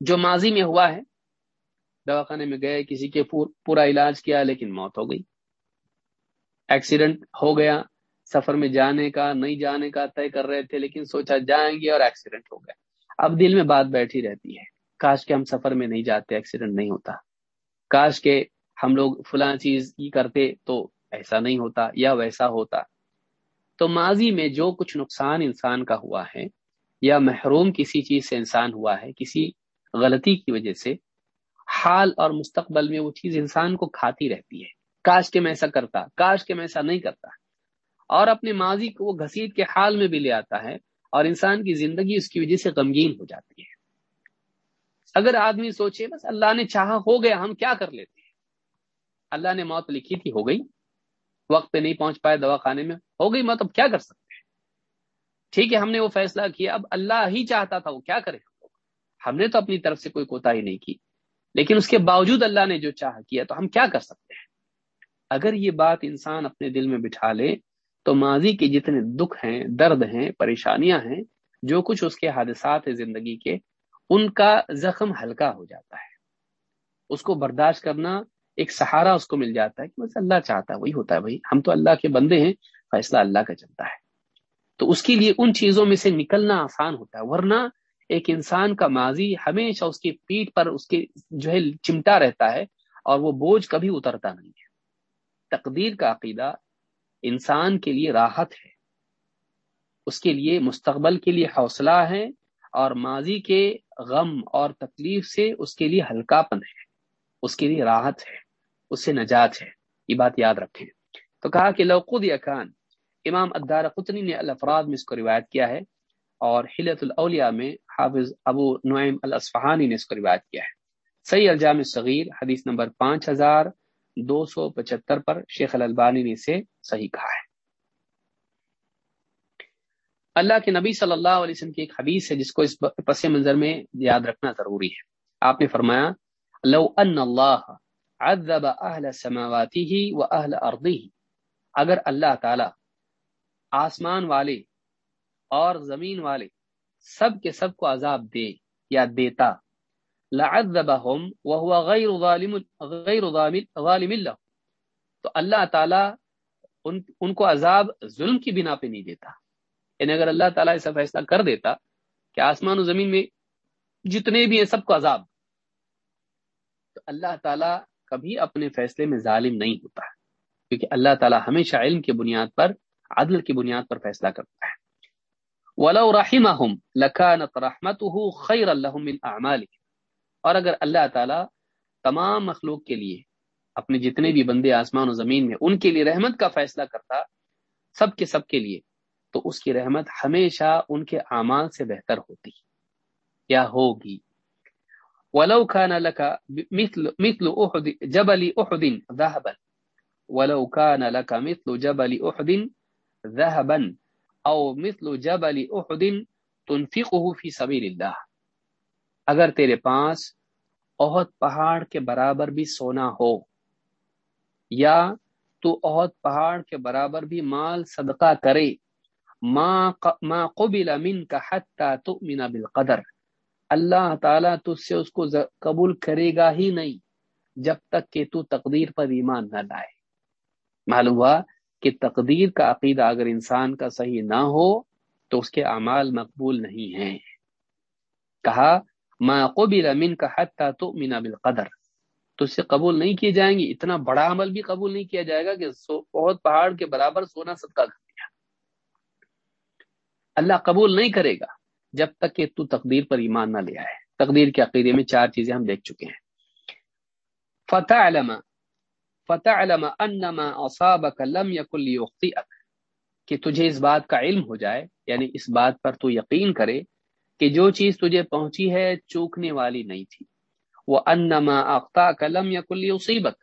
جو ماضی میں ہوا ہے دواخانے میں گئے، کسی کے پورا علاج کیا، لیکن موت ہو گئی۔ ایکسیڈنٹ ہو گیا، سفر میں جانے کا، نہیں جانے کا طے کر رہے تھے، لیکن سوچا جائیں گے اور ایکسیڈنٹ ہو گیا۔ اب دل میں بات بیٹھی رہتی ہے، کاش کے ہم سفر میں نہیں جاتے ایکسیڈنٹ نہیں ہوتا۔ کاش کے ہم لوگ فلاں چیز کی کرتے تو ایسا نہیں ہوتا یا ویسا ہوتا۔ تو ماضی میں جو کچھ نقصان انسان کا ہوا ہے، یا محروم کسی چیز سے انسان ہوا ہے، کسی غلطی کی وجہ سے حال اور مستقبل میں وہ چیز انسان کو کھاتی رہتی ہے۔ کاش کے میں ایسا کرتا، کاش کے میں ایسا نہیں کرتا۔ اور اپنے ماضی کو وہ گھسیٹ کے حال میں بھی لے آتا ہے اور انسان کی زندگی اس کی وجہ سے غمگین ہو جاتی ہے۔ اگر آدمی سوچے، بس اللہ نے چاہا ہو گیا، ہم کیا کر لیتے؟ ہیں اللہ نے موت لکھی تھی، ہو گئی۔ وقت پہ نہیں پہنچ پائے دوا خانے میں، ہو گئی مت اب کیا کر سکتے؟ ہیں ٹھیک ہے، ہم نے وہ فیصلہ کیا، اب اللہ ہی چاہتا تھا، وہ کیا کرے؟ ہم نے تو اپنی طرف سے کوئی کوتا ہی نہیں کی۔ لیکن اس کے باوجود اللہ نے جو چاہ کیا تو ہم کیا کر سکتے ہیں؟ اگر یہ بات انسان اپنے دل میں بٹھا لے تو ماضی کے جتنے دکھ ہیں، درد ہیں، پریشانیاں ہیں، جو کچھ اس کے حادثات ہیں زندگی کے، ان کا زخم ہلکا ہو جاتا ہے۔ اس کو برداشت کرنا ایک سہارا اس کو مل جاتا ہے کہ بس اللہ چاہتا ہے، وہی ہوتا ہے بھائی۔ ہم تو اللہ کے بندے ہیں، فیصلہ اللہ کا چلتا ہے۔ تو اس کے لیے ان چیزوں میں سے نکلنا آسان ہوتا ہے، ورنہ ایک انسان کا ماضی ہمیشہ اس کی پیٹ پر اس کے جو ہے چمٹا رہتا ہے اور وہ بوجھ کبھی اترتا نہیں ہے۔ تقدیر کا عقیدہ انسان کے لیے راحت ہے۔ اس کے لیے مستقبل کے لیے حوصلہ ہے اور ماضی کے غم اور تکلیف سے اس کے لیے ہلکا پن ہے۔ اس کے لیے راحت ہے۔ اس سے نجات ہے۔ یہ بات یاد رکھیں۔ تو کہا کہ لوقود یقان امام ادار قطنی نے الافراد میں اس کو روایت کیا ہے۔ اور حلت الاولیاء میں حافظ ابو نعیم الاسفہانی نے اس کو روایت کیا ہے۔ صحیح الجام صغیر حدیث نمبر پانچ ہزار دو سو پچہتر پر شیخ الالبانی نے اسے صحیح کہا ہے۔ اللہ کے نبی صلی اللہ علیہ وسلم کی ایک حدیث ہے جس کو اس پس منظر میں یاد رکھنا ضروری ہے۔ آپ نے فرمایا، لو ان اللہ عذب اہل سماواتی و اہل ارضی اگر اللہ تعالی آسمان والے اور زمین والے سب کے سب کو عذاب دے یا دیتا۔ لعذبهم وهو غیر ظالم غیر ظالم اللہ تو اللہ تعالی ان, ان کو عذاب ظلم کی بنا پہ نہیں دیتا۔ یعنی اگر اللہ تعالیٰ ایسا فیصلہ کر دیتا کہ آسمان و زمین میں جتنے بھی ہیں سب کو عذاب۔ تو اللہ تعالیٰ کبھی اپنے فیصلے میں ظالم نہیں ہوتا۔ کیونکہ اللہ تعالیٰ ہمیشہ علم کی بنیاد پر عدل کی بنیاد پر فیصلہ کرتا ہے۔ ولو رحمهم لكانت رحمته خير لهم من اعمالهم اور اگر اللہ تعالیٰ تمام مخلوق کے لیے، اپنے جتنے بھی بندے آسمان و زمین میں، ان کے لیے رحمت کا فیصلہ کرتا، سب کے سب کے لیے، تو اس کی رحمت ہمیشہ ان کے اعمال سے بہتر ہوتی۔ یا ہوگی۔ ولو كان لك مثل مثل احد جبل احد ذهبا۔ ولو كان لك مثل جبل احد ذهبا۔ او مثل جبل احد تنفقه في سبيل الله. اگر تیرے پاس احد پہاڑ کے برابر بھی سونا ہو، یا تو احد پہاڑ کے برابر بھی مال صدقہ کرے، ما قبل منك حتى تؤمن بالقدر، اللہ تعالیٰ تجھ سے اس کو قبول کرے گا ہی نہیں، جب تک کہ تو تقدیر پر ایمان نہ لائے۔ معلوم ہوا؟ کہ تقدیر کا عقیدہ اگر انسان کا صحیح نہ ہو تو اس کے اعمال مقبول نہیں ہیں۔ کہا، ما قبل منك حتى تؤمن بالقدر تو اس سے قبول نہیں کیے جائیں گے، اتنا بڑا عمل بھی قبول نہیں کیا جائے گا کہ بہت پہاڑ کے برابر سونا صدقہ کر دیا۔ اللہ قبول نہیں کرے گا جب تک کہ تو تقدیر پر ایمان نہ لے آئے۔ تقدیر کے عقیدے میں چار چیزیں ہم دیکھ چکے ہیں۔ فتح علم فتح علم انما اصابك لم يكن ليخطئك۔ کہ تجھے اس بات کا علم ہو جائے یعنی اس بات پر تو یقین کرے کہ جو چیز تجھے پہنچی ہے چوکنے والی نہیں تھی۔ وہ انما اخطاك لم يكن ليصيبك۔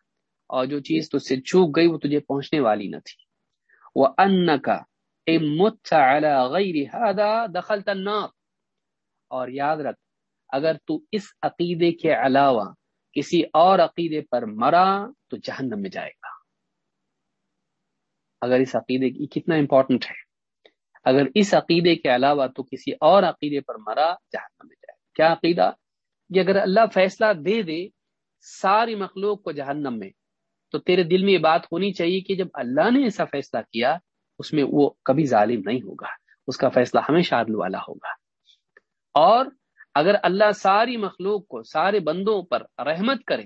اور جو چیز تجھ سے چوک گئی وہ تجھے پہنچنے والی نہ تھی۔ وہ ان کا على غیر هذا دخلت النار۔ اور یاد رکھ، اگر تو اس عقیدے کے علاوہ کسی اور عقیدے پر مرا تو جہنم میں جائے گا۔ اگر اس عقیدے کی کتنا امپورٹنٹ ہے۔ اگر اس عقیدے کے علاوہ تو کسی اور عقیدے پر مرا جہنم میں جائے گا۔ کیا عقیدہ؟ کہ اگر اللہ فیصلہ دے دے ساری مخلوق کو جہنم میں، تو تیرے دل میں یہ بات ہونی چاہیے کہ جب اللہ نے ایسا فیصلہ کیا، اس میں وہ کبھی ظالم نہیں ہوگا۔ اس کا فیصلہ ہمیشہ عدل والا ہوگا۔ اور اگر اللہ ساری مخلوق کو، سارے بندوں پر رحمت کرے،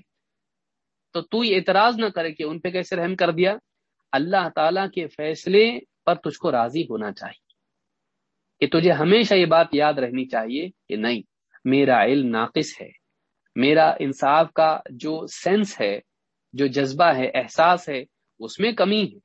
تو تو یہ اعتراض نہ کرے کہ ان پہ کیسے رحم کر دیا۔ اللہ تعالی کے فیصلے پر تجھ کو راضی ہونا چاہیے۔ کہ تجھے ہمیشہ یہ بات یاد رہنی چاہیے کہ نہیں، میرا علم ناقص ہے۔ میرا انصاف کا جو سینس ہے، جو جذبہ ہے، احساس ہے، اس میں کمی ہے۔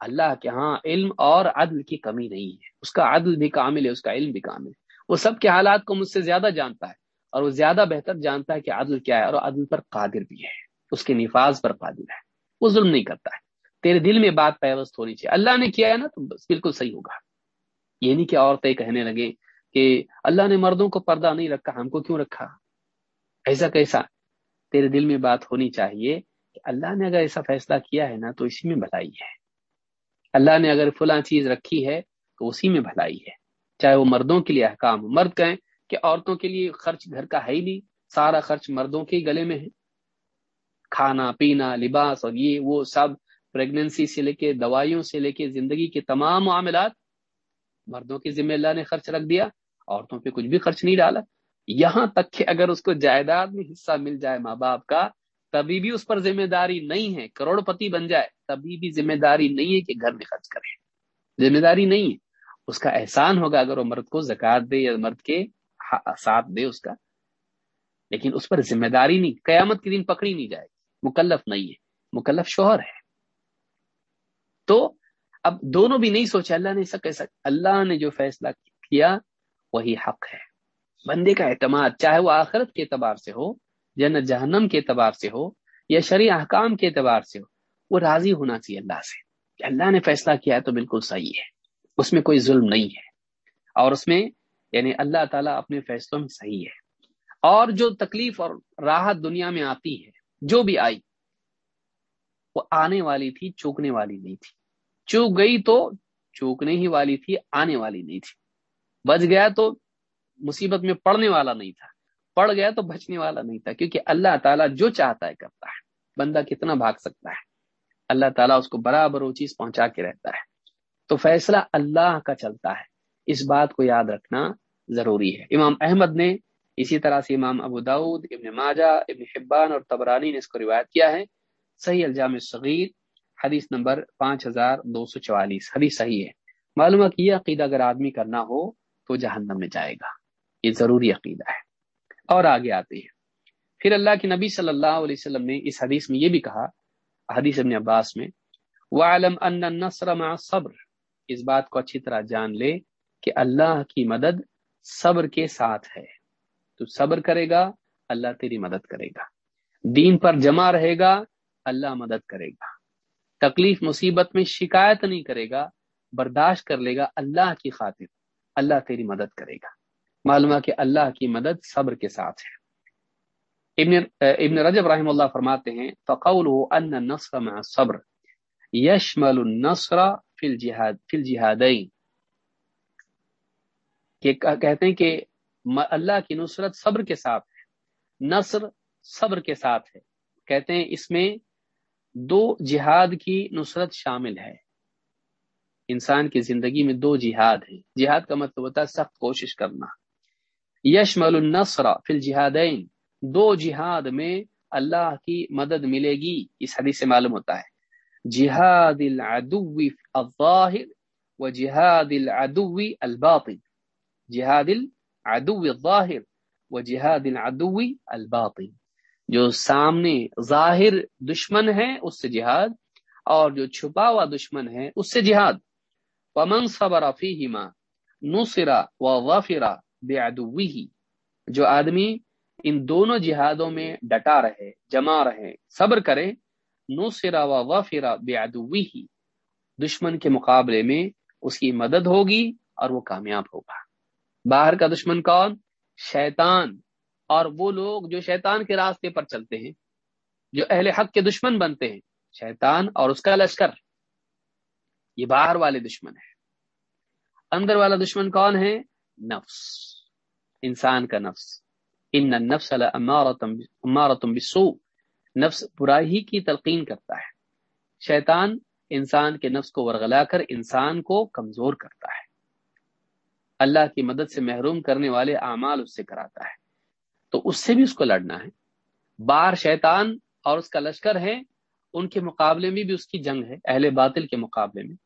اللہ کے ہاں علم اور عدل کی کمی نہیں ہے۔ اس کا عدل بھی کامل ہے، اس کا علم بھی کامل ہے۔ وہ سب کے حالات کو مجھ سے زیادہ جانتا ہے اور وہ زیادہ بہتر جانتا ہے کہ عدل کیا ہے اور عدل پر قادر بھی ہے۔ اس کے نفاذ پر قادر ہے۔ وہ ظلم نہیں کرتا ہے۔ تیرے دل میں بات پیوست ہونی چاہیے۔ اللہ نے کیا ہے نا تو بس بالکل صحیح ہوگا۔ یہ نہیں کہ عورتیں کہنے لگے کہ اللہ نے مردوں کو پردہ نہیں رکھا، ہم کو کیوں رکھا؟ ایسا کیسا؟ تیرے دل میں بات ہونی چاہیے کہ اللہ نے اگر ایسا فیصلہ کیا ہے نا تو اسی میں بھلائی ہے۔ اللہ نے اگر فلاں چیز رکھی ہے تو اسی میں بھلائی ہے۔ چاہے وہ مردوں کے لیے احکام مرد کہیں کہ عورتوں کے لیے خرچ گھر کا ہے ہی نہیں، سارا خرچ مردوں کے گلے میں ہے۔ کھانا، پینا، لباس اور یہ وہ سب پریگننسی سے لے کے دوائیوں سے لے کے زندگی کے تمام معاملات مردوں کی ذمہ اللہ نے خرچ رکھ دیا، عورتوں پہ کچھ بھی خرچ نہیں ڈالا۔ یہاں تک کہ اگر اس کو جائیداد میں حصہ مل جائے ماں باپ کا، تبھی بھی اس پر ذمہ داری نہیں ہے۔ کروڑ پتی بن جائے، تبھی بھی ذمہ داری نہیں ہے کہ گھر میں خرچ کرے۔ ذمہ داری نہیں ہے۔ اس کا احسان ہوگا اگر وہ مرد کو زکات دے یا مرد کے ساتھ دے اس کا، لیکن اس پر ذمہ داری نہیں، قیامت کے دن پکڑی نہیں جائے مکلف نہیں ہے، مکلف شوہر ہے۔ تو اب دونوں بھی نہیں سوچے، اللہ نے ایسا کیسا، اللہ نے جو فیصلہ کیا وہی حق ہے۔ بندے کا اعتماد، چاہے وہ آخرت کے اعتبار سے ہو، جنت جہنم کے اعتبار سے ہو، یا شرع احکام کے اعتبار سے ہو، وہ راضی ہونا چاہیے اللہ سے۔ کہ اللہ نے فیصلہ کیا ہے تو بالکل صحیح ہے۔ اس میں کوئی ظلم نہیں ہے۔ اور اس میں یعنی اللہ تعالیٰ اپنے فیصلوں میں صحیح ہے۔ اور جو تکلیف اور راحت دنیا میں آتی ہے، جو بھی آئی، وہ آنے والی تھی، چوکنے والی نہیں تھی۔ چوک گئی تو چوکنے ہی والی تھی، آنے والی نہیں تھی۔ بچ گیا تو مصیبت میں پڑنے والا نہیں تھا۔ پڑ گیا تو بچنے والا نہیں تھا، کیونکہ اللہ تعالیٰ جو چاہتا ہے کرتا ہے۔ بندہ کتنا بھاگ سکتا ہے۔ اللہ تعالیٰ اس کو برابر وہ چیز پہنچا کے رہتا ہے۔ تو فیصلہ اللہ کا چلتا ہے۔ اس بات کو یاد رکھنا ضروری ہے۔ امام احمد نے اسی طرح سے امام ابو داود ابن ماجہ، ابن حبان اور تبرانی نے اس کو روایت کیا ہے۔ صحیح الجام صغیر حدیث نمبر پانچ ہزار دو سو چوالیس۔ حدیث صحیح ہے۔ معلوم ہے کہ یہ عقیدہ اگر آدمی کرنا ہو تو جہنم میں جائے گا۔ یہ ضروری عقیدہ ہے۔ اور آگے آتے ہیں۔ پھر اللہ کے نبی صلی اللہ علیہ وسلم نے اس حدیث میں یہ بھی کہا، حدیث ابن عباس میں وَعَلَمْ أَنَّ النَّصْرَ مَعَ صبر اس بات کو اچھی طرح جان لے کہ اللہ کی مدد صبر کے ساتھ ہے۔ تو صبر کرے گا، اللہ تیری مدد کرے گا۔ دین پر جمع رہے گا، اللہ مدد کرے گا۔ تکلیف، مصیبت میں شکایت نہیں کرے گا، برداشت کر لے گا اللہ کی خاطر۔ اللہ تیری مدد کرے گا۔ معلومہ کہ اللہ کی مدد صبر کے ساتھ ہے۔ ابن ابن رجب رحم اللہ فرماتے ہیں فقول ان النصر مع الصبر یشمل النصر فی الجہاد، فی الجہادین، کہ کہتے ہیں کہ اللہ کی نصرت صبر کے ساتھ ہے، نصر صبر کے ساتھ ہے۔ کہتے ہیں اس میں دو جہاد کی نصرت شامل ہے۔ انسان کی زندگی میں دو جہاد ہیں۔ جہاد کا مطلب ہوتا ہے سخت کوشش کرنا۔ یشمل النصر فی الجہادین، دو جہاد میں اللہ کی مدد ملے گی۔ اس حدیث سے معلوم ہوتا ہے۔ جہاد العدو الظاہر و جہاد العدو الباطن. جہاد العدو الظاہر و جہاد العدو الباطن. جو سامنے ظاہر دشمن ہے، اس سے جہاد، اور جو چھپا ہوا دشمن ہے، اس سے جہاد. ومن صبر فیہما نصر و غفر بعدوه. جو آدمی ان دونوں جہادوں میں ڈٹا رہے جمع رہے، صبر کرے نو و وفرا بے ہی دشمن کے مقابلے میں اس کی مدد ہوگی اور وہ کامیاب ہوگا۔ باہر کا دشمن کون؟ شیطان۔ اور وہ لوگ جو شیطان کے راستے پر چلتے ہیں، جو اہل حق کے دشمن بنتے ہیں۔ شیطان اور اس کا لشکر۔ یہ باہر والے دشمن ہے اندر والا دشمن کون ہے؟ نفس۔ انسان کا نفس۔ ان نفس امارتم بسو نفس برائی کی تلقین کرتا ہے۔ شیطان انسان کے نفس کو ورغلا کر انسان کو کمزور کرتا ہے۔ اللہ کی مدد سے محروم کرنے والے اعمال اس سے کراتا ہے۔ تو اس سے بھی اس کو لڑنا ہے۔ بار شیطان اور اس کا لشکر ہے، ان کے مقابلے میں بھی اس کی جنگ ہے، اہل باطل کے مقابلے میں۔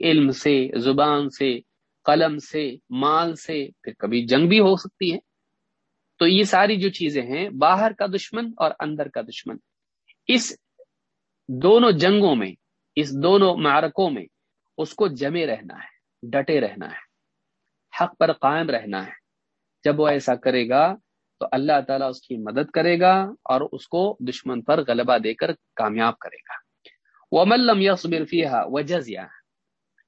علم سے، زبان سے، قلم سے، مال سے، پھر کبھی جنگ بھی ہو سکتی ہے۔ تو یہ ساری جو چیزیں ہیں، باہر کا دشمن اور اندر کا دشمن۔ اس دونوں جنگوں میں، اس دونوں معرکوں میں اس کو جمے رہنا ہے، ڈٹے رہنا ہے، حق پر قائم رہنا ہے۔ جب وہ ایسا کرے گا تو اللہ تعالیٰ اس کی مدد کرے گا اور اس کو دشمن پر غلبہ دے کر کامیاب کرے گا۔ وہ ملم یس برفیہ وجزیا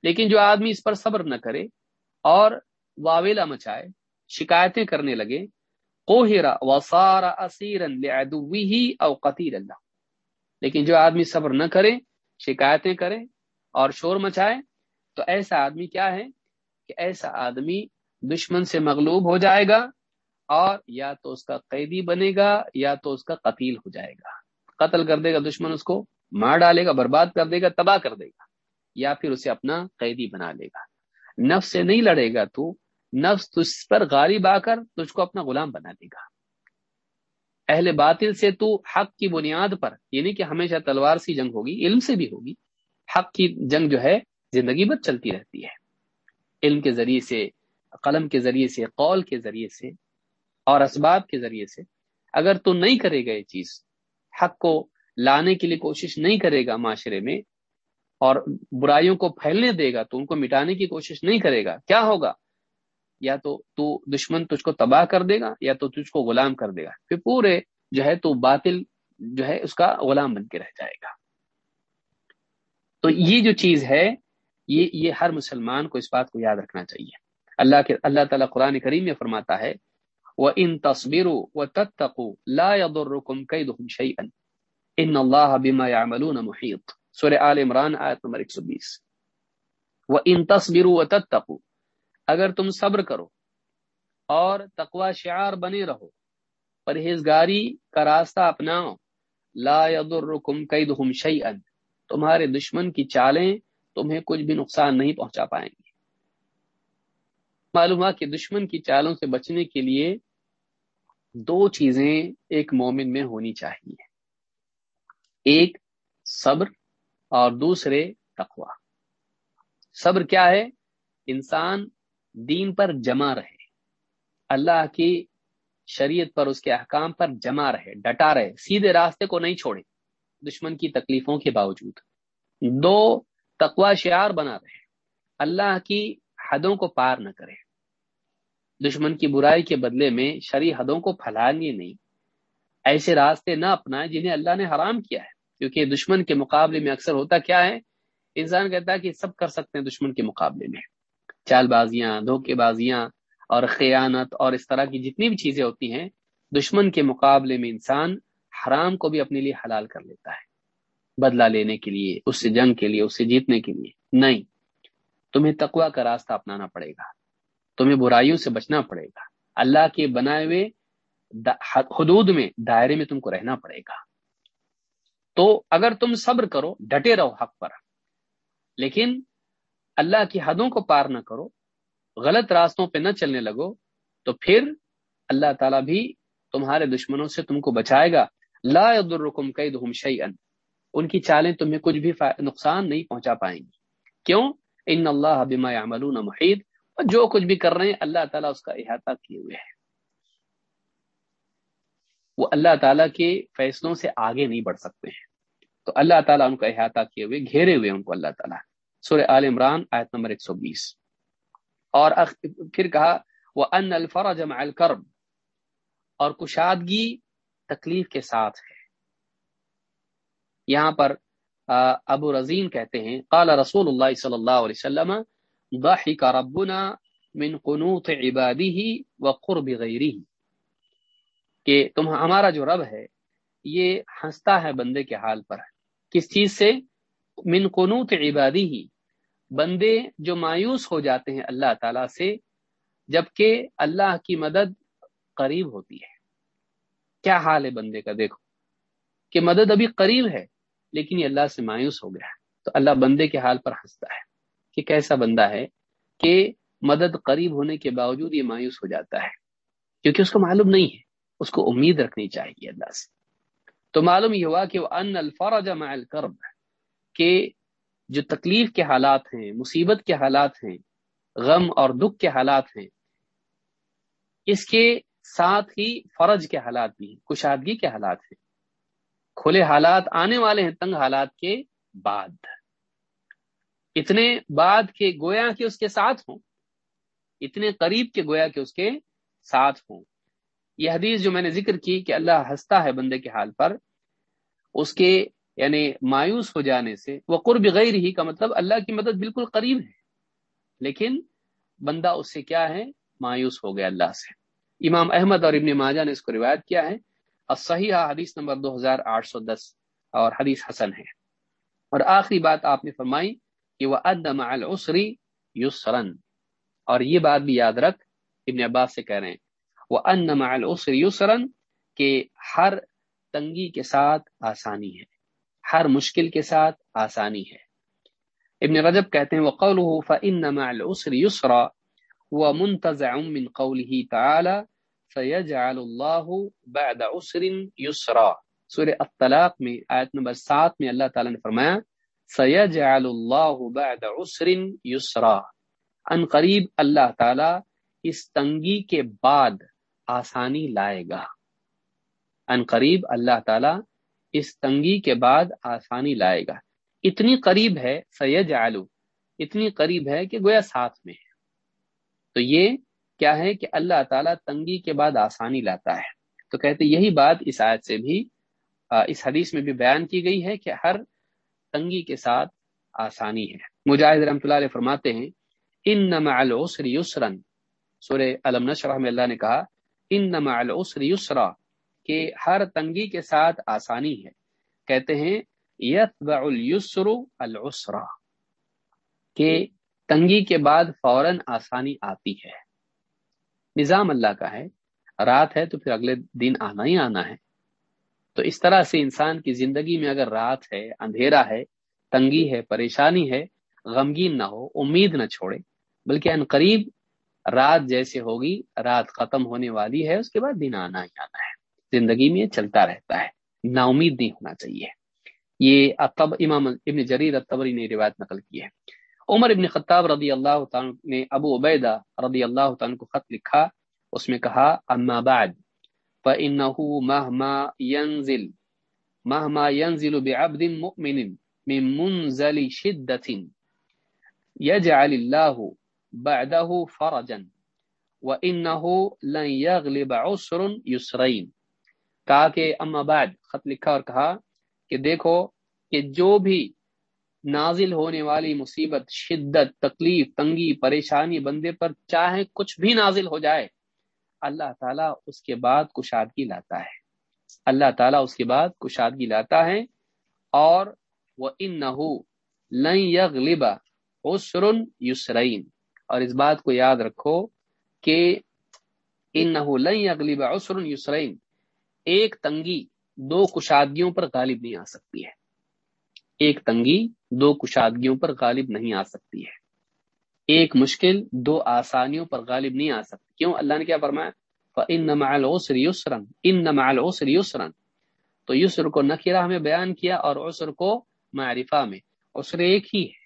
لیکن جو آدمی اس پر صبر نہ کرے اور واویلا مچائے، شکایتیں کرنے لگے کوہرا وسارا اسیرن او قطیر اللہ لیکن جو آدمی صبر نہ کرے، شکایتیں کرے اور شور مچائے، تو ایسا آدمی کیا ہے کہ ایسا آدمی دشمن سے مغلوب ہو جائے گا اور یا تو اس کا قیدی بنے گا یا تو اس کا قتیل ہو جائے گا۔ قتل کر دے گا دشمن، اس کو مار ڈالے گا، برباد کر دے گا، تباہ کر دے گا، یا پھر اسے اپنا قیدی بنا لے گا۔ نفس سے نہیں لڑے گا تو نفس تجھ پر غالب آ کر تجھ کو اپنا غلام بنا دے گا۔ اہل باطل سے تو حق کی بنیاد پر یعنی کہ ہمیشہ تلوار سی جنگ ہوگی، علم سے بھی ہوگی، حق کی جنگ جو ہے زندگی بھر چلتی رہتی ہے۔ علم کے ذریعے سے، قلم کے ذریعے سے، قول کے ذریعے سے اور اسباب کے ذریعے سے۔ اگر تو نہیں کرے گا یہ چیز، حق کو لانے کے لیے کوشش نہیں کرے گا معاشرے میں اور برائیوں کو پھیلنے دے گا تو ان کو مٹانے کی کوشش نہیں کرے گا، کیا ہوگا؟ یا تو تو دشمن تجھ کو تباہ کر دے گا یا تو تجھ کو غلام کر دے گا۔ پھر پورے جو ہے تو باطل جو ہے اس کا غلام بن کے رہ جائے گا۔ تو یہ جو چیز ہے، یہ یہ ہر مسلمان کو اس بات کو یاد رکھنا چاہیے۔ اللہ کے، اللہ تعالیٰ قرآن کریم میں فرماتا ہے وہ ان تصویر و تتقو لا يضركم كيدهم شيئا۔ ان الله بما يعملون محيط۔ سورہ آل عمران آیت نمبر 120 وہ ان تصویروں و تتقو اگر تم صبر کرو اور تقوا شعار بنے رہو، پرہیزگاری کا راستہ اپناؤ۔ لا يضركم كيدهم شيئا تمہارے دشمن کی چالیں تمہیں کچھ بھی نقصان نہیں پہنچا پائیں گے معلوم ہوا کہ دشمن کی چالوں سے بچنے کے لیے دو چیزیں ایک مومن میں ہونی چاہیے۔ ایک، صبر اور دوسرے تقوا صبر کیا ہے؟ انسان دین پر جمع رہے۔ اللہ کی شریعت پر، اس کے احکام پر جمع رہے، ڈٹا رہے، سیدھے راستے کو نہیں چھوڑے، دشمن کی تکلیفوں کے باوجود۔ دو تقوا شعار بنا رہے۔ اللہ کی حدوں کو پار نہ کرے۔ دشمن کی برائی کے بدلے میں شری حدوں کو پھیلانے نہیں۔ ایسے راستے نہ اپنائے جنہیں اللہ نے حرام کیا ہے۔ کیونکہ دشمن کے مقابلے میں اکثر ہوتا کیا ہے؟ انسان کہتا ہے کہ سب کر سکتے ہیں دشمن کے مقابلے میں۔ چال بازیاں دھوکے بازیاں اور خیانت اور اس طرح کی جتنی بھی چیزیں ہوتی ہیں، دشمن کے مقابلے میں انسان حرام کو بھی اپنے لیے حلال کر لیتا ہے۔ بدلہ لینے کے لیے، اس سے جنگ کے لیے، اس سے جیتنے کے لیے۔ نہیں، تمہیں تقوا کا راستہ اپنانا پڑے گا۔ تمہیں برائیوں سے بچنا پڑے گا۔ اللہ کے بنائے ہوئے حدود میں، دائرے میں تم کو رہنا پڑے گا۔ تو اگر تم صبر کرو، ڈٹے رہو حق پر۔ لیکن اللہ کی حدوں کو پار نہ کرو، غلط راستوں پہ نہ چلنے لگو، تو پھر اللہ تعالیٰ بھی تمہارے دشمنوں سے تم کو بچائے گا۔ لا يضركم كيدهم شيئا ان کی چالیں تمہیں کچھ بھی نقصان نہیں پہنچا پائیں گی۔ کیوں؟ ان اللہ بما يعملون محیط۔ اور جو کچھ بھی کر رہے ہیں، اللہ تعالیٰ اس کا احاطہ کیے ہوئے ہے وہ اللہ تعالیٰ کے فیصلوں سے آگے نہیں بڑھ سکتے۔ ہیں تو اللہ تعالیٰ ان کا احاطہ کیے ہوئے، گھیرے ہوئے ان کو اللہ تعالیٰ۔ سورہ آل عمران، آیت نمبر 120 اور پھر کہا وہ ان الفرج مع الکرب اور کشادگی تکلیف کے ساتھ ہے۔ یہاں پر ابو رضین کہتے ہیں، قال رسول اللہ صلی اللہ علیہ وسلم، ضحك ربنا من قنوط عباده وقرب غیره کہ تم، ہمارا جو رب ہے، یہ ہنستا ہے بندے کے حال پر۔ کس چیز سے؟ من قنوط عبادی ہی بندے جو مایوس ہو جاتے ہیں اللہ تعالی سے، جبکہ اللہ کی مدد قریب ہوتی ہے۔ کیا حال ہے بندے کا؟ دیکھو، کہ مدد ابھی قریب ہے، لیکن یہ اللہ سے مایوس ہو گیا ہے۔ تو اللہ بندے کے حال پر ہنستا ہے کہ کیسا بندہ ہے کہ مدد قریب ہونے کے باوجود یہ مایوس ہو جاتا ہے۔ کیونکہ اس کو معلوم نہیں ہے، اس کو امید رکھنی چاہیے اللہ سے۔ تو معلوم یہ ہوا کہ وہ ان الفرج مع الکرب کہ جو تکلیف کے حالات ہیں، مصیبت کے حالات ہیں، غم اور دکھ کے حالات ہیں، اس کے ساتھ ہی فرج کے حالات بھی ہیں، کشادگی کے حالات ہیں۔ کھلے حالات آنے والے ہیں، تنگ حالات کے بعد۔ اتنے بعد کے گویا کے اس کے ساتھ ہوں، اتنے قریب کے گویا کے اس کے ساتھ ہوں۔ یہ حدیث جو میں نے ذکر کی کہ اللہ ہنستا ہے بندے کے حال پر، اس کے یعنی مایوس ہو جانے سے، وہ قرب غیر ہی کا مطلب اللہ کی مدد بالکل قریب ہے۔ لیکن بندہ اس سے کیا ہے؟ مایوس ہو گیا اللہ سے۔ امام احمد اور ابن ماجہ نے اس کو روایت کیا ہے۔ صحیح حدیث نمبر دو ہزار آٹھ سو دس اور حدیث حسن ہے۔ اور آخری بات آپ نے فرمائی کہ وہ ادم العسری یسرن اور یہ بات بھی یاد رکھ، ابن عباس سے کہہ رہے ہیں۔ وہ ان العسری یسرن کہ ہر تنگی کے ساتھ آسانی ہے۔ ہر مشکل کے ساتھ آسانی ہے۔ ابن رجب کہتے ہیں وہ قول فن العسر یسرا وہ منتظ من قوله تعالی سیجعل اللہ بعد عسر یسرا سورہ الطلاق میں، آیت نمبر سات میں اللہ تعالی نے فرمایا سیجعل اللہ بعد عسر یسرا ان قریب اللہ تعالی اس تنگی کے بعد آسانی لائے گا۔ ان قریب اللہ تعالی اس تنگی کے بعد آسانی لائے گا۔ اتنی قریب ہے سید آلو اتنی قریب ہے کہ گویا ساتھ میں ہے۔ تو یہ کیا ہے کہ اللہ تعالیٰ تنگی کے بعد آسانی لاتا ہے۔ تو کہتے یہی بات اس آیت سے بھی اس حدیث میں بھی بیان کی گئی ہے کہ ہر تنگی کے ساتھ آسانی ہے۔ مجاہد رحمۃ اللہ علیہ فرماتے ہیں، ان نما العسر یسرن سورہ علم نشرح میں اللہ نے کہا، ان نما العسر یسرا کہ ہر تنگی کے ساتھ آسانی ہے۔ کہتے ہیں، یتبع السر العسرا، کہ تنگی کے بعد فوراً آسانی آتی ہے۔ نظام اللہ کا ہے۔ رات ہے تو پھر اگلے دن آنا ہی آنا ہے۔ تو اس طرح سے انسان کی زندگی میں اگر رات ہے، اندھیرا ہے، تنگی ہے، پریشانی ہے، غمگین نہ ہو، امید نہ چھوڑے، بلکہ ان قریب رات جیسے ہوگی، رات ختم ہونے والی ہے، اس کے بعد دن آنا ہی آنا ہے۔ زندگی میں چلتا رہتا ہے۔ نا امید نہیں ہونا چاہیے۔ یہ اتب، امام ابن جریر اتبری نے روایت نقل کی ہے۔ عمر ابن خطاب رضی اللہ تعالیٰ نے ابو عبیدہ رضی اللہ تعالیٰ کو خط لکھا، اس میں کہا، اما بعد، فإنه مهما ينزل مهما ينزل بعبد مؤمن من منزل شدة يجعل الله بعده فرجا وإنه لن يغلب عسر يسرين کہا کہ اما بعد، خط لکھا اور کہا کہ دیکھو کہ جو بھی نازل ہونے والی مصیبت، شدت، تکلیف، تنگی، پریشانی، بندے پر چاہے کچھ بھی نازل ہو جائے، اللہ تعالیٰ اس کے بعد کشادگی لاتا ہے۔ اللہ تعالیٰ اس کے بعد کشادگی لاتا ہے اور وہ ان نہ یسرین اور اس بات کو یاد رکھو کہ ان نہ اغلبا عسر یسرین ایک تنگی دو کشادگیوں پر غالب نہیں آ سکتی ہے۔ ایک تنگی دو کشادگیوں پر غالب نہیں آ سکتی ہے۔ ایک مشکل دو آسانیوں پر غالب نہیں آ سکتی۔ کیوں؟ اللہ نے کیا فرمایا؟ ان نمال اوسر یسرن ان نمال اوسر یسرن تو یسر کو نکیرہ میں بیان کیا اور عسر کو معرفہ میں۔ عسر ایک ہی ہے،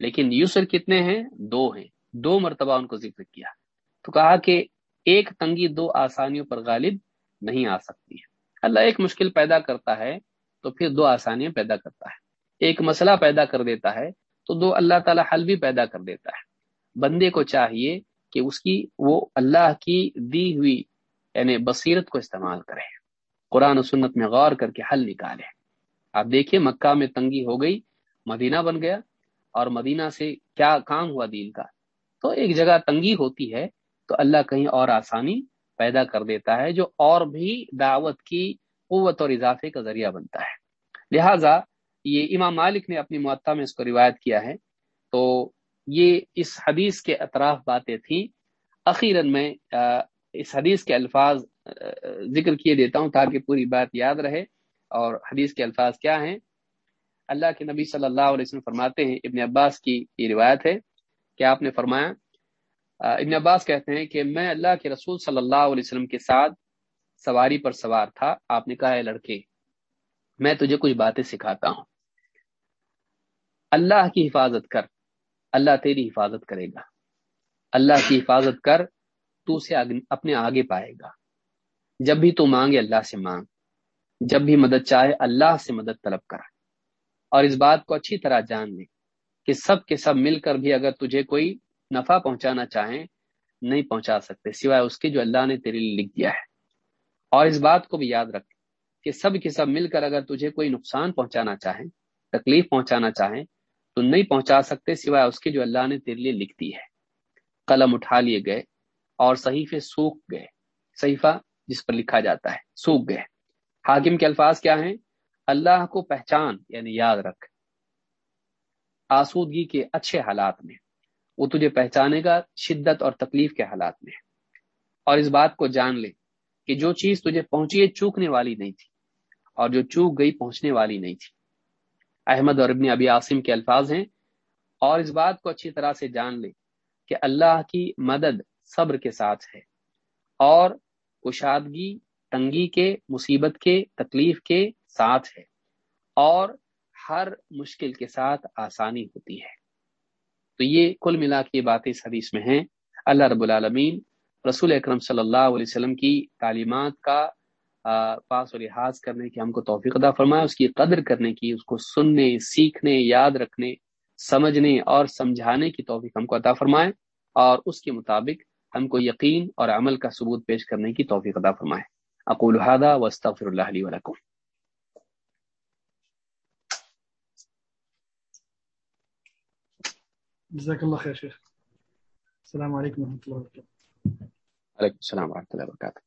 لیکن یسر کتنے ہیں؟ دو ہیں۔ دو مرتبہ ان کو ذکر کیا۔ تو کہا کہ ایک تنگی دو آسانیوں پر غالب نہیں آ سکتی۔ ہے اللہ ایک مشکل پیدا کرتا ہے تو پھر دو آسانیاں پیدا کرتا ہے۔ ایک مسئلہ پیدا کر دیتا ہے تو دو اللہ تعالی حل بھی پیدا کر دیتا ہے۔ بندے کو چاہیے کہ اس کی وہ اللہ کی دی ہوئی یعنی بصیرت کو استعمال کرے۔ قرآن و سنت میں غور کر کے حل نکالے۔ آپ دیکھیے مکہ میں تنگی ہو گئی، مدینہ بن گیا۔ اور مدینہ سے کیا کام ہوا دین کا؟ تو ایک جگہ تنگی ہوتی ہے تو اللہ کہیں اور آسانی پیدا کر دیتا ہے، جو اور بھی دعوت کی قوت اور اضافے کا ذریعہ بنتا ہے۔ لہٰذا یہ امام مالک نے اپنی معطا میں اس کو روایت کیا ہے۔ تو یہ اس حدیث کے اطراف باتیں تھیں۔ اخیراً میں اس حدیث کے الفاظ ذکر کیے دیتا ہوں تاکہ پوری بات یاد رہے۔ اور حدیث کے الفاظ کیا ہیں؟ اللہ کے نبی صلی اللہ علیہ وسلم فرماتے ہیں، ابن عباس کی یہ روایت ہے کہ آپ نے فرمایا ابن عباس کہتے ہیں کہ میں اللہ کے رسول صلی اللہ علیہ وسلم کے ساتھ سواری پر سوار تھا، آپ نے کہا ہے لڑکے، میں تجھے کچھ باتیں سکھاتا ہوں۔ اللہ کی حفاظت کر، اللہ تیری حفاظت کرے گا۔ اللہ کی حفاظت کر، تو اسے اپنے آگے پائے گا۔ جب بھی تو مانگے، اللہ سے مانگ۔ جب بھی مدد چاہے، اللہ سے مدد طلب کر اور اس بات کو اچھی طرح جان لے کہ سب کے سب مل کر بھی اگر تجھے کوئی نفع پہنچانا چاہیں، نہیں پہنچا سکتے، سوائے اس کے جو اللہ نے تیرے لیے لکھ دیا ہے۔ اور اس بات کو بھی یاد رکھ کہ سب کے سب مل کر اگر تجھے کوئی نقصان پہنچانا چاہیں، تکلیف پہنچانا چاہیں، تو نہیں پہنچا سکتے سوائے اس کے جو اللہ نے تیرے لیے لکھ دی ہے۔ قلم اٹھا لیے گئے اور صحیفے سوکھ گئے۔ صحیفہ جس پر لکھا جاتا ہے، سوکھ گئے۔ حاکم کے الفاظ کیا ہیں؟ اللہ کو پہچان یعنی یاد رکھ۔ آسودگی کے اچھے حالات میں۔ وہ تجھے پہچانے گا شدت اور تکلیف کے حالات میں۔ اور اس بات کو جان لے کہ جو چیز تجھے پہنچی ہے چوکنے والی نہیں تھی اور جو چوک گئی پہنچنے والی نہیں تھی۔ احمد اور ابن ابی عاصم کے الفاظ ہیں۔ اور اس بات کو اچھی طرح سے جان لے کہ اللہ کی مدد صبر کے ساتھ ہے اور کشادگی، تنگی کے، مصیبت کے، تکلیف کے ساتھ ہے اور ہر مشکل کے ساتھ آسانی ہوتی ہے۔ تو یہ کل ملا کے باتیں اس حدیث میں ہیں۔ اللہ رب العالمین رسول اکرم صلی اللہ علیہ وسلم کی تعلیمات کا پاس و لحاظ کرنے کی ہم کو توفیق ادا فرمائے، اس کی قدر کرنے کی، اس کو سننے، سیکھنے، یاد رکھنے، سمجھنے اور سمجھانے کی توفیق ہم کو عطا فرمائے اور اس کے مطابق ہم کو یقین اور عمل کا ثبوت پیش کرنے کی توفیق عطا فرمائے۔ اقول هذا واستغفر الله لي ولكم۔ جزاك الله خير شيخ السلام عليكم ورحمة الله وبركاته وعلیکم السلام ورحمة الله وبركاته